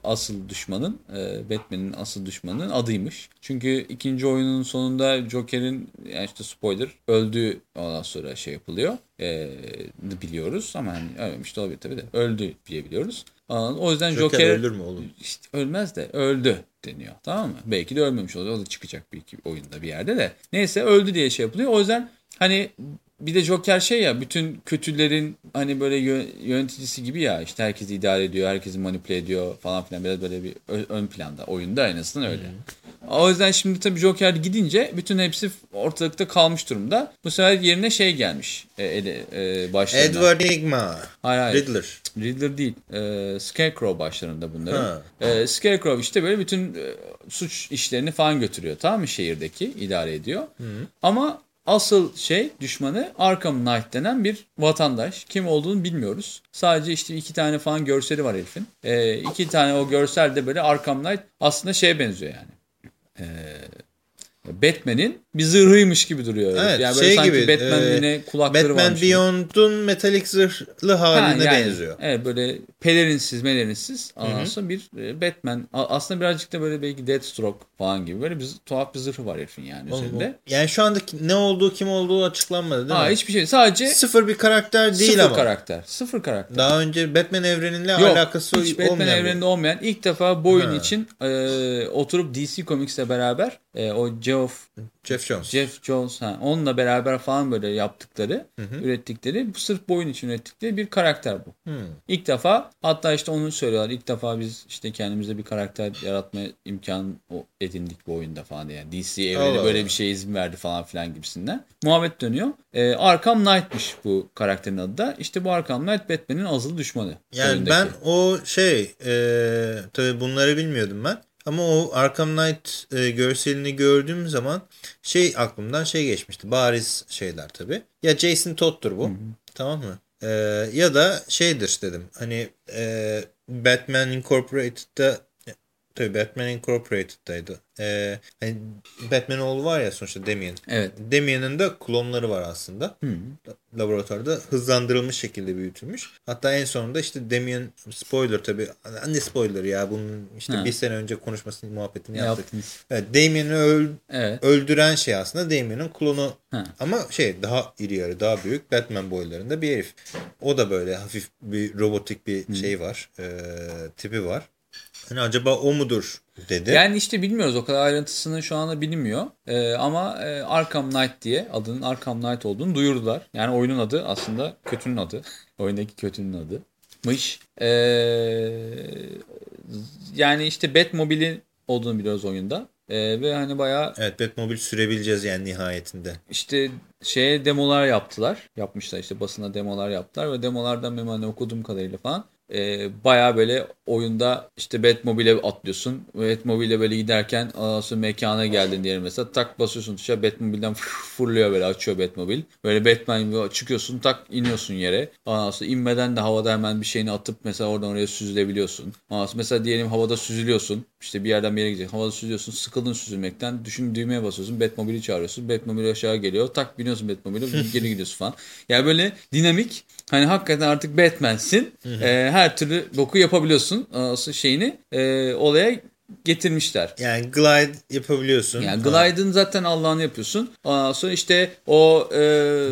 Speaker 1: asıl düşmanın e, Batman'in asıl düşmanının adıymış. Çünkü ikinci oyunun sonunda Joker'in yani işte spoiler öldüğü ondan sonra şey yapılıyor. E, biliyoruz ama hani ölmemiş de olabilir tabii de öldü diye biliyoruz. O yüzden
Speaker 2: Joker,
Speaker 1: Joker,
Speaker 2: ölür mü oğlum?
Speaker 1: işte ölmez de öldü deniyor. Tamam mı? Belki de ölmemiş oluyor. O da çıkacak bir iki oyunda bir yerde de. Neyse öldü diye şey yapılıyor. O yüzden hani bir de Joker şey ya bütün kötülerin hani böyle yö- yöneticisi gibi ya işte herkesi idare ediyor, herkesi manipüle ediyor falan filan biraz böyle bir ön planda oyunda en azından öyle. O yüzden şimdi tabii Joker gidince bütün hepsi ortalıkta kalmış durumda. Bu sefer yerine şey gelmiş e, e, başlarına.
Speaker 2: Edward Nigma.
Speaker 1: Hayır, hayır.
Speaker 2: Riddler.
Speaker 1: Riddler değil. E, Scarecrow başlarında bunların.
Speaker 2: Ha.
Speaker 1: E, Scarecrow işte böyle bütün e, suç işlerini falan götürüyor. Tamam mı şehirdeki idare ediyor. Ama asıl şey düşmanı Arkham Knight denen bir vatandaş. Kim olduğunu bilmiyoruz. Sadece işte iki tane falan görseli var herifin. E, iki tane o görsel de böyle Arkham Knight aslında şeye benziyor yani. E, Batman'in bir zırhıymış gibi duruyor.
Speaker 2: Evet,
Speaker 1: yani böyle
Speaker 2: şey
Speaker 1: sanki
Speaker 2: gibi,
Speaker 1: Batman'in
Speaker 2: e,
Speaker 1: yine kulakları
Speaker 2: Batman
Speaker 1: varmış gibi.
Speaker 2: Beyond'un metalik zırhlı haline
Speaker 1: Ha, yani,
Speaker 2: benziyor.
Speaker 1: Evet böyle pelerinsiz melerinsiz sonra bir e, Batman aslında birazcık da böyle belki Deathstroke falan gibi böyle bir tuhaf bir zırhı var herifin yani
Speaker 2: Oğlum,
Speaker 1: üzerinde.
Speaker 2: Yani şu andaki ne olduğu kim olduğu açıklanmadı değil
Speaker 1: Ha
Speaker 2: mi?
Speaker 1: hiçbir şey sadece
Speaker 2: Sıfır bir karakter değil
Speaker 1: sıfır
Speaker 2: ama.
Speaker 1: karakter. Sıfır karakter.
Speaker 2: Daha önce Batman evreniyle
Speaker 1: Yok
Speaker 2: alakası
Speaker 1: hiç Batman
Speaker 2: olmayan bir-
Speaker 1: evreninde olmayan ilk defa bu oyun
Speaker 2: Ha.
Speaker 1: için e, oturup DC Comics'le beraber e, o Geoff
Speaker 2: Jeff Jones.
Speaker 1: Jeff Jones ha, onunla beraber falan böyle yaptıkları, ürettikleri, bu sırf bu oyun için ürettikleri bir karakter bu.
Speaker 2: Hmm.
Speaker 1: İlk defa hatta işte onu söylüyorlar. İlk defa biz işte kendimize bir karakter yaratma imkanı edindik bu oyunda falan diye. Yani DC evreni
Speaker 2: Allah
Speaker 1: böyle
Speaker 2: Allah.
Speaker 1: bir şeye izin verdi falan filan gibisinden. Muhabbet dönüyor. Ee, Arkham Knight'mış bu karakterin adı da. İşte bu Arkham Knight Batman'in azılı düşmanı.
Speaker 2: Yani
Speaker 1: oyundaki.
Speaker 2: ben o şey e, tabii bunları bilmiyordum ben. Ama o Arkham Knight e, görselini gördüğüm zaman şey aklımdan şey geçmişti. Bariz şeyler tabii. Ya Jason Todd'tur bu. Tamam mı? E, ya da şeydir dedim. Hani e, Batman Incorporated'da tabii Batman Incorporated'daydı. E, hani Batman oğlu var ya sonuçta Damian.
Speaker 1: Evet.
Speaker 2: Damian'ın da klonları var aslında. Laboratuvarda hızlandırılmış şekilde büyütülmüş. Hatta en sonunda işte Damian spoiler tabii. Ne spoiler ya bunun işte
Speaker 1: Ha.
Speaker 2: bir sene önce konuşmasını muhabbetini yaptık.
Speaker 1: Yaptınız.
Speaker 2: Evet, Damian'ı öl-
Speaker 1: Evet.
Speaker 2: öldüren şey aslında Damian'ın klonu.
Speaker 1: Ha.
Speaker 2: Ama şey daha iri yarı daha büyük Batman boylarında bir herif. O da böyle hafif bir robotik bir şey var. e, tipi var. Hani acaba o mudur dedi.
Speaker 1: Yani işte bilmiyoruz o kadar ayrıntısını şu anda bilinmiyor. Ee, ama e, Arkham Knight diye adının Arkham Knight olduğunu duyurdular. Yani oyunun adı aslında kötünün adı. *laughs* Oyundaki kötünün adı. Mış. Ee, yani işte Batmobile'in olduğunu biliyoruz oyunda. Ee, ve hani bayağı
Speaker 2: Evet Batmobile sürebileceğiz yani nihayetinde.
Speaker 1: işte şeye demolar yaptılar. Yapmışlar işte basına demolar yaptılar ve demolardan benim hani okuduğum kadarıyla falan e, baya böyle oyunda işte Batmobile'e atlıyorsun. Batmobile'e böyle giderken sonra mekana geldin diyelim mesela tak basıyorsun tuşa Batmobile'den fırlıyor böyle açıyor Batmobile. Böyle Batman gibi çıkıyorsun tak iniyorsun yere. Ondan inmeden de havada hemen bir şeyini atıp mesela oradan oraya süzülebiliyorsun. Ondan mesela diyelim havada süzülüyorsun. İşte bir yerden bir yere gideceksin. Havada süzülüyorsun. Sıkıldın süzülmekten. Düşün düğmeye basıyorsun. Batmobile'i çağırıyorsun. Batmobile aşağı geliyor. Tak biniyorsun Batmobile'e geri gidiyorsun falan. Yani böyle dinamik. Hani hakikaten artık Batman'sin. Ee, her türlü boku yapabiliyorsun. Ondan sonra şeyini e, olaya getirmişler.
Speaker 2: Yani glide yapabiliyorsun.
Speaker 1: Yani glide'ın zaten Allah'ını yapıyorsun. Ondan sonra işte o e,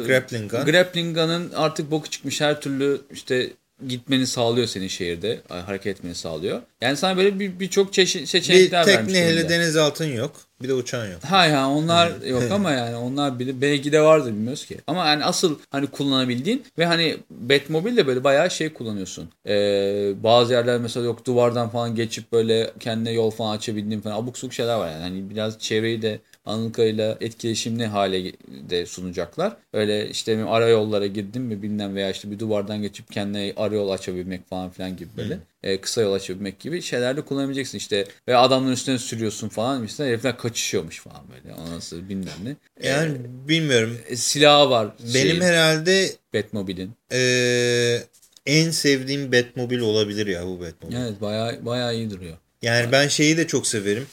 Speaker 2: Grappling gun.
Speaker 1: grappling gun'ın artık boku çıkmış her türlü işte gitmeni sağlıyor senin şehirde. Hareket etmeni sağlıyor. Yani sana böyle bir birçok çeşit
Speaker 2: Bir
Speaker 1: seçenekler
Speaker 2: tek
Speaker 1: vermiş
Speaker 2: nehirli
Speaker 1: durumda.
Speaker 2: denizaltın yok. Bir de uçağın yok.
Speaker 1: Hay ha onlar yok ama yani onlar bile belki de vardır bilmiyoruz ki. Ama yani asıl hani kullanabildiğin ve hani Batmobile de böyle bayağı şey kullanıyorsun. Ee, bazı yerler mesela yok duvardan falan geçip böyle kendine yol falan açabildiğin falan abuk subuk şeyler var yani. Hani biraz çevreyi de Anılka'yla etkileşimli hale de sunacaklar. Öyle işte bir ara yollara girdim mi bilmem veya işte bir duvardan geçip kendine ara yol açabilmek falan filan gibi böyle. E, kısa yol açabilmek gibi şeylerde kullanabileceksin işte. Ve adamların üstüne sürüyorsun falan. Mesela herifler kaçışıyormuş falan böyle. O nasıl bilmem ne.
Speaker 2: Yani bilmiyorum.
Speaker 1: E, silahı var.
Speaker 2: Benim
Speaker 1: şeyin,
Speaker 2: herhalde
Speaker 1: Batmobile'in.
Speaker 2: eee, en sevdiğim Batmobile olabilir ya bu Batmobile.
Speaker 1: Evet bayağı, bayağı iyi duruyor.
Speaker 2: Yani ben şeyi de çok severim.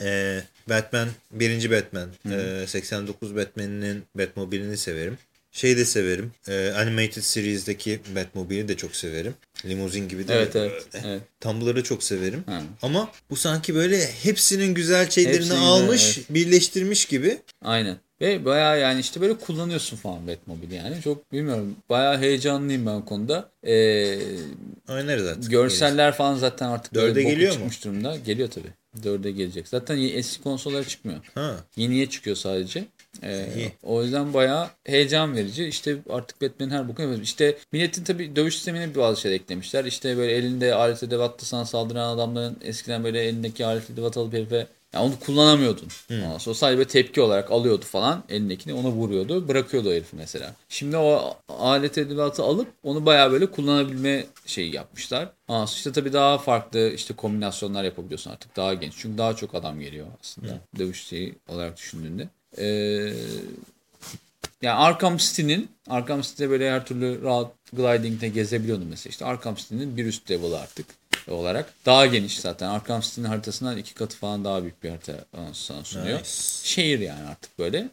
Speaker 2: Eee, Batman, birinci Batman. eee, 89 Batman'inin Batmobile'ini severim. Şeyi de severim. eee, Animated Series'deki Batmobile'i de çok severim. Limuzin gibi de.
Speaker 1: Evet evet. evet.
Speaker 2: Tumbler'ı çok severim.
Speaker 1: Ha.
Speaker 2: Ama bu sanki böyle hepsinin güzel şeylerini
Speaker 1: Hepsini,
Speaker 2: almış,
Speaker 1: evet.
Speaker 2: birleştirmiş gibi.
Speaker 1: Aynen. Ve bayağı yani işte böyle kullanıyorsun falan Batmobile'i yani. Çok bilmiyorum. Bayağı heyecanlıyım ben konuda. Ee,
Speaker 2: Oynarız artık.
Speaker 1: görseller falan zaten artık
Speaker 2: Dörde geliyor mu?
Speaker 1: durumda. Geliyor tabii. Dörde gelecek. Zaten eski konsollara çıkmıyor.
Speaker 2: Ha.
Speaker 1: Yeniye çıkıyor sadece. Ee,
Speaker 2: İyi.
Speaker 1: o yüzden bayağı heyecan verici. İşte artık Batman'in her bokunu yapıyoruz. İşte milletin tabii dövüş sistemine bazı şeyler eklemişler. İşte böyle elinde alet edevatla sana saldıran adamların eskiden böyle elindeki alet edevat alıp herife yani onu kullanamıyordun. Ondan sonra sadece tepki olarak alıyordu falan elindekini ona vuruyordu bırakıyordu o herifi mesela. Şimdi o alet edevatı alıp onu bayağı böyle kullanabilme şeyi yapmışlar. Ama işte tabii daha farklı işte kombinasyonlar yapabiliyorsun artık daha genç. Çünkü daha çok adam geliyor aslında dövüş şeyi olarak düşündüğünde. Ee, yani Arkham City'nin Arkham City'de böyle her türlü rahat gliding'de gezebiliyordum mesela. İşte Arkham City'nin bir üst level'ı artık olarak. Daha geniş zaten. Arkham City'nin haritasından iki katı falan daha büyük bir harita sana sunuyor.
Speaker 2: Nice.
Speaker 1: Şehir yani artık böyle.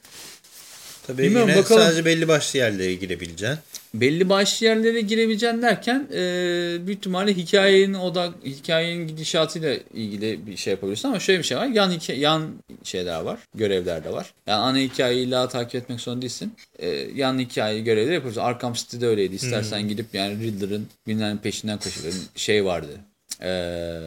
Speaker 2: Tabii
Speaker 1: Bilmiyorum,
Speaker 2: yine
Speaker 1: bakalım.
Speaker 2: sadece belli başlı yerlere girebileceksin.
Speaker 1: Belli başlı yerlere girebileceksin derken e, büyük ihtimalle hikayenin odak hikayenin gidişatıyla ilgili bir şey yapabilirsin ama şöyle bir şey var. Yan yan şeyler var. Görevler de var. Yani ana hikayeyi illa takip etmek zorunda değilsin. E, yan hikaye görevleri yapıyorsun. Arkham City'de öyleydi. İstersen gidip yani Riddler'ın bilmem peşinden koşuyorsun. Şey vardı. Eee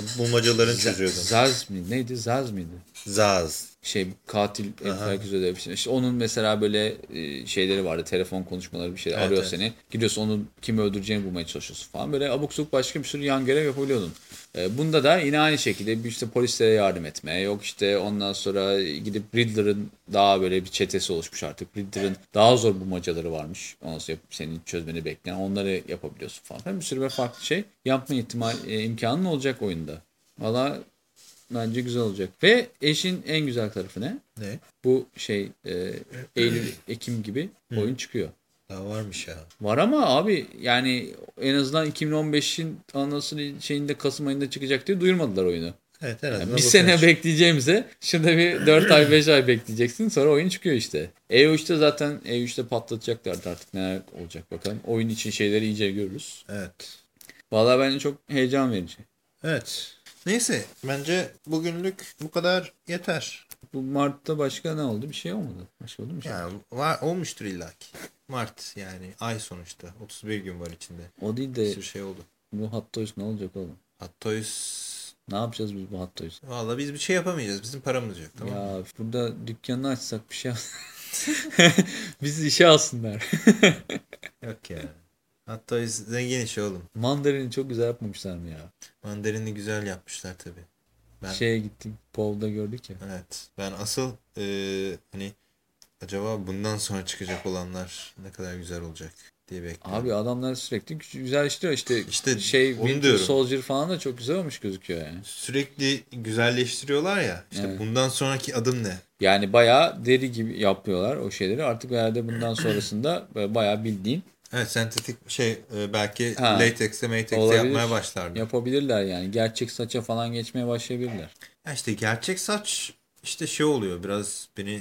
Speaker 2: İşte bulmacaların çözüyordun.
Speaker 1: Zaz mıydı? Neydi? Zaz mıydı?
Speaker 2: Zaz.
Speaker 1: Şey katil herkes öyle bir şey. İşte onun mesela böyle e, şeyleri vardı. Telefon konuşmaları bir şey
Speaker 2: Evet,
Speaker 1: arıyor
Speaker 2: evet.
Speaker 1: seni. Gidiyorsun onun kimi öldüreceğini bulmaya çalışıyorsun falan. Böyle abuk sabuk başka bir sürü yan görev yapabiliyordun. E, bunda da yine aynı şekilde bir işte polislere yardım etme. Yok işte ondan sonra gidip Riddler'ın daha böyle bir çetesi oluşmuş artık. Riddler'ın daha zor bulmacaları varmış. Ondan sonra senin çözmeni bekleyen onları yapabiliyorsun falan. Bir sürü böyle farklı şey yapma ihtimal e, imkanın olacak oyunda. Valla bence güzel olacak. Ve eşin en güzel tarafı ne?
Speaker 2: Ne?
Speaker 1: Bu şey e, Eylül, Ekim gibi oyun çıkıyor.
Speaker 2: Daha varmış ya.
Speaker 1: Var ama abi yani en azından 2015'in anasını şeyinde Kasım ayında çıkacak diye duyurmadılar oyunu.
Speaker 2: Evet en azından.
Speaker 1: Yani bir sene bekleyeceğimize şurada bir 4 ay 5 ay bekleyeceksin sonra oyun çıkıyor işte. E3'te zaten E3'te patlatacaklardı artık neler olacak bakalım. Oyun için şeyleri iyice görürüz.
Speaker 2: Evet.
Speaker 1: Vallahi bence çok heyecan verici.
Speaker 2: Evet. Neyse bence bugünlük bu kadar yeter.
Speaker 1: Bu Mart'ta başka ne oldu? Bir şey olmadı. Başka oldu mu?
Speaker 2: Yani var, olmuştur illaki. Mart yani ay sonuçta. 31 gün var içinde.
Speaker 1: O değil
Speaker 2: Bir
Speaker 1: de
Speaker 2: sürü şey oldu.
Speaker 1: bu Hot Toys ne olacak oğlum?
Speaker 2: Hot Toys.
Speaker 1: Ne yapacağız biz bu Hot Toys?
Speaker 2: Valla biz bir şey yapamayacağız. Bizim paramız yok tamam?
Speaker 1: Ya burada dükkanını açsak bir şey *laughs* Bizi işe alsınlar. *laughs*
Speaker 2: Yok ya. Toys zengin iş oğlum.
Speaker 1: Mandarini çok güzel yapmamışlar mı ya?
Speaker 2: Mandarini güzel yapmışlar tabii. Ben-
Speaker 1: Şeye gittik. Pov'da gördük ya.
Speaker 2: Evet. Ben asıl eee, hani acaba bundan sonra çıkacak olanlar ne kadar güzel olacak diye bekliyorum.
Speaker 1: Abi adamlar sürekli güç- güzel işliyor işte.
Speaker 2: İşte
Speaker 1: şey Winter
Speaker 2: diyorum.
Speaker 1: Soldier falan da çok güzel olmuş gözüküyor yani.
Speaker 2: Sürekli güzelleştiriyorlar ya. İşte
Speaker 1: Evet.
Speaker 2: bundan sonraki adım ne?
Speaker 1: Yani bayağı deri gibi yapıyorlar o şeyleri. Artık herhalde bundan *clears throat* sonrasında bayağı bildiğin
Speaker 2: Evet sentetik şey e, belki
Speaker 1: Ha.
Speaker 2: latex'e matex'e yapmaya başlardı.
Speaker 1: yapabilirler yani. Gerçek saça falan geçmeye başlayabilirler.
Speaker 2: Ya işte gerçek saç işte şey oluyor biraz beni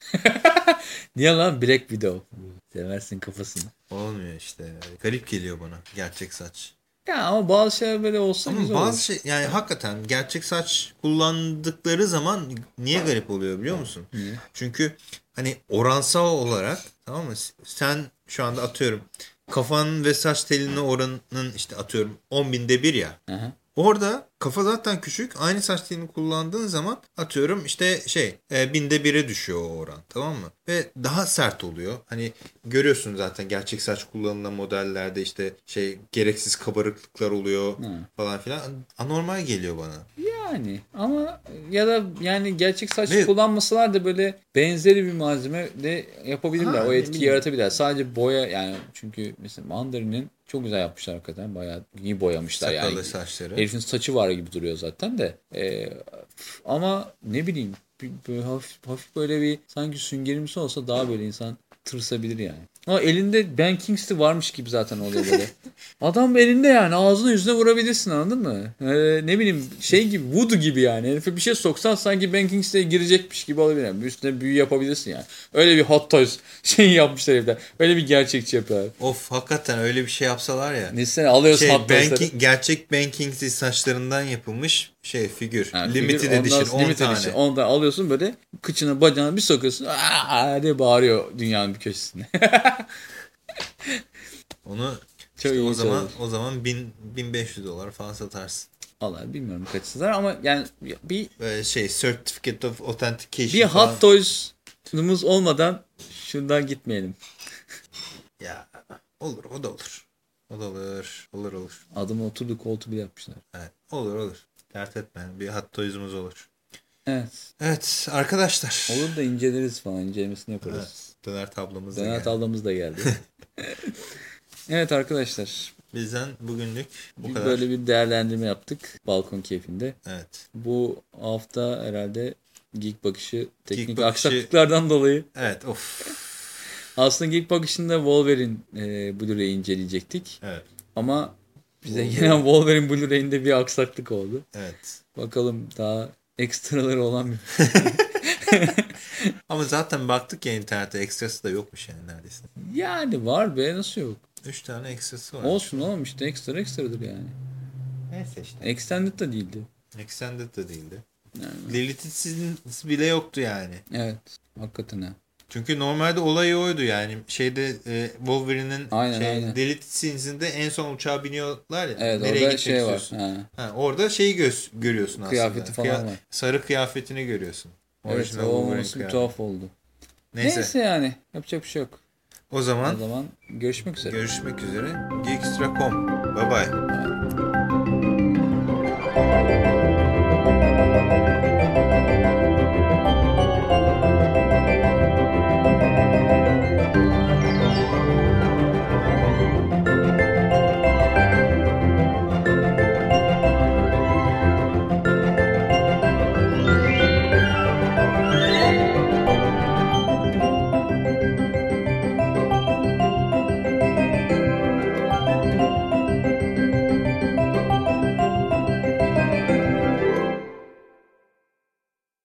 Speaker 2: *laughs*
Speaker 1: Niye lan Black Widow? Seversin kafasını.
Speaker 2: olmuyor işte. Garip geliyor bana gerçek saç.
Speaker 1: Ya ama bazı şeyler böyle olsa
Speaker 2: Ama bazı
Speaker 1: olur.
Speaker 2: şey yani hakikaten gerçek saç kullandıkları zaman niye garip oluyor biliyor musun? Çünkü hani oransal olarak tamam mı? Sen şu anda atıyorum kafan ve saç telinin oranının işte atıyorum 10 binde bir ya. Orada kafa zaten küçük. Aynı saç telini kullandığın zaman atıyorum işte şey e, binde bire düşüyor o oran tamam mı? Ve daha sert oluyor. Hani görüyorsun zaten gerçek saç kullanılan modellerde işte şey gereksiz kabarıklıklar oluyor falan filan. Anormal geliyor bana.
Speaker 1: Yani ama ya da yani gerçek saç
Speaker 2: Ne?
Speaker 1: kullanmasalar da böyle benzeri bir malzeme de yapabilirler.
Speaker 2: Ha,
Speaker 1: o
Speaker 2: ne
Speaker 1: etki
Speaker 2: bileyim.
Speaker 1: yaratabilirler. Sadece boya yani çünkü mesela Mandarin'in çok güzel yapmışlar hakikaten. Bayağı iyi boyamışlar
Speaker 2: Sakalı
Speaker 1: yani.
Speaker 2: saçları.
Speaker 1: Herifin saçı var gibi duruyor zaten de. Ee, ama ne bileyim böyle hafif, hafif böyle bir sanki süngerimsi olsa daha böyle insan tırsabilir yani. Ama elinde Ben Kingsley varmış gibi zaten oluyor böyle. Adam elinde yani ağzına yüzüne vurabilirsin anladın mı? Ee, ne bileyim şey gibi voodoo gibi yani. Herife bir şey soksan sanki Ben Kingsley'e girecekmiş gibi olabilir. Yani. Üstüne büyü yapabilirsin yani. Öyle bir hot toys *laughs* şey yapmışlar herifler. Öyle bir gerçekçi yapıyorlar.
Speaker 2: Of hakikaten öyle bir şey yapsalar ya.
Speaker 1: Nesine alıyorsun
Speaker 2: Şey,
Speaker 1: hot toys'ları.
Speaker 2: gerçek banking saçlarından yapılmış şey figür.
Speaker 1: Ha,
Speaker 2: limited
Speaker 1: figür,
Speaker 2: edition
Speaker 1: sonra
Speaker 2: 10
Speaker 1: limited
Speaker 2: tane.
Speaker 1: edition. Onu da alıyorsun böyle kıçına bacağına bir sokuyorsun. Aa diye bağırıyor dünyanın bir köşesinde. *laughs*
Speaker 2: Onu
Speaker 1: Çok
Speaker 2: işte o zaman
Speaker 1: olur.
Speaker 2: o zaman 1000 1500 dolar falan satarsın.
Speaker 1: Vallahi bilmiyorum kaç yazar ama yani bir
Speaker 2: Böyle şey certificate of authentication
Speaker 1: bir
Speaker 2: falan.
Speaker 1: hot toys'umuz olmadan şuradan gitmeyelim.
Speaker 2: Ya olur o da olur. O da olur. Olur olur.
Speaker 1: Adamın oturduğu koltuğu bile yapmışlar.
Speaker 2: Evet, olur olur. Dert etme. Bir hot toys'umuz olur.
Speaker 1: Evet.
Speaker 2: Evet arkadaşlar.
Speaker 1: Olur da inceleriz falan. incelemesini yaparız.
Speaker 2: Evet, döner tablomuz da
Speaker 1: Döner
Speaker 2: geldi.
Speaker 1: tablamız da geldi. *laughs* evet arkadaşlar.
Speaker 2: Bizden bugünlük bu
Speaker 1: bir
Speaker 2: kadar.
Speaker 1: Böyle bir değerlendirme yaptık. Balkon keyfinde.
Speaker 2: Evet.
Speaker 1: Bu hafta herhalde Geek Bakışı teknik
Speaker 2: Bakışı-
Speaker 1: aksaklıklardan dolayı
Speaker 2: Evet of.
Speaker 1: aslında Geek Bakışı'nda Wolverine e, Blu-ray inceleyecektik.
Speaker 2: Evet.
Speaker 1: Ama bize
Speaker 2: Wolverine.
Speaker 1: gelen Wolverine Blu-ray'inde bir aksaklık oldu.
Speaker 2: Evet.
Speaker 1: Bakalım daha ekstraları olan bir *laughs* *laughs*
Speaker 2: Ama zaten baktık ya internette ekstrası da yokmuş yani neredeyse.
Speaker 1: Yani var be nasıl yok?
Speaker 2: 3 tane ekstrası var.
Speaker 1: Olsun oğlum işte ekstra ekstradır yani.
Speaker 2: Neyse işte.
Speaker 1: Extended da değildi.
Speaker 2: Extended de değildi.
Speaker 1: Yani.
Speaker 2: Lilith'in bile yoktu yani.
Speaker 1: Evet. Hakikaten ha.
Speaker 2: Çünkü normalde olayı oydu yani. Şeyde e, Wolverine'in şey. Lilith Sins'inde en son uçağa biniyorlar ya.
Speaker 1: Evet
Speaker 2: nereye
Speaker 1: orada şey var.
Speaker 2: istiyorsun?
Speaker 1: Ha.
Speaker 2: Ha, orada şeyi göz, görüyorsun
Speaker 1: Kıyafeti
Speaker 2: aslında.
Speaker 1: falan var.
Speaker 2: Sarı kıyafetini görüyorsun.
Speaker 1: Evet o olması bir tuhaf oldu.
Speaker 2: Neyse.
Speaker 1: Neyse. yani yapacak bir şey yok.
Speaker 2: O
Speaker 1: O
Speaker 2: zaman
Speaker 1: zaman görüşmek üzere.
Speaker 2: görüşmek üzere. Geekstra.com. Bye bye.
Speaker 1: Bye.